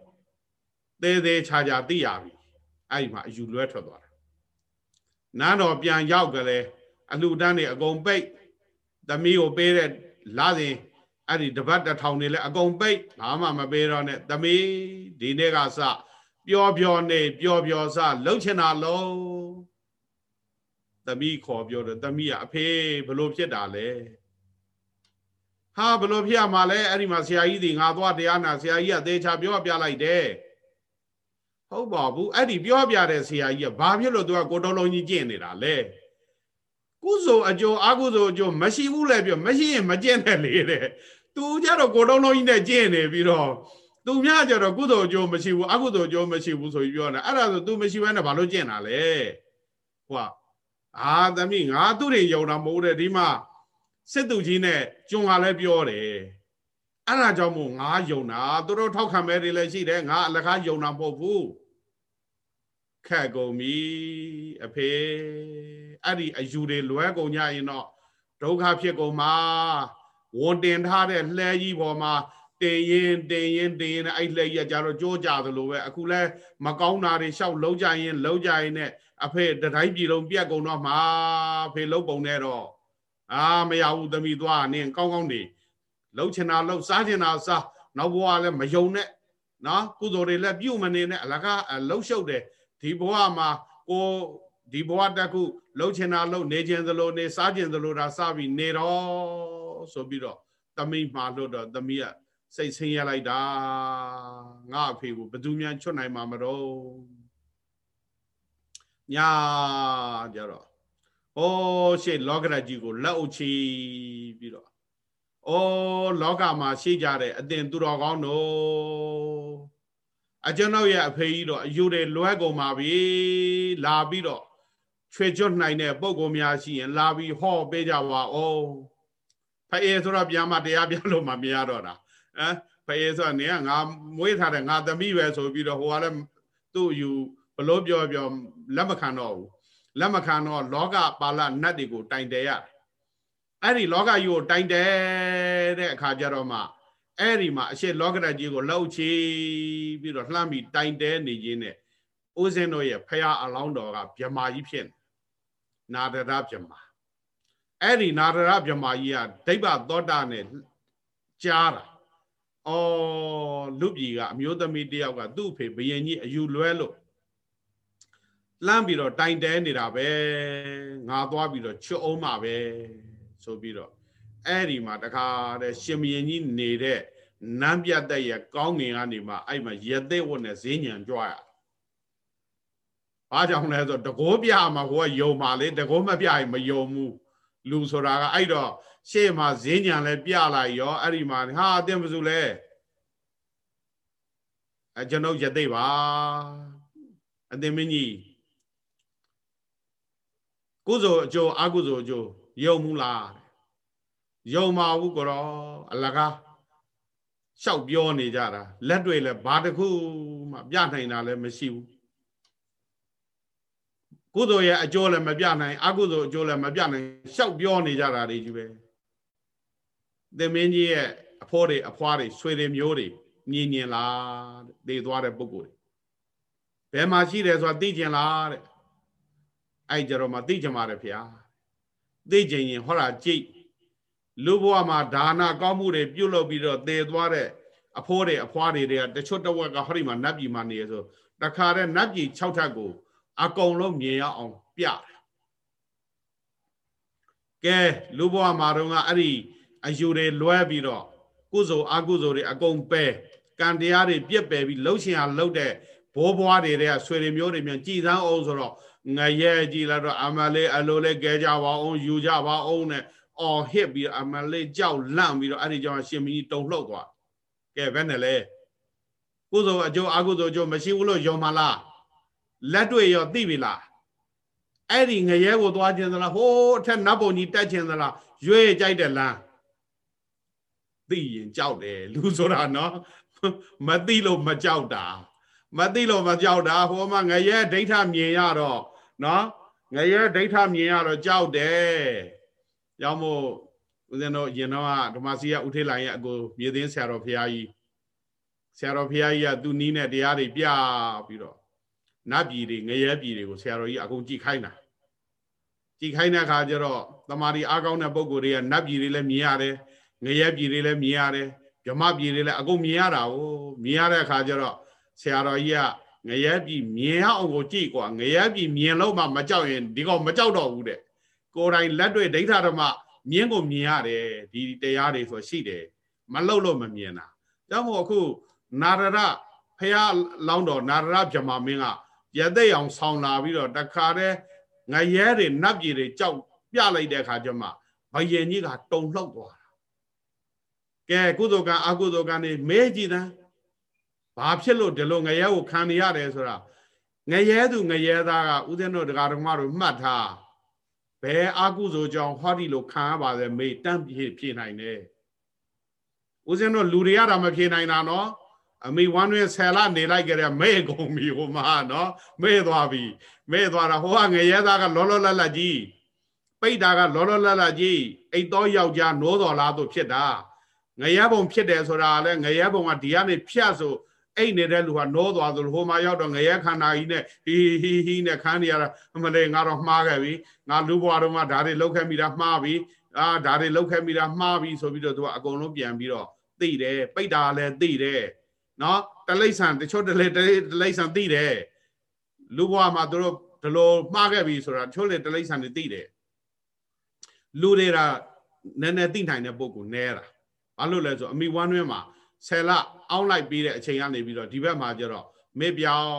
Speaker 1: သေးသေးချာချာသိရပြီအဲ့ဒီမှာအယူလွဲထွက်သွားတာနန်းတော်ပြန်ရောက်ကြလေအလှတန်းတွေအကုန်ပိတ် သမီးကိုပေးတဲ့လာစဉ်အဲ့ဒီတပတ်တစ်ထောင်နေလဲအကုန်ပိတ်ဘာမှမပေးတော့နဲ့သမီးဒီနေ့ကစပျော်ပျော်နေပျော်ပျော်စလှုပ်ချင်တာလုံးသမီးခေါ်ပြောတယ်သမီးကအဖေဘလို့ဖြစ်တာလဲဟာဘလို့ဖြစ်ရမှာလဲအဲ့ဒီမှာဆရာကြီးတွေငါသွားတရားနာဆရာကြီးကသေချာပြောပြလိုက်တယ်ဟုတ်ပါဘူးအဲ့ဒီပြောပြတဲ့ဆရာကြီးကဘာဖြစ်လို့သူကကိုတော်လုံးကြီးကျင့်နေတာလဲ ကုသိုလ်အကျိုးအကုသိုလ်အကျိုးမရှိဘူးလဲပြောမရှိရင်မကျင့်နဲ့လေတဲ့သူကြတော့ကိုတော်လုံးကြီးနဲ့ကျင့်နေပြီးတော့သူများကြတော့ကုသိုလ်အကျိုးမရှိဘူးအကုသိုလ်အကျိုးမရှိဘူးဆိုပြီးပြောနေတာအဲ့ဒါဆို तू မရှိဘဲနဲ့ဘာလို့ကျင့်တာလဲဟိုကအာသမီးငါသူ့တွေယုံတာမဟုတ်တဲ့ဒီမှာစစ်သူကြီးနဲ့ကျွန်ကလည်းပြောတယ်အဲ့ဒါကြောင့်မို့ငါယုံတာသူတို့ထောက်ခံမဲတွေလည်းရှိတယ်ငါအလကားယုံတာမဟုတ်ဘူး ခက်ကုန်ပြီအဖေအဲ့ဒီအယူတွေလွဲကုန်ကြရင်တော့ဒုက္ခဖြစ်ကုန်မှာဝန်တင်ထားတဲ့လှဲကြီးပေါ်မှာတင်ရင်တင်ရင်တင်ရင်အဲ့လှဲကြီးကကြတော့ကြိုးကြသလိုပဲအခုလဲမကောင်းတာတွေရှောက်လုံးကြရင်လုံးကြရင်နဲ့အဖေတတိုင်းပြည်လုံးပြက်ကုန်တော့မှာဖေလုံးပုံနဲ့တော့အာမရဘူးသမီးသွားနင်းကောင်းကောင်းနေလှုပ်ချင်တာလှုပ်စားချင်တာစားနောက်ဘဝလည်းမယုံနဲ့နော်ကုသိုလ်တွေလည်းပြုတ်မနေနဲ့အလကားလှုပ်ရှုပ်တယ် ဒီဘဝမှာကိုဒီဘဝတက်ခုလှုပ်ချင်တာလှုပ်နေခြင်းသလိုနေစားခြင်းသလိုဒါစပြီးနေတော့ဆိုပြီးတော့သမီးမှာလို့တော့သမီးကစိတ်ဆင်းရဲလိုက်တာငါအဖေကိုဘယ်သူမှချွတ်နိုင်မှာမတော့ညာကြတော့ဩရှေ့လောကရကြီးကိုလက်အုပ်ချီပြီးတော့ဩလောကမှာရှိကြတဲ့အတင်သူတော်ကောင်းတို့ အကျွန်ုပ်ရဲ့အဖေကြီးတော့အယူတွေလွဲကုန်ပါပြီလာပြီးတော့ချွေကျွတ်နိုင်တဲ့ပုံကောများရှိရင် လာပြီးဟောပေးကြပါဦးဖအေးဆိုတော့ပြန်မတရားပြလို့မှမရတော့တာဟမ်ဖအေးဆိုတော့နေကငါမွေးထားတဲ့ငါသမီးပဲဆိုပြီးတော့ဟိုကလည်းသူ့ယူဘလို့ပြောပြောလက်မခံတော့ဘူးလက်မခံတော့လောကပါဠနတ်တွေကိုတိုင်တယ်ရတယ်အဲ့ဒီလောကကြီးကိုတိုင်တယ်တဲ့အခါကျတော့မှ အဲ့ဒီမှာအရှိလောကရကြီးကိုလှုပ်ချီပြီးတော့လှမ်းပြီးတိုင်တဲနေခြင်းနဲ့ဦးဇင်းတို့ရဲ့ဖရာအလောင်းတော်ကဗြမာကြီးဖြစ်နာဒရဗြမာအဲ့ဒီနာဒရဗြမာကြီးကဒိဗ္ဗသောတာနဲ့ကြားတာအော်လူပြည်ကအမျိုးသမီးတယောက်ကသူ့အဖေဘယင်ကြီးအယူလွဲလို့လှမ်းပြီးတော့တိုင်တဲနေတာပဲငါသွားပြီးတော့ချွတ်အောင်မှာပဲဆိုပြီးတော့ အဲ့ဒီမှာတခါတဲ့ရှင်မင်းကြီးနေတဲ့နန်းပြတ်တဲ့ရဲ့ကောင်းငင်ကနေမှအဲ့မှာရသက်ဝတ်နဲ့ဈေးညံကြွားရဘာကြောင့်လဲဆိုတကောပြမှာဟိုကယုံပါလေတကောမပြရင်မယုံဘူးလူဆိုတာကအဲ့တော့ရှေ့မှာဈေးညံလဲပြလိုက်ရောအဲ့ဒီမှာဟာအတင်မစုလဲအကျွန်ုပ်ရသက်ပါအတင်မင်းကြီးကုသိုလ်အကျိုးအကုသိုလ်အကျိုးယုံမူလား ယုံပါဘူးကောအလကားလျှောက်ပြောနေကြတာလက်တွေလည်းဘာတစ်ခုမှပြနိုင်တာလည်းမရှိဘူးကုသိုလ်ရဲ့အကျိုးလည်းမပြနိုင်အကုသိုလ်အကျိုးလည်းမပြနိုင်လျှောက်ပြောနေကြတာတွေကြီးပဲသင်မင်းကြီးရဲ့အဖိုးတွေအဖွားတွေဆွေတွေမျိုးတွေမြင်မြင်လားတဲ့သိသွားတဲ့ပုဂ္ဂိုလ်တွေဘယ်မှာရှိတယ်ဆိုတာသိကျင်လားတဲ့အဲ့ကြတော့မှသိကြမှာတယ်ဗျာသိကျင်ရင်ဟောတာကြိတ် လူဘဝမှာဒါနကောင်းမှုတွေပြုလုပ်ပြီးတော့တည်သွားတဲ့အဖိုးတွေအဖွားတွေတွေကတချို့တဝက်ကဟောဒီမှာနတ်ပြည်မှာနေရဆိုတခါတဲ့နတ်ပြည်6ထပ်ကို အကုန်လုံးမြင်ရအောင်ပြတယ်ကဲလူဘဝမှာတော့ကအဲ့ဒီအယူတွေလွဲပြီးတော့ကုသိုလ်အကုသိုလ်တွေအကုန်ပဲကံတရားတွေပြက်ပယ်ပြီးလှုပ်ရှင်အောင်လှုပ်တဲ့ဘိုးဘွားတွေတဲ့ဆွေတွေမျိုးတွေမြန်ကြည်သန်းအောင်ဆိုတော့ငရဲကြည်လာတော့အမလေးအလိုလေးကဲကြပါအောင်ယူကြပါအောင်နဲ့ အော်ဟစ်ပြီးအမလေးကြောက်လန့်ပြီးတော့အဲ့ဒီကြောင့်ရှင်မင်းကြီးတုံလှုပ်သွားကဲဘယ်နဲ့လဲကုသိုလ်အကျိုးအကုသိုလ်အကျိုးမရှိဘူးလို့ယုံမလားလက်တွေ့ရောသိပြီလားအဲ့ဒီငရဲကိုသွားခြင်းသလားဟိုးအထက်နတ်ဘုံကြီးတက်ခြင်းသလားရွေးကြိုက်တဲ့လမ်းသိရင်ကြောက်တယ်လူဆိုတာနော်မသိလို့မကြောက်တာမသိလို့မကြောက်တာဟိုမှာငရဲဒိဋ္ဌမြင်ရတော့နော်ငရဲဒိဋ္ဌမြင်ရတော့ကြောက်တယ် ကြောင့်မို့ဦးဇင်းတို့ရင်တော့ဓမ္မစီရဥထေးလိုင်ရဲ့အကိုမြေသိန်းဆရာတော်ဖရာကြီးဆရာတော်ဖရာကြီးကသူ့နီးနဲ့တရားတွေပြပြီးတော့နတ်ပြည်တွေငရဲပြည်တွေကိုဆရာတော်ကြီးအကုန်ကြည့်ခိုင်းတာကြည့်ခိုင်းတဲ့အခါကျတော့တမာရီအားကောင်းတဲ့ပုံကိုယ်တွေကနတ်ပြည်တွေလည်းမြင်ရတယ်ငရဲပြည်တွေလည်းမြင်ရတယ်ဗြဟ္မပြည်တွေလည်းအကုန်မြင်ရတာကိုမြင်ရတဲ့အခါကျတော့ဆရာတော်ကြီးကငရဲပြည်မြင်ရအောင်ကိုကြည့်ကွာငရဲပြည်မြင်လို့မှမကြောက်ရင်ဒီကောင်မကြောက်တော့ဘူးတဲ့ ကိုယ်တိုင်လက်တွေ့ဒိဋ္ဌဓမ္မမြင်ကိုမြင်ရတယ်ဒီတရားတွေဆိုရှိတယ်မလှုပ်လို့မမြင်တာကြောင့်မို့အခုနာရရဖះလောင်းတော်နာရရဗြဟ္မာမင်းကရသက်အောင်ဆောင်းလာပြီးတော့တခါတည်းငရဲတွေနတ်ပြည်တွေကြောက်ပြလိုက်တဲ့အခါကျမှဘယင်ကြီးကတုံလှုပ်သွားတာကဲကုသိုလ်ကံအကုသိုလ်ကံနေမဲကြည့်တယ်ဘာဖြစ်လို့ဒီလိုငရဲကိုခံနေရတယ်ဆိုတာငရဲသူငရဲသားကဥဒင်းတို့ဒကာဒကမတို့မှတ်ထား ဘယ်အာကုသိုလ်ကြောင့်ဟောဒီလိုခံရပါလဲမေတန့်ပြေဖြေနိုင်တယ်ဦးဇင်းတို့လူတွေရတာမဖြေနိုင်တာနော်အမိဝမ်းတွင်ဆယ်လနေလိုက်ကြတဲ့မဲ့ကုန်ပြီဟိုမှာနော်မဲ့သွားပြီမဲ့သွားတာဟိုကငရဲသားကလောလောလတ်လတ်ကြီးပိတ်တာကလောလောလတ်လတ်ကြီးအိတ်တော်ယောက်ျားနိုးတော်လားတို့ဖြစ်တာငရဲဘုံဖြစ်တယ်ဆိုတာလည်းငရဲဘုံကဒီကနေဖြတ်ဆို အိတ်နေတဲ့လူကနိုးသွားသလိုဟိုမှာရောက်တော့ငရဲခန္ဓာကြီးနဲ့ဟီဟီဟီနဲ့ခန်းနေရတာမလေးငါတော့မှားခဲ့ပြီငါလူဘွားတော့မှဓာတွေလောက်ခဲ့မိတာမှားပြီအာဓာတွေလောက်ခဲ့မိတာမှားပြီဆိုပြီးတော့သူကအကုန်လုံးပြန်ပြီးတော့သိတယ်ပိတ်တာလည်းသိတယ်နော်တလိษံတချို့တလိတလိษံသိတယ်လူဘွားမှာသူတို့ဒီလိုမှားခဲ့ပြီဆိုတာတချို့လေတလိษံတွေသိတယ်လူတွေကနည်းနည်းသိနိုင်တဲ့ပုံကိုနဲတာဘာလို့လဲဆိုအမိဝမ်းတွင်းမှာဆယ်လ အောင်းလိုက်ပြီးတဲ့အချိန်ကနေပြီးတော့ဒီဘက်မှာကျတော့မေ့ပြောင်း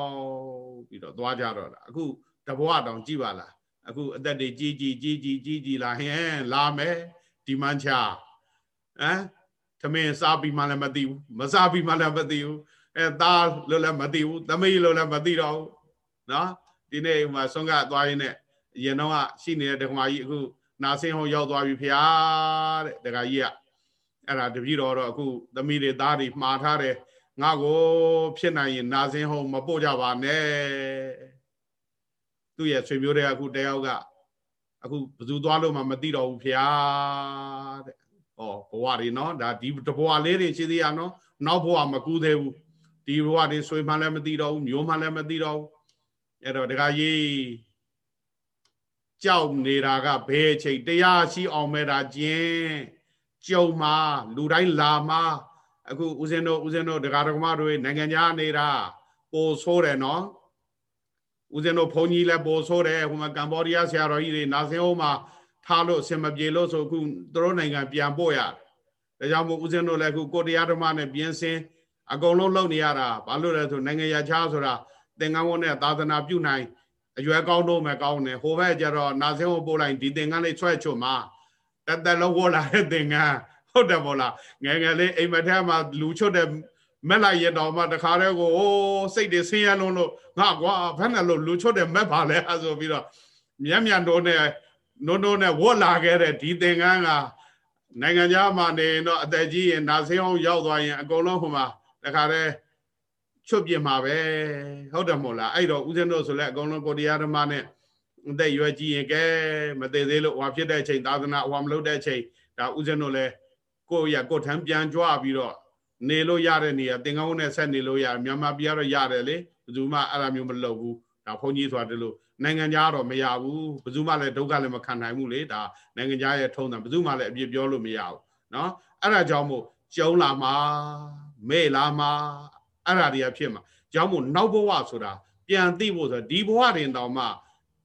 Speaker 1: ပြီးတော့သွားကြတော့တာအခုတဘွားတောင်ကြည့်ပါလားအခုအသက်တွေကြီးကြီးကြီးကြီးကြီးကြီးလာဟင်လာမယ်ဒီမှန်ချဟမ်သမင်းစားပြီးမှလည်းမသိဘူးမစားပြီးမှလည်းမသိဘူးအဲသားလို့လည်းမသိဘူးသမီးလို့လည်းမသိတော့ဘူးနော်ဒီနေ့ဟိုမှာဆုံးကသွားရင်းနဲ့ရင်တော့ရှိနေတဲ့ဒကမာကြီးအခုနာဆင်းဟောရောက်သွားပြီဖျားတဲ့ဒကာကြီးက အဲ့ဒါတပည့်တော်တော့အခုသမီးတွေသားတွေမှားထားတယ်ငါကိုဖြစ်နိုင်ရင်နာဆင်းဟောမပို့ကြပါနဲ့သူ့ရဲ့ဆွေမျိုးတွေကအခုတယောက်ကအခုဘယ်သူသွားလို့မှမသိတော့ဘူးဖျားတဲ့ဩဘဝတွေနော်ဒါဒီတဘဝလေးတွေရှိသေးရနော်နောက်ဘဝမကူးသေးဘူးဒီဘဝတွေဆွေမှလည်းမသိတော့ဘူးမျိုးမှလည်းမသိတော့ဘူးအဲ့တော့ဒကာကြီးကြောက်နေတာကဘယ်ချိန်တရားရှိအောင်မဲ့တာကျင်း ကြုံမှာလူတိုင်းလာမှာအခုဦးဇင်းတို့ဦးဇင်းတို့ဒကာဒကမတို့နိုင်ငံခြားနေတာပိုဆိုးတယ်နော်ဦးဇင်းတို့ဘုန်းကြီးလည်းပို့ဆိုးတယ်ဟိုမှာကမ္ဘောဒီးယားဆရာတော်ကြီးတွေနာဆင်းဟိုမှာထားလို့အစင်မပြေလို့ဆိုအခုသူတို့နိုင်ငံပြန်ပို့ရတယ်ဒါကြောင့်မို့ဦးဇင်းတို့လည်းအခုကိုတရားဓမ္မနဲ့ပြင်းစင်အကုန်လုံးလုပ်နေရတာဘာလို့လဲဆိုနိုင်ငံရခြားဆိုတာသင်္ကန်းဝတ်နဲ့သာသနာပြုနိုင်အရွယ်ကောင်းတော့မယ်ကောင်းတယ်ဟိုဘက်ကျတော့နာဆင်းဟိုပို့လိုက်ဒီသင်္ကန်းလေးဆွဲချွတ်မှာ တသက်လုံးဝလာတဲ့သင်္ကန်းဟုတ်တယ်မို့လားငယ်ငယ်လေးအိမ်မထဲမှာလူချွတ်တဲ့မက်လိုက်ရတော့မှတခါတည်းကိုအိုးစိတ်တွေဆင်းရဲလုံးလို့ငါကွာဘယ်နဲ့လို့လူချွတ်တဲ့မက်ပါလဲအဲဆိုပြီးတော့မြန်မြန်တော့နဲ့နုံနုံနဲ့ဝတ်လာခဲ့တဲ့ဒီသင်္ကန်းကနိုင်ငံခြားမှာနေတော့အသက်ကြီးရင်နာဆင်းအောင်ရောက်သွားရင်အကုန်လုံးဟိုမှာတခါတည်းချွတ်ပြမှာပဲဟုတ်တယ်မို့လားအဲ့တော့ဦးဇင်းတို့ဆိုလဲအကုန်လုံးကိုတရားဓမ္မနဲ့ အသက်ရွယ်ကြီးရင်ကဲမသေးသေးလို့ဟွာဖြစ်တဲ့အချိန်သာသနာဟွာမလုပ်တဲ့အချိန်ဒါဦးဇင်းတို့လဲကိုယ့်ရကိုယ်ထမ်းပြန်ကြွပြီးတော့နေလို့ရတဲ့နေရာသင်္ကန်းဝတ်နဲ့ဆက်နေလို့ရမြန်မာပြည်ကတော့ရတယ်လေဘယ်သူမှအဲ့လိုမျိုးမလုပ်ဘူးဒါဘုန်းကြီးဆိုတာဒီလိုနိုင်ငံခြားတော့မရဘူးဘယ်သူမှလည်းဒုက္ခလည်းမခံနိုင်ဘူးလေဒါနိုင်ငံခြားရဲ့ထုံးတယ်ဘယ်သူမှလည်းအပြစ်ပြောလို့မရဘူးเนาะအဲ့ဒါကြောင့်မို့ကျုံလာမှာမေ့လာမှာအဲ့ဒါတွေကဖြစ်မှာကြောင့်မို့နောက်ဘဝဆိုတာပြန်သိဖို့ဆိုဒီဘဝတင်တောင်မှ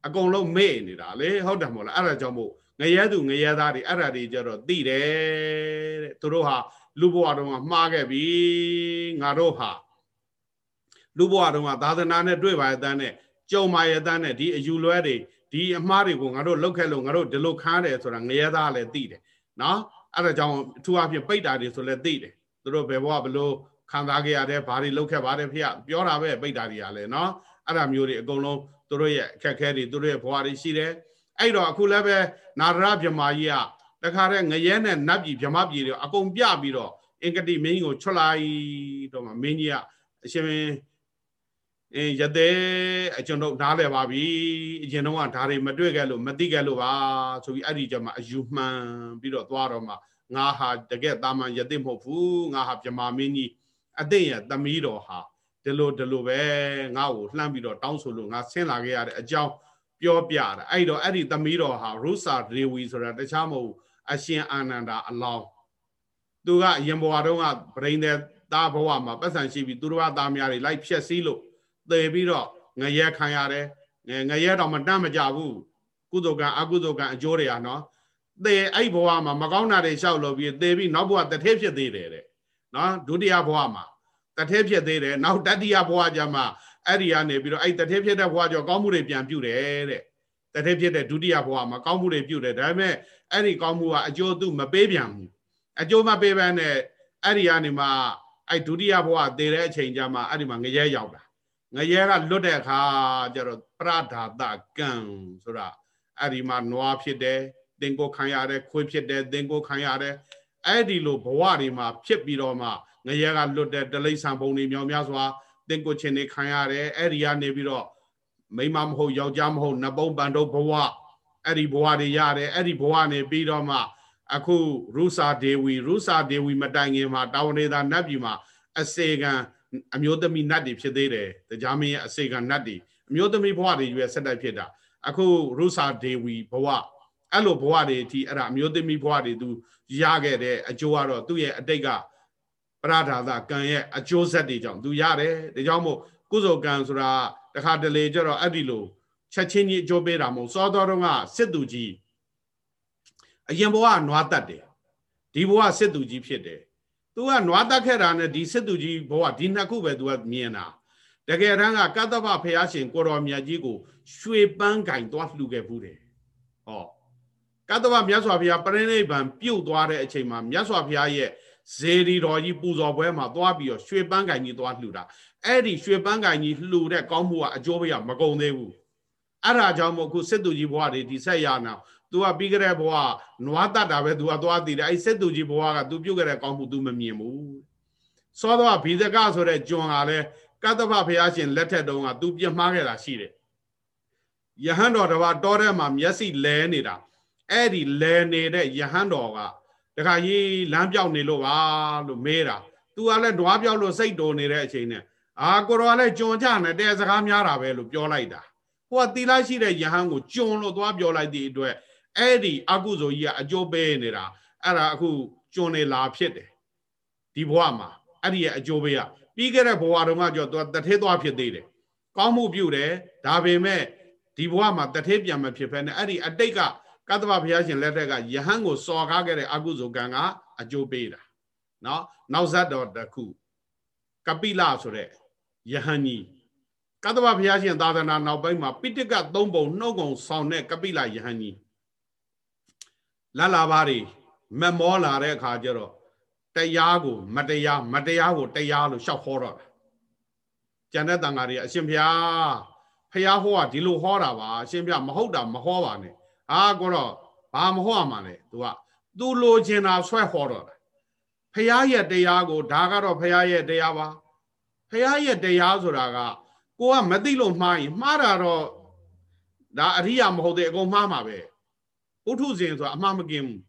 Speaker 1: အကုန်လုံးမေ့နေတာလေဟုတ်တယ်မဟုတ်လားအဲ့ဒါကြောင့်မို့ငရဲသူငရဲသားတွေအဲ့ဒါတွေကြတော့သိတယ်တဲ့သူတို့ဟာလူဘဝတုန်းကမှားခဲ့ပြီငါတို့ဟာလူဘဝတုန်းကသာသနာနဲ့တွေ့ပါရဲ့တန်းနဲ့ကြုံပါရဲ့တန်းနဲ့ဒီအယူလွဲတွေဒီအမှားတွေကိုငါတို့လောက်ခဲ့လို့ငါတို့ဒီလိုခန်းတယ်ဆိုတာငရဲသားလည်းသိတယ်နော်အဲ့ဒါကြောင့်အထူးအဖြင့်ပိတ်တာတွေဆိုလည်းသိတယ်သူတို့ဘယ်ဘဝဘလို့ခံစားခဲ့ရတယ်ဘာတွေလောက်ခဲ့ပါတယ်ဖေပြောတာပဲပိတ်တာတွေကလည်းနော်အဲ့ဒါမျိုးတွေအကုန်လုံး သူတို့ရဲ့အခက်အခဲတွေသူတို့ရဲ့ဘဝတွေရှိတယ်အဲ့တော့အခုလည်းပဲနာရရဗြမာကြီးကတခါတည်းငရဲနဲ့နတ်ပြည်ဗြမာပြည်တွေအကုန်ပြပြီးတော့အင်္ဂတိမင်းကြီးကိုချွတ်လိုက်တော့မှမင်းကြီးကအရှင်အင်းရတဲ့ကျွန်တော်နားလဲပါပြီအရင်တော့ကဒါတွေမတွေ့ခဲ့လို့မသိခဲ့လို့ပါဆိုပြီးအဲ့ဒီကျမှအယူမှန်ပြီးတော့သွားတော့မှငါဟာတကယ်တာမန်ရတဲ့မဟုတ်ဘူးငါဟာဗြမာမင်းကြီးအသိရသမီးတော်ဟာ ဒီလိုဒီလိုပဲငါ့ကိုလှမ်းပြီးတော့တောင်းဆိုလို့ငါဆင်းလာခဲ့ရတဲ့အကြောင်းပြောပြတာအဲ့တော့အဲ့ဒီသမီးတော်ဟာရုစာဒေဝီဆိုတာတခြားမဟုတ်အရှင်အာနန္ဒာအလောင်းသူကအရင်ဘဝတုန်းကဗရိန်တဲ့သားဘဝမှာပတ်စံရှိပြီးသူတော်သားများတွေလိုက်ဖြက်စီးလို့သေပြီးတော့ငရဲခံရတယ်ငရဲတော့မတတ်မကြဘူးကုသိုလ်ကံအကုသိုလ်ကံအကျိုးတွေဟာနော်သေအဲ့ဘဝမှာမကောင်းတာတွေရှောက်လို့ပြီးသေပြီးနောက်ဘဝတထေးဖြစ်သေးတယ်တဲ့နော်ဒုတိယဘဝမှာ တထဲဖြစ်သေးတယ်နောက်တတိယဘဝကျမှအဲ့ဒီကနေပြီးတော့အဲ့တထဲဖြစ်တဲ့ဘဝကျော်ကောင်းမှုတွေပြန်ပြုတယ်တဲ့တထဲဖြစ်တဲ့ဒုတိယဘဝမှာကောင်းမှုတွေပြုတယ်ဒါပေမဲ့အဲ့ဒီကောင်းမှုကအကျိုးသူမပေးပြန်ဘူးအကျိုးမပေးဘဲနဲ့အဲ့ဒီကနေမှအဲ့ဒုတိယဘဝသေတဲ့အချိန်ကျမှအဲ့ဒီမှာငရဲရောက်တာငရဲကလွတ်တဲ့အခါကျတော့ပရဒါတကံဆိုတာအဲ့ဒီမှာနွားဖြစ်တယ်သင်္ကိုခံရတယ်ခွေးဖြစ်တယ်သင်္ကိုခံရတယ်အဲ့ဒီလိုဘဝတွေမှာဖြစ်ပြီးတော့မှ ငရဲကလွတ်တဲ့တလိษံဘုံတွေမြောင်များစွာသင်ကိုချင်းတွေခံရတယ်အဲ့ဒီကနေပြီးတော့မိမမဟုတ်ယောက်ျားမဟုတ်နဘုံပန်တို့ဘဝအဲ့ဒီဘဝတွေရတယ်အဲ့ဒီဘဝနေပြီးတော့မှအခုရုစာဒေဝီရုစာဒေဝီမတိုင်ခင်မှာတာဝန်ဒေသာနတ်ပြည်မှာအစေကံအမျိုးသမီးနတ်တွေဖြစ်သေးတယ်တရားမင်းရဲ့အစေကံနတ်တွေအမျိုးသမီးဘဝတွေရွယ်ဆက်တိုက်ဖြစ်တာအခုရုစာဒေဝီဘဝအဲ့လိုဘဝတွေအထိအဲ့ဒါအမျိုးသမီးဘဝတွေသူရခဲ့တဲ့အကျိုးကတော့သူ့ရဲ့အတိတ်က ပရဒါသကံရဲ့အကျိုးဆက်တွေကြောင့်သူရတယ်ဒါကြောင့်မို့ကုသိုလ်ကံဆိုတာတခါတလေကျတော့အဲ့ဒီလိုချက်ချင်းကြီးအကျိုးပေးတာမဟုတ်စောတော်တော့ကစစ်သူကြီးအရင်ဘဝနွားတတ်တယ်ဒီဘဝစစ်သူကြီးဖြစ်တယ်သူကနွားတတ်ခဲ့တာနဲ့ဒီစစ်သူကြီးဘဝဒီနှစ်ခုပဲသူကမြင်တာတကယ်တမ်းကကတ္တဗဖရာရှင်ကိုတော်မြတ်ကြီးကိုရွှေပန်းကင်သွားလှူခဲ့ဘူးတယ်ဟောကတ္တဗမြတ်စွာဘုရားပရိနိဗ္ဗာန်ပြုတ်သွားတဲ့အချိန်မှာမြတ်စွာဘုရားရဲ့ ဇေဒီတော်ကြီးပူဇော်ပွဲမှာသွားပြီးတော့ရွှေပန်းကင်ကြီးသွားလှူတာအဲ့ဒီရွှေပန်းကင်ကြီးလှူတဲ့ကောင်းမှုကအကျိုးပေးရမကုန်သေးဘူးအဲ့ဒါကြောင့်မို့အခုစစ်သူကြီးဘဝတွေဒီဆက်ရနာသူကပြီးကြတဲ့ဘဝနွားတတ်တာပဲသူကသွားတည်တယ်အဲ့စစ်သူကြီးဘဝကသူပြုတ်ခဲ့တဲ့ကောင်းမှု तू မမြင်ဘူးစောတော့ဘိဇကဆိုတဲ့ကျွန်ဟာလဲကတ္တဗဘုရားရှင်လက်ထက်တုန်းက तू ပြမှားခဲ့တာရှိတယ်ယဟန်တော်တစ်ပါးတောထဲမှာမျက်စိလဲနေတာအဲ့ဒီလဲနေတဲ့ယဟန်တော်က တခါကြီးလမ်းပြောက်နေလို့ပါလို့မေးတာသူကလည်းဓွားပြောက်လို့စိတ်တော်နေတဲ့အချိန်နဲ့အာကိုတော်ကလည်းကြုံကြနဲ့တဲစကားများတာပဲလို့ပြောလိုက်တာဟိုကတီလိုက်ရှိတဲ့ယဟန်ကိုကြုံလို့သွားပြောလိုက်တဲ့အတွက်အဲ့ဒီအကုသိုလ်ကြီးကအကျိုးပေးနေတာအဲ့ဒါအခုကြုံနေလာဖြစ်တယ်ဒီဘဝမှာအဲ့ဒီရဲ့အကျိုးပေးကပြီးခဲ့တဲ့ဘဝတုန်းကကြောသူတထဲသွားဖြစ်သေးတယ်ကောင်းမှုပြုတယ်ဒါပေမဲ့ဒီဘဝမှာတထေးပြန်မဖြစ်ဖဲနဲ့အဲ့ဒီအတိတ်က ကတ္တဗဘုရားရှင်လက်ထက်ကယဟန်ကိုစော်ကားခဲ့တဲ့အကုသိုလ်ကံကအကျိုးပေးတာနော်နောက်ဇတ်တော်တစ်ခုကပိလဆိုတဲ့ယဟန်ကြီးကတ္တဗဘုရားရှင်သာသနာနောက်ပိုင်းမှာပိဋကသုံးပုံနှုတ်ကုံဆောင်တဲ့ကပိလယဟန်ကြီးလလာပါတွေမမောလာတဲ့အခါကျတော့တရားကိုမတရားမတရားကိုတရားလို့ရှောက်ဟောတော့တာကျန်တဲ့တန်ဃာတွေအရှင်ဘုရားဖះဟောကဒီလိုဟောတာပါအရှင်ဘုရားမဟုတ်တာမဟောပါနဲ့ အာကိုတော့ဘာမဟောမှလဲ तू က तू လိုချင်တာဆွဲဟောတော့တာဖះရဲ့တရားကိုဒါကတော့ဖះရဲ့တရားပါဖះရဲ့တရားဆိုတာကကိုကမသိလို့မှားရင်မှားတာတော့ဒါအရိယာမဟုတ်တဲ့အကုန်မှားမှာပဲပုထုဇဉ်ဆိုတာအမှားမကင်းဘူး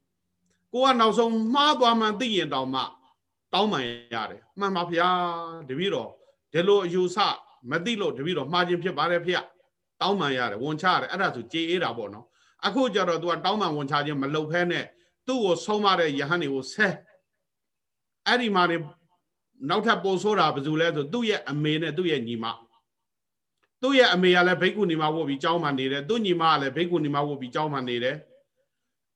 Speaker 1: ကိုကနောက်ဆုံးမှားသွားမှသိရင်တောင်မှတောင်းမှန်ရတယ်မှန်ပါဗျာတပည့်တော်ဒီလိုအယူဆမသိလို့တပည့်တော်မှားခြင်းဖြစ်ပါတယ်ဖေတောင်းမှန်ရတယ်ဝန်ချရတယ်အဲ့ဒါဆိုကြေးအေးတာပေါ့နော် အခုကျတော့ तू ကတောင်းမှန်ဝန်ချခြင်းမလုပ်ဖဲနဲ့သူ့ကိုဆုံးမတဲ့ယဟန်တွေကိုဆဲအဲ့ဒီမှာနေနောက်ထပ်ပို့ဆိုးတာဘယ်သူလဲဆိုသူ့ရဲ့အမေနဲ့သူ့ရဲ့ညီမသူ့ရဲ့အမေကလည်းဘိက္ခုနီမဝတ်ပြီးကြောင်းမှနေတယ်သူ့ညီမကလည်းဘိက္ခုနီမဝတ်ပြီးကြောင်းမှနေတယ်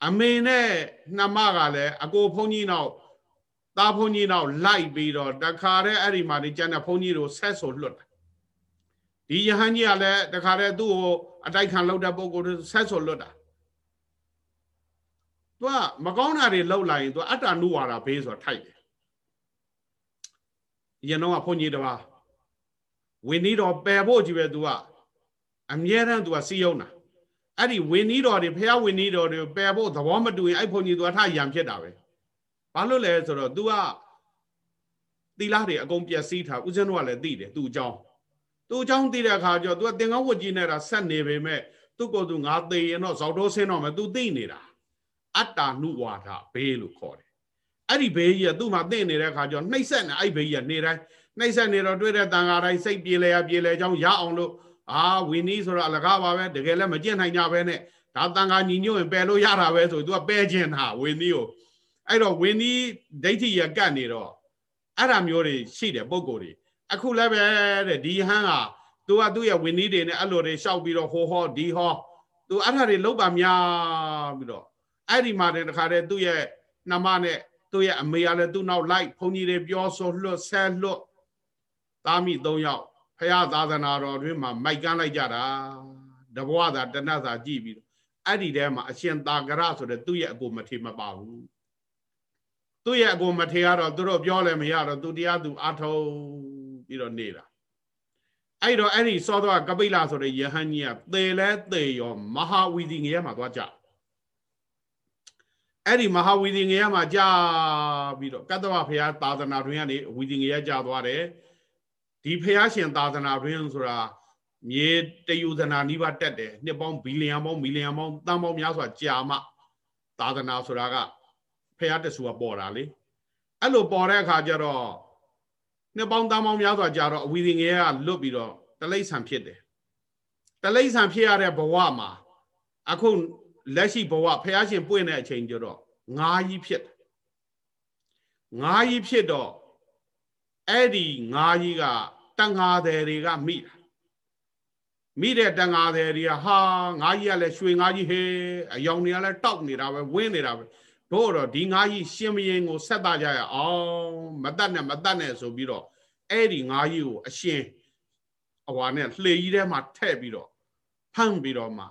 Speaker 1: အမေနဲ့နှမကလည်းအကိုဖုန်ကြီးနောက်သားဖုန်ကြီးနောက်လိုက်ပြီးတော့တခါတည်းအဲ့ဒီမှာနေကျန်တဲ့ဖုန်ကြီးတို့ဆက်ဆိုလွတ်တာဒီယဟန်ကြီးကလည်းတခါတည်းသူ့ကိုအတိုက်ခံလုပ်တဲ့ပုံကိုဆက်ဆိုလွတ်တာ သူကမကောင်းတာတွေလှုပ်လာရင်သူကအတ္တနုဝါဒဘေးဆိုတာထိုက်တယ်။ရင်တော့ဘုန်းကြီးတပါဝင်းနီးတော်ပယ်ဖို့ကြီးပဲသူကအမြဲတမ်းသူကစီးယုံတာ။အဲ့ဒီဝင်းနီးတော်တွေဖះဝင်းနီးတော်တွေပယ်ဖို့သဘောမတူရင်အဲ့ဘုန်းကြီးသူကထရံဖြစ်တာပဲ။ဘာလို့လဲဆိုတော့သူကသီလတွေအကုန်ပျက်စီးထားဦးဇင်းတို့ကလည်းသိတယ်သူအကြောင်းသူအကြောင်းသိတဲ့အခါကျတော့ तू ကသင်္ကန်းဝတ်ကြီးနေတာဆက်နေပေမဲ့သူ့ကိုယ်သူငါသေရင်တော့ဇောက်တော့ဆင်းတော့မယ် तू သိနေတာ အတ္တာနုဝါဒဘေးလို့ခေါ်တယ်အဲ့ဒီဘေးကြီးကသူ့မှာသိနေတဲ့အခါကျတော့နှိမ့်ဆက်နေအဲ့ဘေးကြီးကနေတိုင်းနှိမ့်ဆက်နေတော့တွေ့တဲ့တန်ဃာတိုင်းစိတ်ပြေလဲရပြေလဲချောင်းရအောင်လို့အာဝီနီးဆိုတော့အလကားပါပဲတကယ်လည်းမကျင့်နိုင်ကြပဲနဲ့ဒါတန်ဃာညီညွတ်ရင်ပယ်လို့ရတာပဲဆိုသူကပယ်ခြင်းတာဝီနီးကိုအဲ့တော့ဝင်းဒီဒိဋ္ဌိရကတ်နေတော့အဲ့ဒါမျိုးတွေရှိတယ်ပုံကိုယ်တွေအခုလည်းပဲတဲ့ဒီဟန်းကသူကသူ့ရဲ့ဝင်းဒီတွေနဲ့အဲ့လိုတွေရှောက်ပြီးတော့ဟိုဟောဒီဟောသူအဲ့ဒါတွေလောက်ပါများပြီးတော့ အဲ့ဒီမှာတခါတည်းသူ့ရဲ့နှမနဲ့သူ့ရဲ့အမေကလည်းသူ့နောက်လိုက်ဘုန်းကြီးတွေပြောဆိုလွတ်ဆဲလွတ်သားမိ၃ယောက်ဖရာသာသနာတော်တွင်မှာမိုက်ကန်းလိုက်ကြတာတဘွားသာတဏ္ဍသာကြည့်ပြီးအဲ့ဒီထဲမှာအရှင်သာကရဆိုတဲ့သူ့ရဲ့အကိုမထေမပါဘူးသူ့ရဲ့အကုန်မထေရတော့သူတို့ပြောလည်းမရတော့သူတရားသူအထုံးပြီးတော့နေတာအဲ့တော့အဲ့ဒီစောသောကပိလဆိုတဲ့ယဟန်ကြီးကသေလဲသေရောမဟာဝီဒီငရဲမှာသွားကြ အဲ့ဒီမဟာဝီဒီငရဲမှာကြာပြီးတော့ကတ္တဝဘုရားသာသနာတွင်ကနေဝီဒီငရဲကြာသွားတယ်ဒီဘုရားရှင်သာသနာတွင်ဆိုတာမြေတယူသနာနိဗ္ဗာန်တက်တယ်နှစ်ပေါင်းဘီလီယံပေါင်းမီလီယံပေါင်းတန်ပေါင်းများစွာကြာမှသာသနာဆိုတာကဖះတဆူကပေါ်တာလေအဲ့လိုပေါ်တဲ့အခါကျတော့နှစ်ပေါင်းသားပေါင်းများစွာကြာတော့အဝီဒီငယ်ကလွတ်ပြီးတော့တလိษံဖြစ်တယ်တလိษံဖြစ်ရတဲ့ဘဝမှာအခု လက်ရှိဘဝဖះရှင်ပွင့်တဲ့အချိန်ကျတော့ငါးကြီးဖြစ်တယ်ငါးကြီးဖြစ်တော့အဲ့ဒီငါးကြီးကတန်ငါတယ်တွေကမိတာမိတဲ့တန်ငါတယ်တွေကဟာငါးကြီးကလည်းရွှေငါးကြီးဟေးအယောင်တွေကလည်းတောက်နေတာပဲဝင်းနေတာပဲတို့တော့ဒီငါးကြီးရှင်မရင်ကိုဆက်တာကြရအောင်မတတ်နဲ့မတတ်နဲ့ဆိုပြီးတော့အဲ့ဒီငါးကြီးကိုအရှင်အဝါနဲ့လှေကြီးထဲမှာထည့်ပြီးတော့ဖမ်းပြီးတော့မှ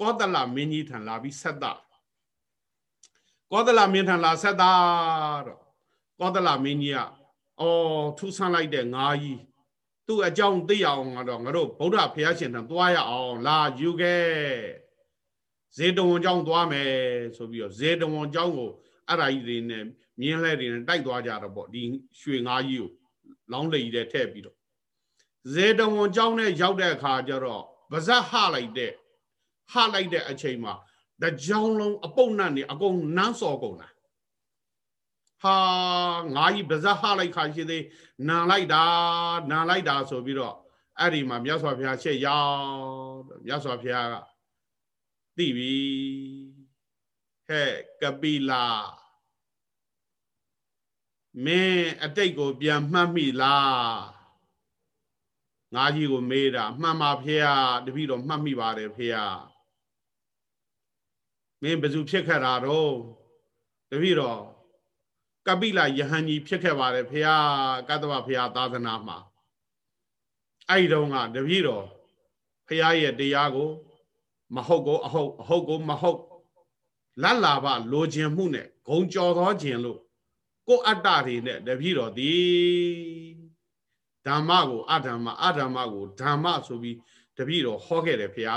Speaker 1: ကောသလမင်းကြီးထံလာပြီးဆက်တာကောသလမင်းထံလာဆက်တာတော့ကောသလမင်းကြီးကအော်ထူဆန်းလိုက်တဲ့ငါးကြီးသူ့အကြောင်းသိအောင်တော့ငါတို့ဗုဒ္ဓဘုရားရှင်ထံသွားရအောင်လာယူခဲ့ဇေတဝန်ကျောင်းသွားမယ်ဆိုပြီးတော့ဇေတဝန်ကျောင်းကိုအဲ့ဒါကြီးတွေနဲ့မြင်းလှဲတွေနဲ့တိုက်သွားကြတော့ပေါ့ဒီရွှေငါးကြီးကိုလောင်းလိတ်တဲ့ထည့်ပြီးတော့ဇေတဝန်ကျောင်းနဲ့ရောက်တဲ့အခါကျတော့ဗဇက်ဟလိုက်တဲ့ ဟလိုက်တဲ့အချိန်မှာတကြောင်လုံးအပုတ်နတ်နေအကုန်နန်းစော်ကုန်တာဟာငါကြီးဗဇက်ဟလိုက်ခါရှိသေးနန်လိုက်တာနန်လိုက်တာဆိုပြီးတော့အဲ့ဒီမှာမြတ်စွာဘုရားရှေ့ရောက်မြတ်စွာဘုရားကသိပြီဟဲ့ကပိလာမင်းအတိတ်ကိုပြန်မှတ်မိလားငငါးကြီးကိုမေးတာမှန်ပါဖေရတပည့်တော်မှတ်မိပါတယ်ဖေရ မင်းဘယ်သူဖြစ်ခဲ့တာတော့တပည့်တော်ကပိလယဟန်ကြီးဖြစ်ခဲ့ပါတယ်ဖေရကတ္တဝဖေရသာသနာမှာအဲ့ဒီတော့ကတပည့်တော်ဖះရဲ့တရားကို မဟုတ်ကိုအဟုတ်အဟုတ်ကိုမဟုတ်လတ်လာဘလိုခြင်းမှုနဲ့ဂုံကြော်သောခြင်းလို့ကိုအတ္တတွေနဲ့တပည့်တော်သည်ဓမ္မကိုအဓမ္မအဓမ္မကိုဓမ္မဆိုပြီးတပည့်တော်ဟောခဲ့တယ်ဖះ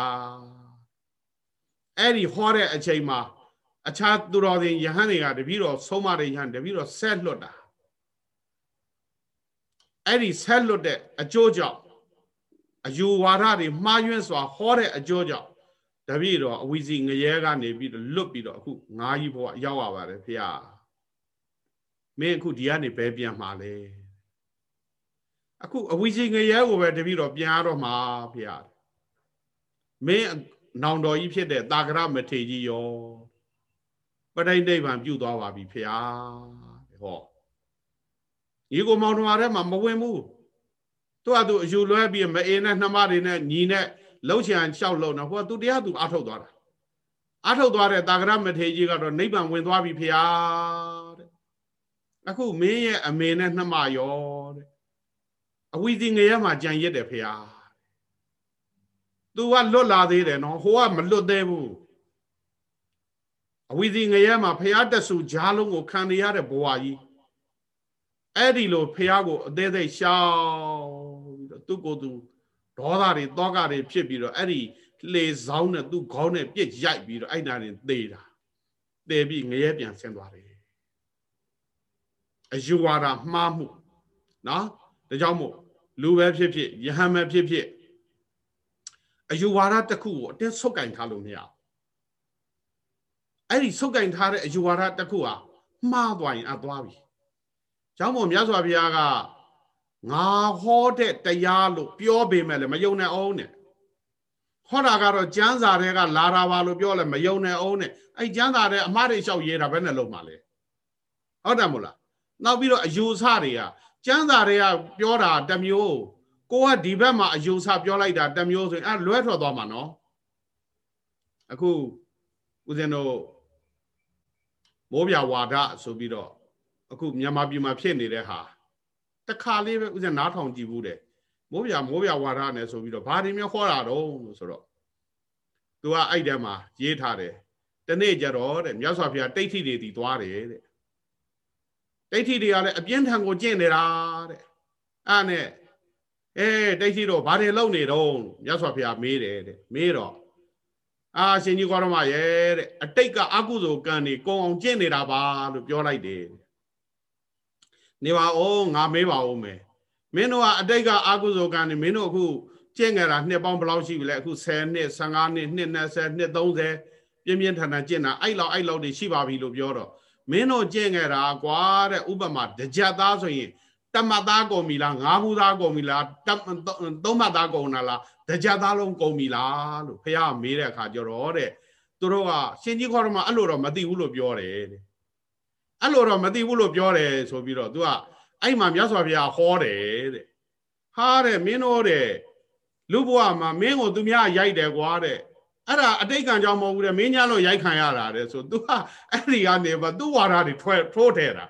Speaker 1: အဲ့ဒီဟောတဲ့အချိန်မှာအခြားသူတော်စင်ယဟန်တွေကတပည့်တော်ဆုံးမတဲ့ယဟန်တပည့်တော်ဆက်လွတ်တာအဲ့ဒီဆက်လွတ်တဲ့အကျိုးကြောင့်အယူဝါဒတွေမှားယွင်းစွာဟောတဲ့အကျိုးကြောင့်တပည့်တော်အဝီစီငရဲကနေပြီးတော့လွတ်ပြီးတော့အခုငါးကြီးဘဝရောက်ရပါတယ်ဖေ။မင်းအခုဒီကနေဘယ်ပြန်မှာလဲ။အခုအဝီစီငရဲကိုပဲတပည့်တော်ပြန်ရတော့မှာဖေ။မင်း နောင်တော်ကြီးဖြစ်တဲ့တာကရမထေကြီးရောပဋိဋိဘံပြုတ်သွားပါပြီဖေ။ဟောဒီကိုမောင်တော်ထဲမှာမဝင်ဘူး။သူကသူအယူလွဲပြီးမအေးနဲ့နှမတွေနဲ့ညီနဲ့လှုပ်ချင်လျှောက်လုံးတော့ဟိုကသူတရားသူအထုတ်သွားတာအထုတ်သွားတဲ့တာဂရမထေကြီးကတော့နိဗ္ဗာန်ဝင်သွားပြီဖေဟာတဲ့အခုမင်းရဲ့အမေနဲ့နှမရောတဲ့အဝီစီငရဲမှာကြံရစ်တယ်ဖေဟာ သူကလွတ်လာသေးတယ်နော်ဟိုကမလွတ်သေးဘူးအဝီစီငရဲမှာဖះတက်စုဂျားလုံးကိုခံရတဲ့ဘဝကြီးအဲ့ဒီလိုဖះကိုအသေးသေးရှောင်းသူ့ကိုယ်သူဒေါသတွေတောကတွေဖြစ်ပြီးတော့အဲ့ဒီလေဆောင်နဲ့သူ့ခေါင်းနဲ့ပြစ်ရိုက်ပြီးတော့အဲ့နာနေသေတာသေပြီးငရဲပြန်ဆင်းသွားတယ်အယူဝါဒမှားမှုနော်ဒါကြောင့်မို့လူပဲဖြစ်ဖြစ်ယဟန်ပဲဖြစ်ဖြစ် အယူဝါဒတစ်ခုကိုအတင်းဆုတ်ကင်ထားလို့မရဘူးအဲ့ဒီဆုတ်ကင်ထားတဲ့အယူဝါဒတစ်ခုဟာမှားသွားရင်အသွားပြီ။ကျောင်းမို့မြတ်စွာဘုရားကငါဟောတဲ့တရားလို့ပြောပေမဲ့လည်းမယုံနဲ့အောင်နဲ့ဟောတာကတော့ကျမ်းစာတွေကလာတာပါလို့ပြောလဲမယုံနဲ့အောင်နဲ့အဲ့ကျမ်းစာတွေအမှားတွေလျှောက်ရေးတာဘယ်နဲ့လုံးမှာလဲဟုတ်တယ်မို့လားနောက်ပြီးတော့အယူဆတွေကကျမ်းစာတွေကပြောတာတမျိုး ကိုကဒီဘက်မှာအယူဆပြောလိုက်တာတမျိုးဆိုရင်အဲလွဲထွက်သွားမှာနော်အခုဦးဇင်းတို့မိုးပြဝါဒဆိုပြီးတော့အခုမြန်မာပြည်မှာဖြစ်နေတဲ့ဟာတခါလေးပဲဥစဉ်နားထောင်ကြည့်ဘူးတဲ့မိုးပြမိုးပြဝါဒနဲ့ဆိုပြီးတော့ဘာတွေမျိုးခေါ်တာတော့လို့ဆိုတော့သူကအဲ့တဲမှာရေးထားတယ်တနေ့ကျတော့တဲ့မြတ်စွာဘုရားတိဋ္ဌိတွေတီသွားတယ်တဲ့တိဋ္ဌိတွေကလည်းအပြင်းထန်ကိုကျင့်နေတာတဲ့အဲ့နဲ့ အဲတိဋ္ဌိတော့ဘာတွေလုပ်နေတော့မြတ်စွာဘုရားမေးတယ်တဲ့မေးတော့အာရှင်ကြီးကောရမရဲ့တဲ့အတိတ်ကအကုသိုလ်ကံတွေကုံအောင်ကျင့်နေတာပါလို့ပြောလိုက်တယ်နေပါဦးငါမေးပါဦးမယ်မင်းတို့ကအတိတ်ကအာကုသိုလ်ကံနေမင်းတို့အခုကျင့်ကြတာနှစ်ပေါင်းဘယ်လောက်ရှိပြီလဲအခု10နှစ်15နှစ်နှစ်20နှစ်30ပြင်းပြင်းထန်ထန်ကျင့်တာအဲ့လောက်အဲ့လောက်တွေရှိပါပြီလို့ပြောတော့မင်းတို့ကျင့်ကြတာကွာတဲ့ဥပမာတကြက်သားဆိုရင် တမသားကုန်ပြီလားငါးဘူးသားကုန်ပြီလားသုံးမသားကုန်တာလားတကြက်သားလုံးကုန်ပြီလားလို့ဖះမေးတဲ့အခါကျတော့တဲ့သူတို့ကရှင်ကြီးခေါ်တော့မှအဲ့လိုတော့မသိဘူးလို့ပြောတယ်တဲ့အဲ့လိုတော့မသိဘူးလို့ပြောတယ်ဆိုပြီးတော့ तू ကအဲ့မှာမြတ်စွာဘုရားဟောတယ်တဲ့ဟာတဲ့မင်းတို့တဲ့လူဘဝမှာမင်းကိုသူများရိုက်တယ်ကွာတဲ့အဲ့ဒါအတိတ်ကံကြောင့်မဟုတ်ဘူးတဲ့မင်းညာလို့ရိုက်ခံရတာတဲ့ဆို तू ကအဲ့ဒီကနေပါသူ့ဝါဒတွေထွဲထိုးထဲတာ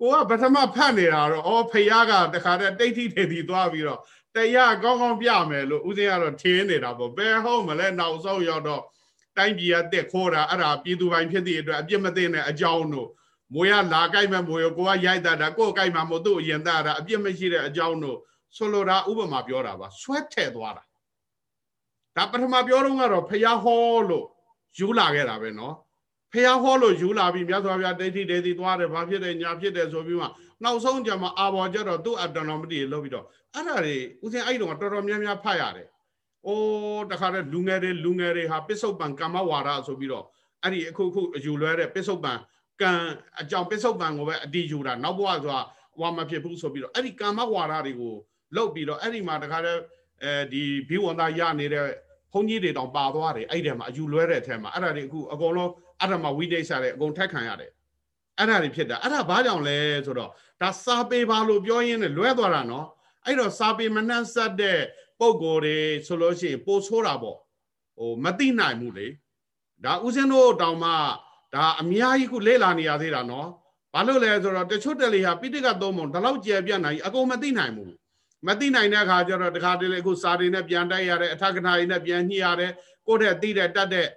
Speaker 1: ကိုကပထမဖတ်နေတာတော့အော်ဖယားကတခါတည်းတိတ်ထိထေတီသွားပြီးတော့တရားကောင်းကောင်းပြမယ်လို့ဦးဇင်းကတော့ထင်းနေတာပေါ့ဘယ်ဟုတ်မလဲနောက်ဆုံးရောက်တော့တိုင်းပြည်ကတက်ခိုးတာအဲ့ဒါပြည်သူပိုင်ဖြစ်သည့်အတွက်အပြစ်မသိတဲ့အကြောင်းတို့မွေရလာကြိုက်မဲ့မွေကိုကရိုက်တတ်တာကိုယ်ကြိုက်မှာမဟုတ်သူ့အရင်တတ်တာအပြစ်မရှိတဲ့အကြောင်းတို့ဆိုလိုတာဥပမာပြောတာပါဆွဲထည့်သွားတာဒါပထမပြောတော့ကတော့ဖျားဟောလို့ယူလာခဲ့တာပဲเนาะ ဖျားဟောလို့ယူလာပြီးမြတ်စွာဘုရားဒိဋ္ဌိဒေသီသွားတယ်ဘာဖြစ်တယ်ညာဖြစ်တယ်ဆိုပြီးမှနောက်ဆုံးကြမှာအာဘော်ကြတော့သူ့အတ္တနောမတိလို့ပြီးတော့အဲ့ဒါတွေဦးစင်အဲ့တုန်းကတော်တော်များများဖတ်ရတယ်။အိုးတခါတည်းလူငယ်တွေလူငယ်တွေဟာပစ္စုပန်ကမ္မဝါဒဆိုပြီးတော့အဲ့ဒီအခုခုအယူလွဲတဲ့ပစ္စုပန်ကံအကြောင်းပစ္စုပန်ကိုပဲအတီးယူတာနောက်ဘဝဆိုတာဟောမဖြစ်ဘူးဆိုပြီးတော့အဲ့ဒီကာမဝါဒတွေကိုလောက်ပြီးတော့အဲ့ဒီမှာတခါတည်းအဲဒီဘီဝန္တာရနေတဲ့ဘုန်းကြီးတွေတောင်ပါသွားတယ်အဲ့ဒီမှာအယူလွဲတဲ့အထက်မှာအဲ့ဒါတွေအခုအကုန်လုံး အဲ့ဒါမှာဝိဒိတ်စားတယ်အကုန်ထက်ခံရတယ်အဲ့ဒါတွေဖြစ်တာအဲ့ဒါဘာကြောင့်လဲဆိုတော့ဒါစာပေပါလို့ပြောရင်းနဲ့လွဲသွားတာနော်အဲ့တော့စာပေမနှံ့ဆက်တဲ့ပုံကိုယ်တွေဆိုလို့ရှိရင်ပိုဆိုးတာပေါ့ဟိုမသိနိုင်ဘူးလေဒါဦးဇင်းတို့တောင်မှဒါအများကြီးခုလေ့လာနေရသေးတာနော်ဘာလို့လဲဆိုတော့တချို့တက်လေဟာပိဋကသုံးပုံဒီလောက်ကျယ်ပြန့်နိုင်အကုန်မသိနိုင်ဘူးမသိနိုင်တဲ့အခါကျတော့တခါတလေအခုစာတွေနဲ့ပြန်တိုက်ရတယ်အထက်ကထာတွေနဲ့ပြန်ညှိရတယ်ကိုယ့်တဲ့သိတဲ့တတ်တဲ့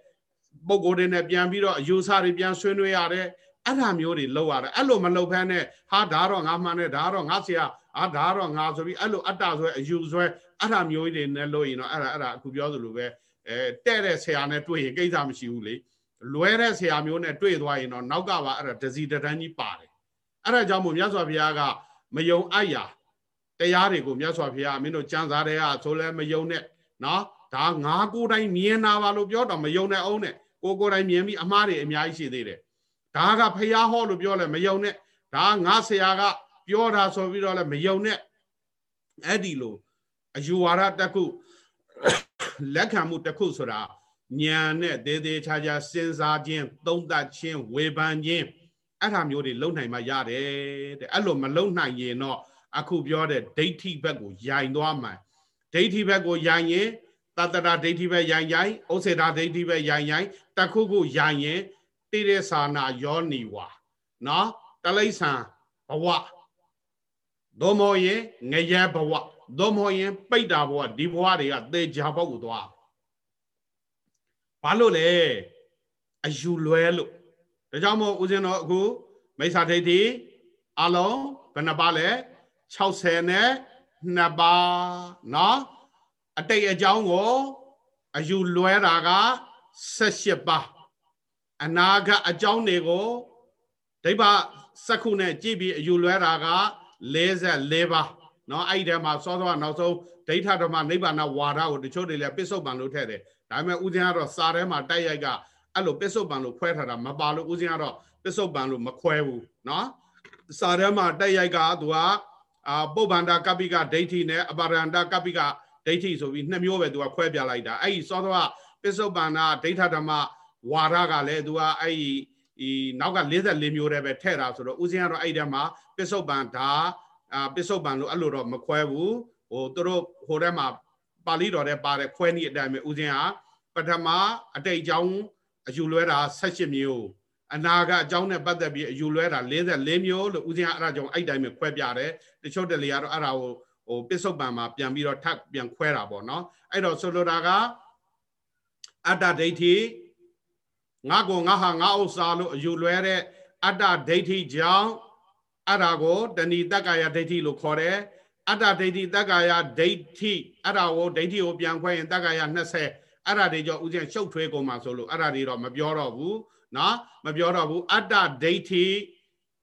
Speaker 1: ပုံကိုယ်တွေနဲ့ပြန်ပြီးတော့အယူဆတွေပြန်ဆွေးနွေးရတယ်အဲ့ဒါမျိုးတွေလောက်ရတယ်အဲ့လိုမလောက်ဖဲနဲ့ဟာဒါတော့ငါမှန်တယ်ဒါတော့ငါဆရာအာဒါတော့ငါဆိုပြီးအဲ့လိုအတ္တဆွဲအယူဆွဲအဲ့ဒါမျိုးတွေနဲ့လို့ရင်တော့အဲ့ဒါအဲ့ဒါအခုပြောသလိုပဲအဲတဲ့တဲ့ဆရာနဲ့တွေ့ရင်ကိစ္စမရှိဘူးလေလွဲတဲ့ဆရာမျိုးနဲ့တွေ့သွားရင်တော့နောက်ကပါအဲ့ဒါဒစီတန်းကြီးပါတယ်အဲ့ဒါကြောင့်မို့မြတ်စွာဘုရားကမယုံအပ်ရာတရားတွေကိုမြတ်စွာဘုရားမင်းတို့ကြံစားတဲ့ဟာဆိုလဲမယုံနဲ့နော်ဒါငါကိုယ်တိုင်မြင်တာပါလို့ပြောတော့မယုံနဲ့အောင်နဲ့ ကိုကိုယ်တိုင်မြင်ပြီးအမှားတွေအများကြီးရှိသေးတယ်ဒါကဖះဟောလို့ပြောလဲမယုံနဲ့ဒါငါဆရာက ပြောတာဆိုပြီးတော့လဲမယုံနဲ့အဲ့ဒီလိုအယူဝါဒတစ်ခုလက်ခံမှုတစ်ခုဆိုတာဉာဏ်နဲ့သေးသေးချာချာစဉ်းစားခြင်းသုံးသပ်ခြင်းဝေဖန်ခြင်းအဲ့ဒါမျိုးတွေလုံနိုင်မှရတယ်တဲ့အဲ့လိုမလုံနိုင်ရင်တော့အခုပြောတဲ့ဒိဋ္ဌိဘက်ကိုယိုင်သွားမှဒိဋ္ဌိဘက်ကိုယိုင်ရင် တတရာဒိဋ္ဌိဘက်ယိုင်ယိုင်ဥစ္စေတာဒိဋ္ဌိဘက်ယိုင်ယိုင်တခုခုယိုင်ရင်တိရသာနာယောနီဝါနော်တလိษံဘဝသို့မဟုတ်ရင်ငရဲဘဝသို့မဟုတ်ရင်ပိတ်တာဘဝဒီဘဝတွေကသေချာပေါက်ကိုသွားဘာလို့လဲအယူလွဲလို့ဒါကြောင့်မို့ဦးဇင်းတော်အခုမိစ္ဆာဒိဋ္ဌိအလုံးဘယ်နှပါလဲ60နဲ့2ပါနော် အတိတ်အကြောင်းကိုအယူလွဲတာက78ပါအနာဂတ်အကြောင်းတွေကိုဒိဗ္ဗစက္ခုနဲ့ကြည့်ပြီးအယူလွဲတာက44ပါเนาะအဲ့ဒီထဲမှာစောစောနောက်ဆုံးဒိဋ္ဌဓမ္မနိဗ္ဗာန်ဝါဒကိုတချို့တွေလည်းပစ္စုပန်လို့ထည့်တယ်ဒါပေမဲ့ဥစဉ်ကတော့စာထဲမှာတိုက်ရိုက်ကအဲ့လိုပစ္စုပန်လို့ခွဲထားတာမပါလို့ဥစဉ်ကတော့ပစ္စုပန်လို့မခွဲဘူးเนาะစာထဲမှာတိုက်ရိုက်ကသူကအာပုဗ္ဗန္တာကပ္ပိကဒိဋ္ဌိနဲ့အပါရန္တာကပ္ပိက ဒိဋ္ဌိဆိုပြီးနှစ်မျိုးပဲသူကခွဲပြလိုက်တာအဲ့ဒီစောစောကပစ္စုပန်နာဒိဋ္ဌဓမ္မဝါဒကလည်းသူကအဲ့ဒီဒီနောက်က44မျိုးတည်းပဲထည့်တာဆိုတော့ဥစဉ်ကတော့အဲ့ဒီထဲမှာပစ္စုပန်ဒါအာပစ္စုပန်လို့အဲ့လိုတော့မခွဲဘူးဟိုသူတို့ဟိုထဲမှာပါဠိတော်ထဲပါတယ်ခွဲနည်းအတိုင်းပဲဥစဉ်ကပထမအတိတ်အကြောင်းအယူလွဲတာ18မျိုးအနာကအကြောင်းနဲ့ပတ်သက်ပြီးအယူလွဲတာ44မျိုးလို့ဥစဉ်ကအဲ့ဒါကြောင့်အဲ့တိုင်းပဲခွဲပြတယ်တချို့တလေကတော့အဲ့ဒါကို ဟိုပစ္စုပန်မှာပြန်ပြီးတော့ထပ်ပြန်ခွဲတာပေါ့နော်အဲ့တော့ဆိုလိုတာကအတ္တဒိဋ္ဌိငါကိုငါဟာငါဥစ္စာလို့အယူလွဲတဲ့အတ္တဒိဋ္ဌိကြောင့်အဲ့ဒါကိုတဏိတက္ကာယဒိဋ္ဌိလို့ခေါ်တယ်အတ္တဒိဋ္ဌိတက္ကာယဒိဋ္ဌိအဲ့ဒါကိုဒိဋ္ဌိကိုပြန်ခွဲရင်တက္ကာယ20အဲ့ဒါတွေကြောင့်ဥစဉ်ရှုပ်ထွေးကုန်မှာဆိုလို့အဲ့ဒါတွေတော့မပြောတော့ဘူးနော်မပြောတော့ဘူးအတ္တဒိဋ္ဌိ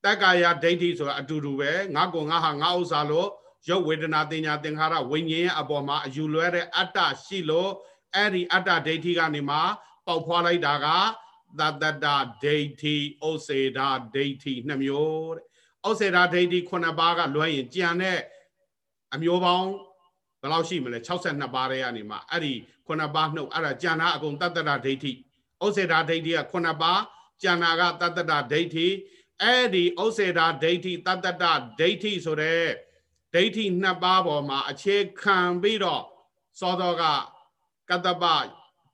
Speaker 1: တက္ကာယဒိဋ္ဌိဆိုတာအတူတူပဲငါကိုငါဟာငါဥစ္စာလို့ ရုပ်ဝေဒနာတင်ညာသင်္ခါရဝိညာဉ်ရဲ့အပေါ်မှာအယူလွဲတဲ့အတ္တရှိလို့အဲ့ဒီအတ္တဒိဋ္ဌိကနေမှပေါက်ဖွာလိုက်တာကသတ္တတဒိဋ္ဌိဩစေတာဒိဋ္ဌိနှစ်မျိုးတဲ့ဩစေတာဒိဋ္ဌိ9ပါးကလွဲရင်ကြံတဲ့အမျိုးပေါင်းဘယ်လောက်ရှိမလဲ62ပါးတဲ့ကနေမှအဲ့ဒီ9ပါးနှုတ်အဲ့ဒါကြံတာအကုန်တတ္တတဒိဋ္ဌိဩစေတာဒိဋ္ဌိက9ပါးကြံတာကတတ္တတဒိဋ္ဌိအဲ့ဒီဩစေတာဒိဋ္ဌိတတ္တတဒိဋ္ဌိဆိုတဲ့ ဒိဋ္ဌိနှစ်ပါးပေါ်မှာအခြေခံပြီးတော့စောသောကကတ္တပ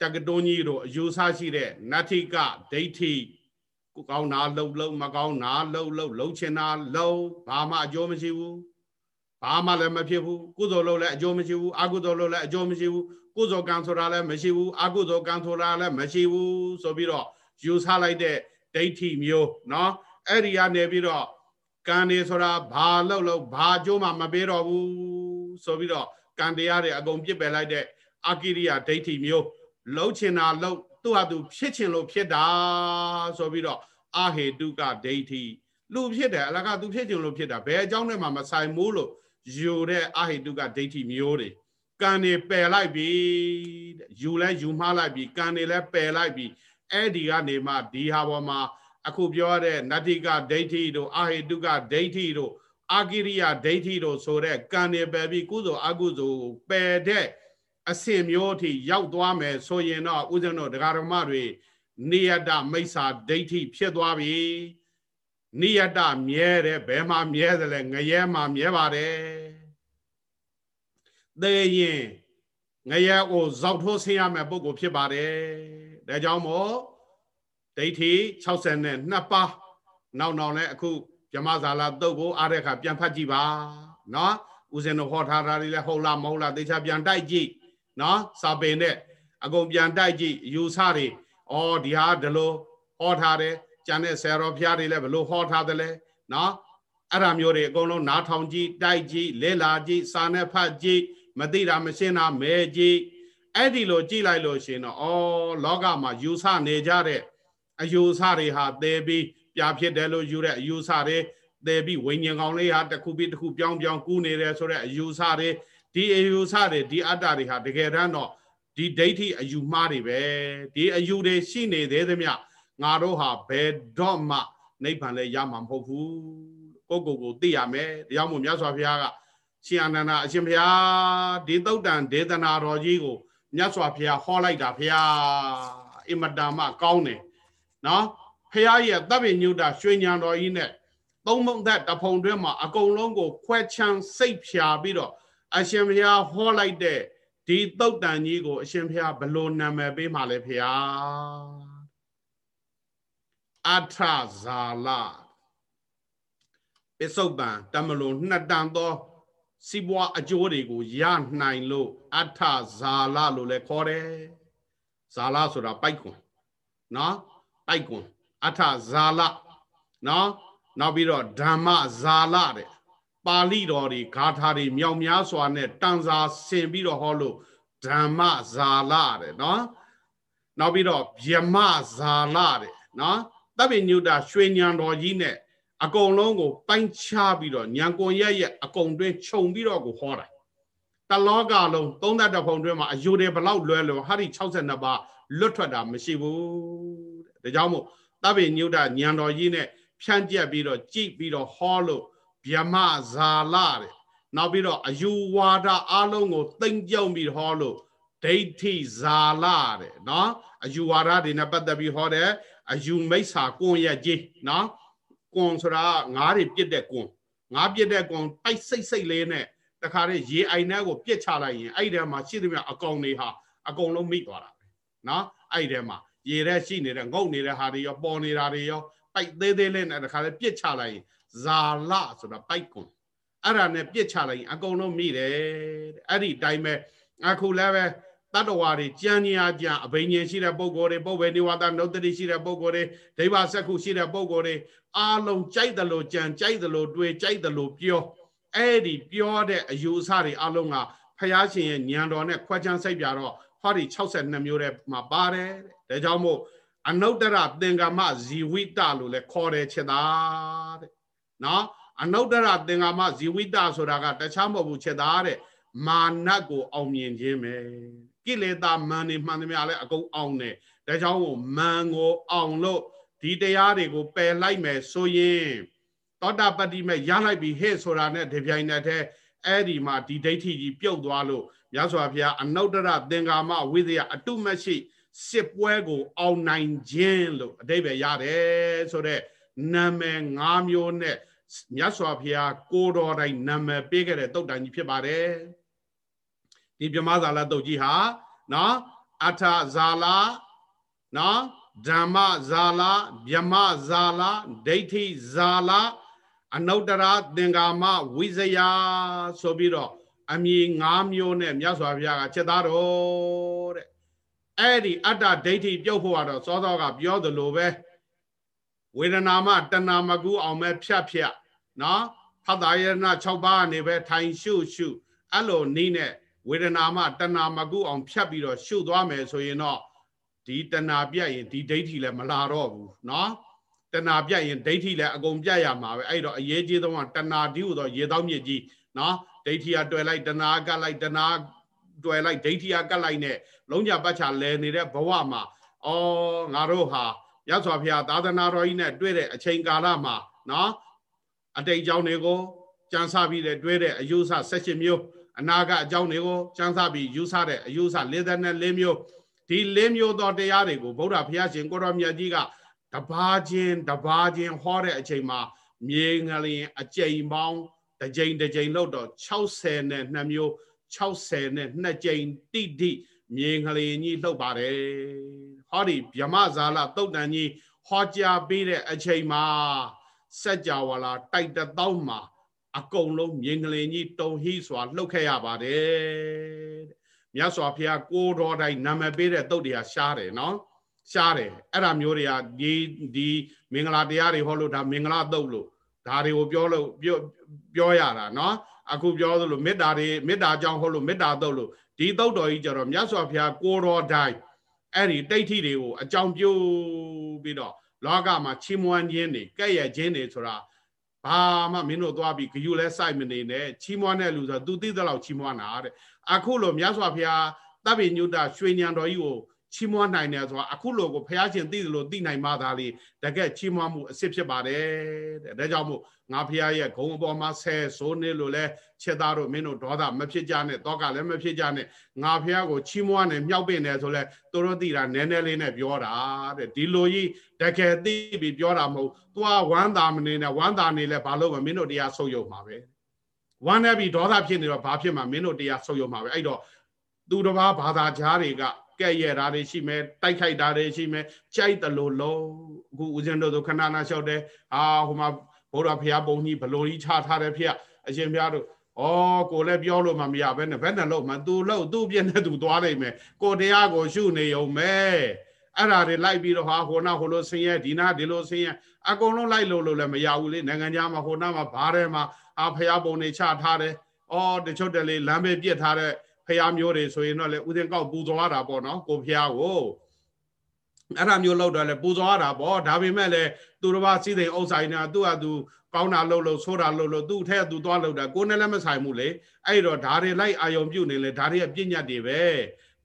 Speaker 1: တကတွန်းကြီးတို့အယူဆရှိတဲ့နတ္ထိကဒိဋ္ဌိကိုကောင်းတာလှုပ်လှုပ်မကောင်းတာလှုပ်လှုပ်လှုပ်ချင်တာလှုပ်ဘာမှအကျိုးမရှိဘူးဘာမှလည်းမဖြစ်ဘူးကုသိုလ်လုပ်လည်းအကျိုးမရှိဘူးအကုသိုလ်လုပ်လည်းအကျိုးမရှိဘူးကုသိုလ်ကံဆိုတာလည်းမရှိဘူးအကုသိုလ်ကံဆိုတာလည်းမရှိဘူးဆိုပြီးတော့ယူဆလိုက်တဲ့ဒိဋ္ဌိမျိုးเนาะအဲ့ဒီကနေပြီးတော့ ကံနေဆိုတာဘာလှုပ်လှုပ်ဘာအကျိုးမှမပေးတော့ဘူးဆိုပြီးတော့ကံတရားတွေအကုန်ပြစ်ပယ်လိုက်တဲ့အကိရိယာဒိဋ္ဌိမျိုးလှုပ်ချင်တာလှုပ်သူ့ဟာသူဖြစ်ချင်လို့ဖြစ်တာဆိုပြီးတော့အဟေတုကဒိဋ္ဌိလူဖြစ်တယ်အလကသူဖြစ်ချင်လို့ဖြစ်တာဘယ်အကြောင်းနဲ့မှမဆိုင်မိုးလို့ယူတဲ့အဟေတုကဒိဋ္ဌိမျိုးတွေကံနေပယ်လိုက်ပြီယူလဲယူမှားလိုက်ပြီကံနေလဲပယ်လိုက်ပြီအဲ့ဒီကနေမှဒီဟာပေါ်မှာ အခုပြောရတဲ့နတ္တိကဒိဋ္ဌိတို့အဟေတုကဒိဋ္ဌိတို့အာကိရိယဒိဋ္ဌိတို့ဆိုတဲ့ကံနေပယ်ပြီးကုသိုလ်အကုသိုလ်ပယ်တဲ့အစင်မျိုးအထိရောက်သွားမယ်ဆိုရင်တော့ဥစဉ်တို့ဒကာဓမ္မတွေနိယတမိစ္ဆာဒိဋ္ဌိဖြစ်သွားပြီနိယတမြဲတယ်ဘယ်မှာမြဲတယ်လဲငရဲမှာမြဲပါတယ်သေရင်ငရဲကိုဇောက်ထိုးဆင်းရမယ်ပုဂ္ဂိုလ်ဖြစ်ပါတယ်ဒါကြောင့်မို့ ဒိဋ္ဌိ62ပါးနောက်နောက်လဲအခုဗြဟ္မဇာလာတုတ်ကိုအားတဲ့အခါပြန်ဖတ်ကြည့်ပါနော်ဦးဇင်းတို့ဟောထားတာတွေလဲဟုတ်လားမဟုတ်လားသေချာပြန်တိုက်ကြည့်နော်စာပေနဲ့အကုန်ပြန်တိုက်ကြည့်ယူဆတွေဩဒီဟာဒီလိုဟောထားတယ်ကျန်တဲ့ဆရာတော်ဖျားတွေလည်းဘလို့ဟောထားတယ်လဲနော်အဲ့ဒါမျိုးတွေအကုန်လုံးနားထောင်ကြည့်တိုက်ကြည့်လဲလာကြည့်စာနဲ့ဖတ်ကြည့်မသိတာမရှင်းတာမဲကြည့်အဲ့ဒီလိုကြည့်လိုက်လို့ရှင်တော့ဩလောကမှာယူဆနေကြတဲ့ အယူဆတွေဟာတဲပြီးပြဖြစ်တယ်လို့ယူတဲ့အယူဆတွေတဲပြီးဝိညာဉ်ကောင်လေးဟာတစ်ခုပြီးတစ်ခုပြောင်းပြောင်းကူးနေတယ်ဆိုတဲ့အယူဆတွေဒီအယူဆတွေဒီအတ္တတွေဟာတကယ်တမ်းတော့ဒီဒိဋ္ဌိအယူမှားတွေပဲဒီအယူတွေရှိနေသေးသမျှငါတို့ဟာဘယ်တော့မှနိဗ္ဗာန်လည်းရမှာမဟုတ်ဘူးကိုကိုကိုသိရမယ်တရားမို့မြတ်စွာဘုရားကရှင်အနန္ဒာအရှင်ဘုရားဒီသုတ်တန်ဒေသနာတော်ကြီးကိုမြတ်စွာဘုရားဟောလိုက်တာဘုရားအင်မတန်မှကောင်းတယ် နော်ဖះရဲ့တပ်ပင်ညုတာရွှေညံတော်ကြီးနဲ့သုံးမုံသက်တဖုံတွင်းမှာအကုန်လုံးကိုခွဲချမ်းစိတ်ဖြာပြီးတော့အရှင်ဘုရားဟောလိုက်တဲ့ဒီတုတ်တန်ကြီးကို အရှင်ဘုရားဘလို့နာမည်ပေးမှလဲဖះအထဇာလပစ္စုပန်တမလို့နှစ်တန်သောစီးပွားအကျိုးတွေကိုရနိုင်လို့အထဇာလလို့လည်းခေါ်တယ်ဇာလဆိုတာပိုက်ကွန်နော် ပိုက်ကွန်အထဇာလနော်နောက်ပြီးတော့ဓမ္မဇာလတဲ့ပါဠိတော်တွေဂါထာတွေမြောက်များစွာနဲ့တန်စာဆင်ပြီးတော့ဟောလို့ဓမ္မဇာလတဲ့နော်နောက်ပြီးတော့ဗျမဇာလတဲ့နော်တပ်ပိညုတရွှေညံတော်ကြီးနဲ့အကုန်လုံးကိုပိုင်းခြားပြီးတော့ညံကွန်ရက်ရဲ့အကုန်တွင်းခြုံပြီးတော့ကိုဟောတာ တလောကလုံးသုံးသက်တဖုံတွင်းမှာအယူတွေဘလောက်လွဲလို့ဟာဒီ62ပါးလွတ်ထွက်တာမရှိဘူးတဲ့ဒါကြောင့်မို့တပ်ပိညုတညံတော်ကြီးနဲ့ဖြန့်ကျက်ပြီးတော့ကြည်ပြီးတော့ဟောလို့ဗျမဇာလတဲ့နောက်ပြီးတော့အယူဝါဒအလုံးကိုသိမ့်ကြောက်ပြီးဟောလို့ဒိဋ္ဌိဇာလတဲ့နော်အယူဝါဒတွေနဲ့ပတ်သက်ပြီးဟောတယ်အယူမိစ္ဆာကွန်ရက်ကြီးနော်ကွန်ဆိုတာငါးတွေပြစ်တဲ့ကွန်ငါးပြစ်တဲ့ကွန်ပိုက်စိတ်စိတ်လေးနဲ့ တခါတည်းရေအိုင်ထဲကိုပြစ်ချလိုက်ရင်အဲ့ဒီထဲမှာရှိသမျှအကောင်တွေဟာအကုန်လုံးမိသွားတာပဲနော်အဲ့ဒီထဲမှာရေထဲရှိနေတဲ့ငုတ်နေတဲ့ဟာတွေရောပေါ်နေတာတွေရောပိုက်သေးသေးလေးနဲ့တခါတည်းပြစ်ချလိုက်ရင်ဇာလဆိုတာပိုက်ကွန်အဲ့ဒါနဲ့ပြစ်ချလိုက်ရင်အကုန်လုံးမိတယ်အဲ့ဒီတိုင်းပဲအခုလည်းပဲတတ္တဝါတွေကြံညာကြံအဘိညာဉ်ရှိတဲ့ပုံကိုယ်တွေပုဗ္ဗေနိဝါဒနုတ္တိရှိတဲ့ပုံကိုယ်တွေဒိဗ္ဗစက္ခုရှိတဲ့ပုံကိုယ်တွေအားလုံးကြိုက်တယ်လို့ကြံကြိုက်တယ်လို့တွေးကြိုက်တယ်လို့ပြော အဲ့ဒီပြောတဲ့အယူအဆတွေအလုံးကဖယားရှင်ရဲ့ညံတော်နဲ့ခွဲချမ်းစိတ်ပြတော့ဟောဒီ62မျိုးတဲ့မှာပါတယ်တဲ့ဒါကြောင့်မို့အနုတ္တရသင်္ကမဇီဝိတလို့လည်းခေါ်တယ်ချက်သားတဲ့နော်အနုတ္တရသင်္ကမဇီဝိတဆိုတာကတခြားမဟုတ်ဘူးချက်သားတဲ့မာနကိုအောင်မြင်ခြင်းပဲကိလေသာမန်နေမှန်သမျှလည်းအကုန်အောင်တယ်ဒါကြောင့်မို့မန်ကိုအောင်လို့ဒီတရားတွေကိုပယ်လိုက်မယ်ဆိုရင် သောတာပတ္တိမဲ့ရလိုက်ပြီဟဲ့ဆိုတာနဲ့ဒီပြိုင်တဲ့တဲ့အဲ့ဒီမှာဒီဒိဋ္ဌိကြီးပြုတ်သွားလို့မြတ်စွာဘုရားအနုတ္တရသင်္ကာမဝိဇ္ဇာအတုမရှိစစ်ပွဲကို အောင်နိုင်ခြင်းလို့အတိပ္ပယ်ရတယ်ဆိုတော့နာမည်၅မျိုးနဲ့မြတ်စွာဘုရားကိုတော်တိုင်နာမည်ပေးခဲ့တဲ့တုတ်တန်ကြီးဖြစ်ပါတယ်ဒီပြမဇာလတုတ်ကြီးဟာနော်အထဇာလာနော်ဓမ္မဇာလာဗျမဇာလာဒိဋ္ဌိဇာလာ အနုတ္တရသင်္ကာမဝိဇယဆိုပြီးတော့အမည်၅မျိုးနဲ့မြတ်စွာဘုရားကချက်သားတော်တဲ့အဲ့ဒီအတ္တဒိဋ္ဌိပြုတ်ဖို့ကတော့စောစောကပြောသလိုပဲဝေဒနာမတဏမကူအောင်ပဲဖြတ်ဖြတ်နော်ဖတ်တာယနာ6ပါးကနေပဲထိုင်ရှုရှုအဲ့လိုနီးနဲ့ဝေဒနာမတဏမကူအောင်ဖြတ်ပြီးတော့ရှုသွားမယ်ဆိုရင်တော့ဒီတဏပြတ်ရင်ဒီဒိဋ္ဌိလည်းမလာတော့ဘူးနော် တဏပြတ်ရင်ဒိဋ္ဌိလည်းအကုန်ပြတ်ရမှာပဲအဲ့တော့အရေးကြီးဆုံးကတဏဒီဟုသောရေတောင်းမြစ်ကြီးနော်ဒိဋ္ဌိကတွယ်လိုက်တဏကတ်လိုက်တဏတွယ်လိုက်ဒိဋ္ဌိကကတ်လိုက်နဲ့လုံးကြပတ်ချလဲနေတဲ့ဘဝမှာအော်ငါတို့ဟာရသော်ဖျားသာသနာတော်ကြီးနဲ့တွေ့တဲ့အချိန်ကာလမှာနော်အတိတ်အကြောင်းတွေကိုကြံစပြီးတဲ့တွေ့တဲ့အယူဆ16မျိုးအနာကအကြောင်းတွေကိုကြံစပြီးယူဆတဲ့အယူဆ44မျိုးဒီ၄မျိုးသောတရားတွေကိုဗုဒ္ဓဘုရားရှင်ကိုရောမြတ်ကြီးက တပါးချင်းတပါးချင်းဟောတဲ့အချိန်မှာမြေငလျင်အကြိမ်ပေါင်းတစ်ကြိမ်တစ်ကြိမ်လို့တော့62မျိုး60နဲ့နှစ်ကြိမ်တိတိမြေငလျင်ကြီးလှုပ်ပါတယ်ဟောဒီဗြဟ္မဇာလတုတ်တန်ကြီးဟောကြားပေးတဲ့အချိန်မှာစัจ java လာတိုက်တသောမှာအကုန်လုံးမြေငလင်ကြီးတုံဟိစွာလှုပ်ခဲ့ရပါတယ်မြတ်စွာဘုရားကိုတော်တိုင်းနာမည်ပေးတဲ့တုတ်တရားရှားတယ်နော် ရှားတယ်အဲ့ဒါမျိုးတွေကဒီဒီမင်္ဂလာတရားတွေဟောလို့ဒါမင်္ဂလာတုတ်လို့ဒါတွေကိုပြောလို့ပြောပြောရတာနော်အခုပြောသလိုမေတ္တာတွေမေတ္တာကြောင့်ဟောလို့မေတ္တာတုတ်လို့ဒီတုတ်တော်ကြီးကြတော့မြတ်စွာဘုရားကိုတော်တိုင်းအဲ့ဒီတိဋ္ဌိတွေကိုအကြောင်းပြုပြီးတော့လောကမှာချီးမွမ်းခြင်းတွေကဲ့ရဲ့ခြင်းတွေဆိုတာဘာမှမင်းတို့သွားပြီးဂယုလဲစိုက်မနေနဲ့ချီးမွမ်းတဲ့လူဆိုသူသိတဲ့လောက်ချီးမွမ်းတာတဲ့အခုလိုမြတ်စွာဘုရားတပ်ပိညုတရွှေညံတော်ကြီးကို ချီးမွမ်းနိုင်တယ်ဆိုတာအခုလိုကိုဘုရားရှင်သိသလိုသိနိုင်မှသာလေတကယ်ချီးမွမ်းမှုအစ်စ်ဖြစ်ပါတယ်တဲ့ဒါကြောင့်မို့ငါဘုရားရဲ့ဂုံအပေါ်မှာဆဲဆိုးနေလို့လဲချက်သားတို့မင်းတို့ဒေါသမဖြစ်ကြနဲ့တောကလည်းမဖြစ်ကြနဲ့ငါဘုရားကိုချီးမွမ်းနေမြောက်ပင်တယ်ဆိုလဲသူတို့သိတာနည်းနည်းလေးနဲ့ပြောတာတဲ့ဒီလိုကြီးတကယ်သိပြီးပြောတာမဟုတ်သွားဝမ်းသာမနေနဲ့ဝမ်းသာနေလဲဘာလို့မမင်းတို့တရားဆုပ်ယုံမှာပဲဝမ်းနေပြီးဒေါသဖြစ်နေတော့ဘာဖြစ်မှာမင်းတို့တရားဆုပ်ယုံမှာပဲအဲ့တော့သူတစ်ပါးဘာသာကြားတွေက ကဲ့ရဲ့တာတွေရှိမယ်တိုက်ခိုက်တာတွေရှိမယ်ကြိုက်တယ်လို့လုံးအခုဦးဇင်းတို့ဆိုခဏနာလျှောက်တယ်အာဟိုမှာဘုရားဖရာပုံကြီးဘလို့ကြီးချထားတယ်ဖေအရှင်ဖရာတို့ဩကိုလည်းပြောလို့မှမရဘဲနဲ့ဘယ်နဲ့လို့မှသူလို့သူ့ပြည့်နဲ့သူသွားနိုင်မယ်ကိုတရားကိုရှုနေုံပဲအဲ့ဒါတွေလိုက်ပြီးတော့ဟာဟိုနာဟိုလိုဆင်းရဲဒီနာဒီလိုဆင်းရဲအကုန်လုံးလိုက်လို့လို့လည်းမရဘူးလေနိုင်ငံခြားမှာဟိုနာမှာဘားထဲမှာအာဖရာပုံတွေချထားတယ်ဩတချို့တလေလမ်းဘေးပြစ်ထားတဲ့ ဖះမျိုးတွေဆိုရင်တော့လေဥစဉ်ကောက်ပူဇော်ရတာပေါ့နော်ကိုဖះကိုအဲ့ဒါမျိုးလောက်တော့လေပူဇော်ရတာပေါ့ဒါပေမဲ့လေသူတစ်ပါးစီးတဲ့ဥစ္စာညာသူ့ဟာသူကောင်းတာလှုပ်လို့ဆိုးတာလှုပ်လို့သူ့ထဲသူသွားလှုပ်တာကိုယ်နဲ့လည်းမဆိုင်ဘူးလေအဲ့တော့ဓာတွေလိုက်အာယုံပြုတ်နေလေဓာတွေရဲ့ပြဉ္ညတ်တွေပဲ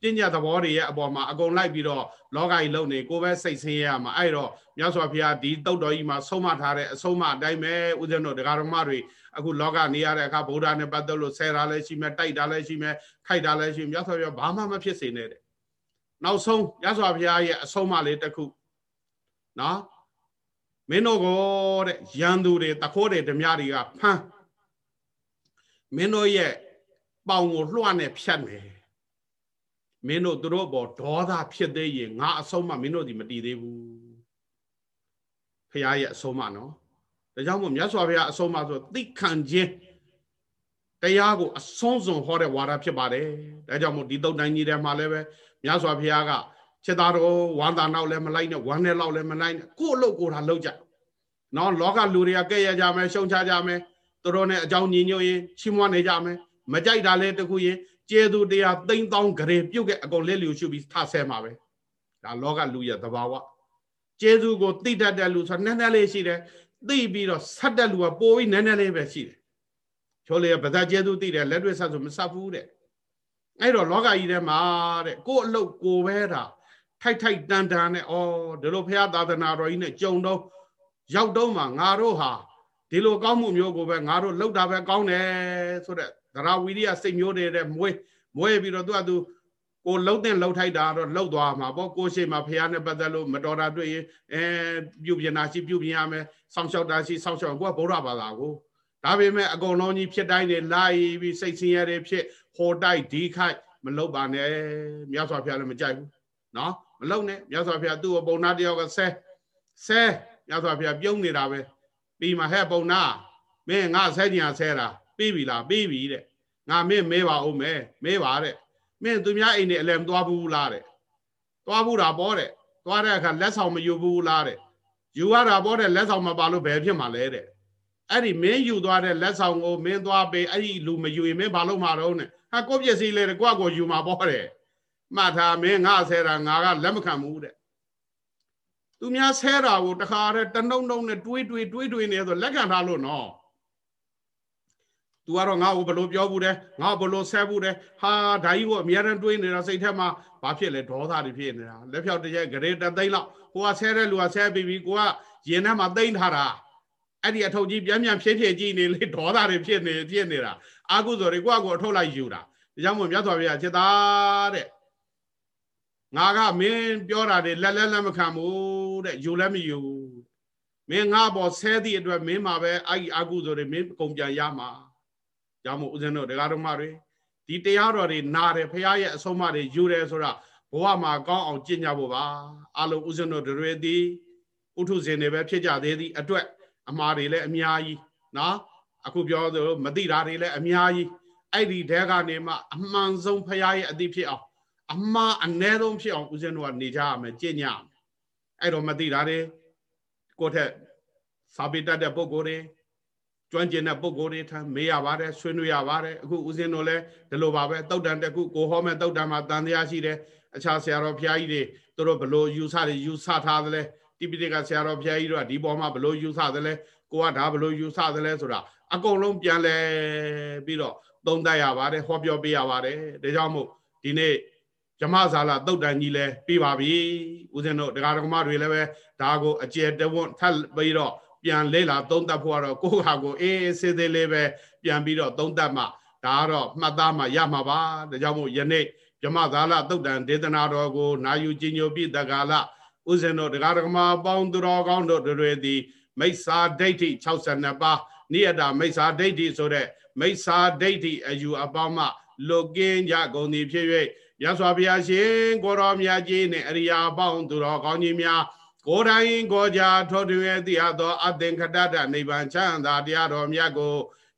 Speaker 1: ပညာသဘောတွေရဲ့အပေါ်မှာအကုန်လိုက်ပြီးတော့လောကကြီးလုံနေကိုပဲစိတ်ဆင်းရဲရမှာအဲ့တော့မြတ်စွာဘုရားဒီတုတ်တော်ကြီးမှာဆုံးမထားတဲ့အဆုံးမအတိုင်းပဲဥစဉ်တို့တရားတော်မတွေအခုလောကနေရတဲ့အခါဗုဒ္ဓနဲ့ပတ်သက်လို့ဆဲတာလည်းရှိမယ်တိုက်တာလည်းရှိမယ်ခိုက်တာလည်းရှိမြတ်စွာဘုရားဘာမှမဖြစ်စေနဲ့တဲ့နောက်ဆုံးမြတ်စွာဘုရားရဲ့အဆုံးအမလေးတစ်ခုနော်မင်းတို့ကိုတဲ့ရန်သူတွေတခိုးတွေဓမြတွေကဖမ်းမင်းတို့ရဲ့ပေါင်ကိုလွှတ်နဲ့ဖြတ်မယ် မင်းတို့တို့ဘောဒေါသဖြစ်သေးရင်ငါအဆုံးမမင်းတို့ဒီမတည်သေးဘူးဖះရဲ့အဆုံးမနော်ဒါကြောင့်မို့မြတ်စွာဘုရားအဆုံးအမဆိုသိခံခြင်းတရားကိုအဆုံးစွန်ဟောတဲ့ဝါဒဖြစ်ပါတယ်ဒါကြောင့်မို့ဒီတုတ်တိုင်းကြီးထဲမှာလည်းပဲမြတ်စွာဘုရားကချက်သားတော်ဝမ်းသာနောက်လည်းမလိုက်နဲ့ဝမ်းနဲ့လောက်လည်းမလိုက်နဲ့ကို့အလုပ်ကိုယ်တာလုပ်ကြနော်လောကလူတွေကကဲ့ရကြမယ်ရှုံချကြမယ်သူတို့နဲ့အကြောင်းညီညွတ်ရင်ချီးမွမ်းနေကြမယ်မကြိုက်တာလဲတခုရင် ကျေသူတရားသိမ့်တောင်းကြရေပြုတ်ကအကုန်လက်လျူရှုပြီးထဆဲမှာပဲဒါလောကလူရဲ့သဘာဝကျေသူကိုတိတတ်တဲ့လူဆိုနည်းနည်းလေးရှိတယ်သိပြီးတော့ဆက်တဲ့လူကပိုပြီးနည်းနည်းလေးပဲရှိတယ်ချိုးလေဗဇာကျေသူသိတယ်လက်တွေ့ဆက်ဆိုမဆက်ဘူးတဲ့အဲ့တော့လောကကြီးထဲမှာတဲ့ကို့အလုတ်ကိုပဲတာထိုက်ထိုက်တန်တန်နဲ့ဩဒီလိုဖះသာသနာတော်ကြီးနဲ့ကြုံတော့ရောက်တော့မှငါတို့ဟာဒီလိုကောင်းမှုမျိုးကိုပဲငါတို့လောက်တာပဲကောင်းတယ်ဆိုတဲ့ သရဝီရိယစိတ်မျိုးတွေတဲ့မွေးမွေးပြီးတော့သူကသူကိုလှုပ်တဲ့လှုပ်ထိုက်တာတော့လှုပ်သွားမှာပေါ့ကိုရှိမှဖះနဲ့ပတ်သက်လို့မတော်တာတွေ့ရင်အဲပြုပြင်တာရှိပြုပြင်ရမယ်စောင့်ရှောက်တာရှိစောင့်ရှောက်ကိုကဗုဒ္ဓဘာသာကိုဒါပေမဲ့အကုန်လုံးကြီးဖြစ်တိုင်းနေလိုက်ပြီးစိတ်ဆင်းရဲတွေဖြစ်ဟောတိုက်ဒီခိုက်မလှုပ်ပါနဲ့မြတ်စွာဘုရားလည်းမကြိုက်ဘူးနော်မလှုပ်နဲ့မြတ်စွာဘုရားသူ့ပုံနာတယောက်ကဆဲဆဲမြတ်စွာဘုရားပြုံးနေတာပဲပြီးမှဟဲ့ပုံနာမင်းငါဆဲကြင်ဆဲတာပြီးပြီလားပြီးပြီတဲ့ ငါမင်းမေးပါဦးမယ်မေးပါတဲ့မင်းသူများအိမ်နေအလဲမသွားဘူးလားတဲ့သွားဘူးတာပေါ့တဲ့သွားတဲ့အခါလက်ဆောင်မယူဘူးလားတဲ့ယူရတာပေါ့တဲ့လက်ဆောင်မပါလို့ဘယ်ဖြစ်မှာလဲတဲ့အဲ့ဒီမင်းယူသွားတဲ့လက်ဆောင်ကိုမင်းသွားပေးအဲ့ဒီလူမယူရင်မင်းဘာလုပ်မှာတော့နဲ့ဟာကိုပြည့်စည်လေကိုကကိုယူမှာပေါ့တဲ့မှတ်ထားမင်းငါဆဲတာငါကလက်မခံဘူးတဲ့သူများဆဲတာကိုတခါတည်းတနှုံနှုံနဲ့တွေးတွေးတွေးတွေးနေဆိုလက်ခံထားလို့နော် သူကတော့ငါ့ကိုဘလို့ပြောဘူးတယ်ငါ့ဘလို့ဆဲဘူးတယ်ဟာဓာကြီးကိုအများရန်တွေးနေတာစိတ်ထဲမှာဘာဖြစ်လဲဒေါသတွေဖြစ်နေတာလက်ဖြောက်တရက်ဂရေတသိန်းလောက်ဟိုကဆဲတဲ့လူကဆဲပြီးပြီကိုကရင်ထဲမှာသိမ့်ထားတာအဲ့ဒီအထုပ်ကြီးပြန်ပြန်ဖြည့်ဖြည့်ကြည့်နေလေဒေါသတွေဖြစ်နေဖြစ်နေတာအာကုသိုလ်တွေကိုကကိုအထုပ်လိုက်ယူတာဒါကြောင့်မို့မြတ်စွာဘုရားจิตသားတဲ့ငါကမင်းပြောတာတွေလက်လက်လက်မခံဘူးတဲ့ယူလည်းမယူမင်းငါပေါ်ဆဲသည့်အတွက်မင်းမှာပဲအဲ့ဒီအာကုသိုလ်တွေမင်းကုန်ပြန်ရမှာ ကြောင့်မို့ဦးဇင်းတို့ဒကာတော်မတွေဒီတရားတော်တွေနာတယ်ဖရာရဲ့အဆုံးအမတွေယူတယ်ဆိုတာဘဝမှာကောင်းအောင်ကျင့်ကြဖို့ပါအလုံးဥစဉ်တို့တွေသည်ဥထုဇဉ်တွေပဲဖြစ်ကြသေးသည်အတွက်အမှားတွေလည်းအများကြီးနော်အခုပြောသလိုမသိတာတွေလည်းအများကြီးအဲ့ဒီတဲကနေမှအမှန်ဆုံးဖရာရဲ့အသိဖြစ်အောင်အမှားအ ਨੇ ဆုံးဖြစ်အောင်ဦးဇင်းတို့ကနေကြရမယ်ကြင်ညအဲ့တော့မသိတာတွေကိုယ့်ထက်စာပေတတ်တဲ့ပုံကိုယ်တွေ ကျွမ်းကျင်တဲ့ပုံကိုယ်တွေထမေးရပါတယ်ဆွေးနွေးရပါတယ်အခုဦးဇင်းတို့လည်းဒီလိုပါပဲတုတ်တန်တစ်ခုကိုဟောမဲ့တုတ်တန်မှာတန်တရားရှိတယ်အခြားဆရာတော်ဘုရားကြီးတွေသူတို့ဘလို့ယူဆတွေယူဆထားတယ်လဲတိပိဋကဆရာတော်ဘုရားကြီးတို့ကဒီပေါ်မှာဘလို့ယူဆတယ်လဲကိုကဒါဘလို့ယူဆတယ်လဲဆိုတာအကုန်လုံးပြန်လဲပြီးတော့သုံးသပ်ရပါတယ်ဟောပြောပေးရပါတယ်ဒါကြောင့်မို့ဒီနေ့ဇမဇာလာတုတ်တန်ကြီးလဲပြီးပါပြီဦးဇင်းတို့တရားတော်မတွေလည်းပဲဒါကိုအကျယ်တဝွန်းထပ်ပြီးတော့ ပြန်လေ့လာသုံးသပ်ဖို့ကတော့ကိုယ့်ဟာကိုအေးအေးဆေးသေးလေးပဲပြန်ပြီးတော့သုံးသပ်မှဒါကတော့မှတ်သားမှရမှာပါဒါကြောင့်မို့ယနေ့ဇမဇာလာတုတ်တန်ဒေသနာတော်ကိုနာယူကြည်ညိုပြီးတက္ကလာဦးဇင်းတို့တရားတော်မပေါင်းသူတော်ကောင်းတို့တွေသည်မိစ္ဆာဒိဋ္ဌိ62ပါးနိယတာမိစ္ဆာဒိဋ္ဌိဆိုတဲ့မိစ္ဆာဒိဋ္ဌိအယူအပေါင်းမှလွတ်ကင်းကြကုန်သည်ဖြစ်၍မြတ်စွာဘုရားရှင်ကိုတော်မြတ်ကြီးနှင့်အရိယာပေါင်းသူတော်ကောင်းကြီးများ ကိုယ်တိုင်ကိုကြထောထွေသိအပ်သောအသင်္ခတတနိဗ္ဗာန်ချမ်းသာတရားတော်မြတ်ကို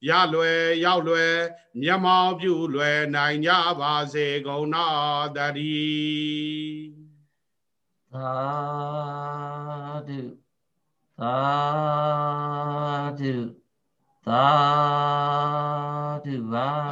Speaker 1: ရလွယ်ရောက်လွယ်မျက်မှောက်ပြုလွယ်နိုင်ကြပါစေကုန်တော်တည်း
Speaker 2: သာဓုသာဓုသာဓုပါ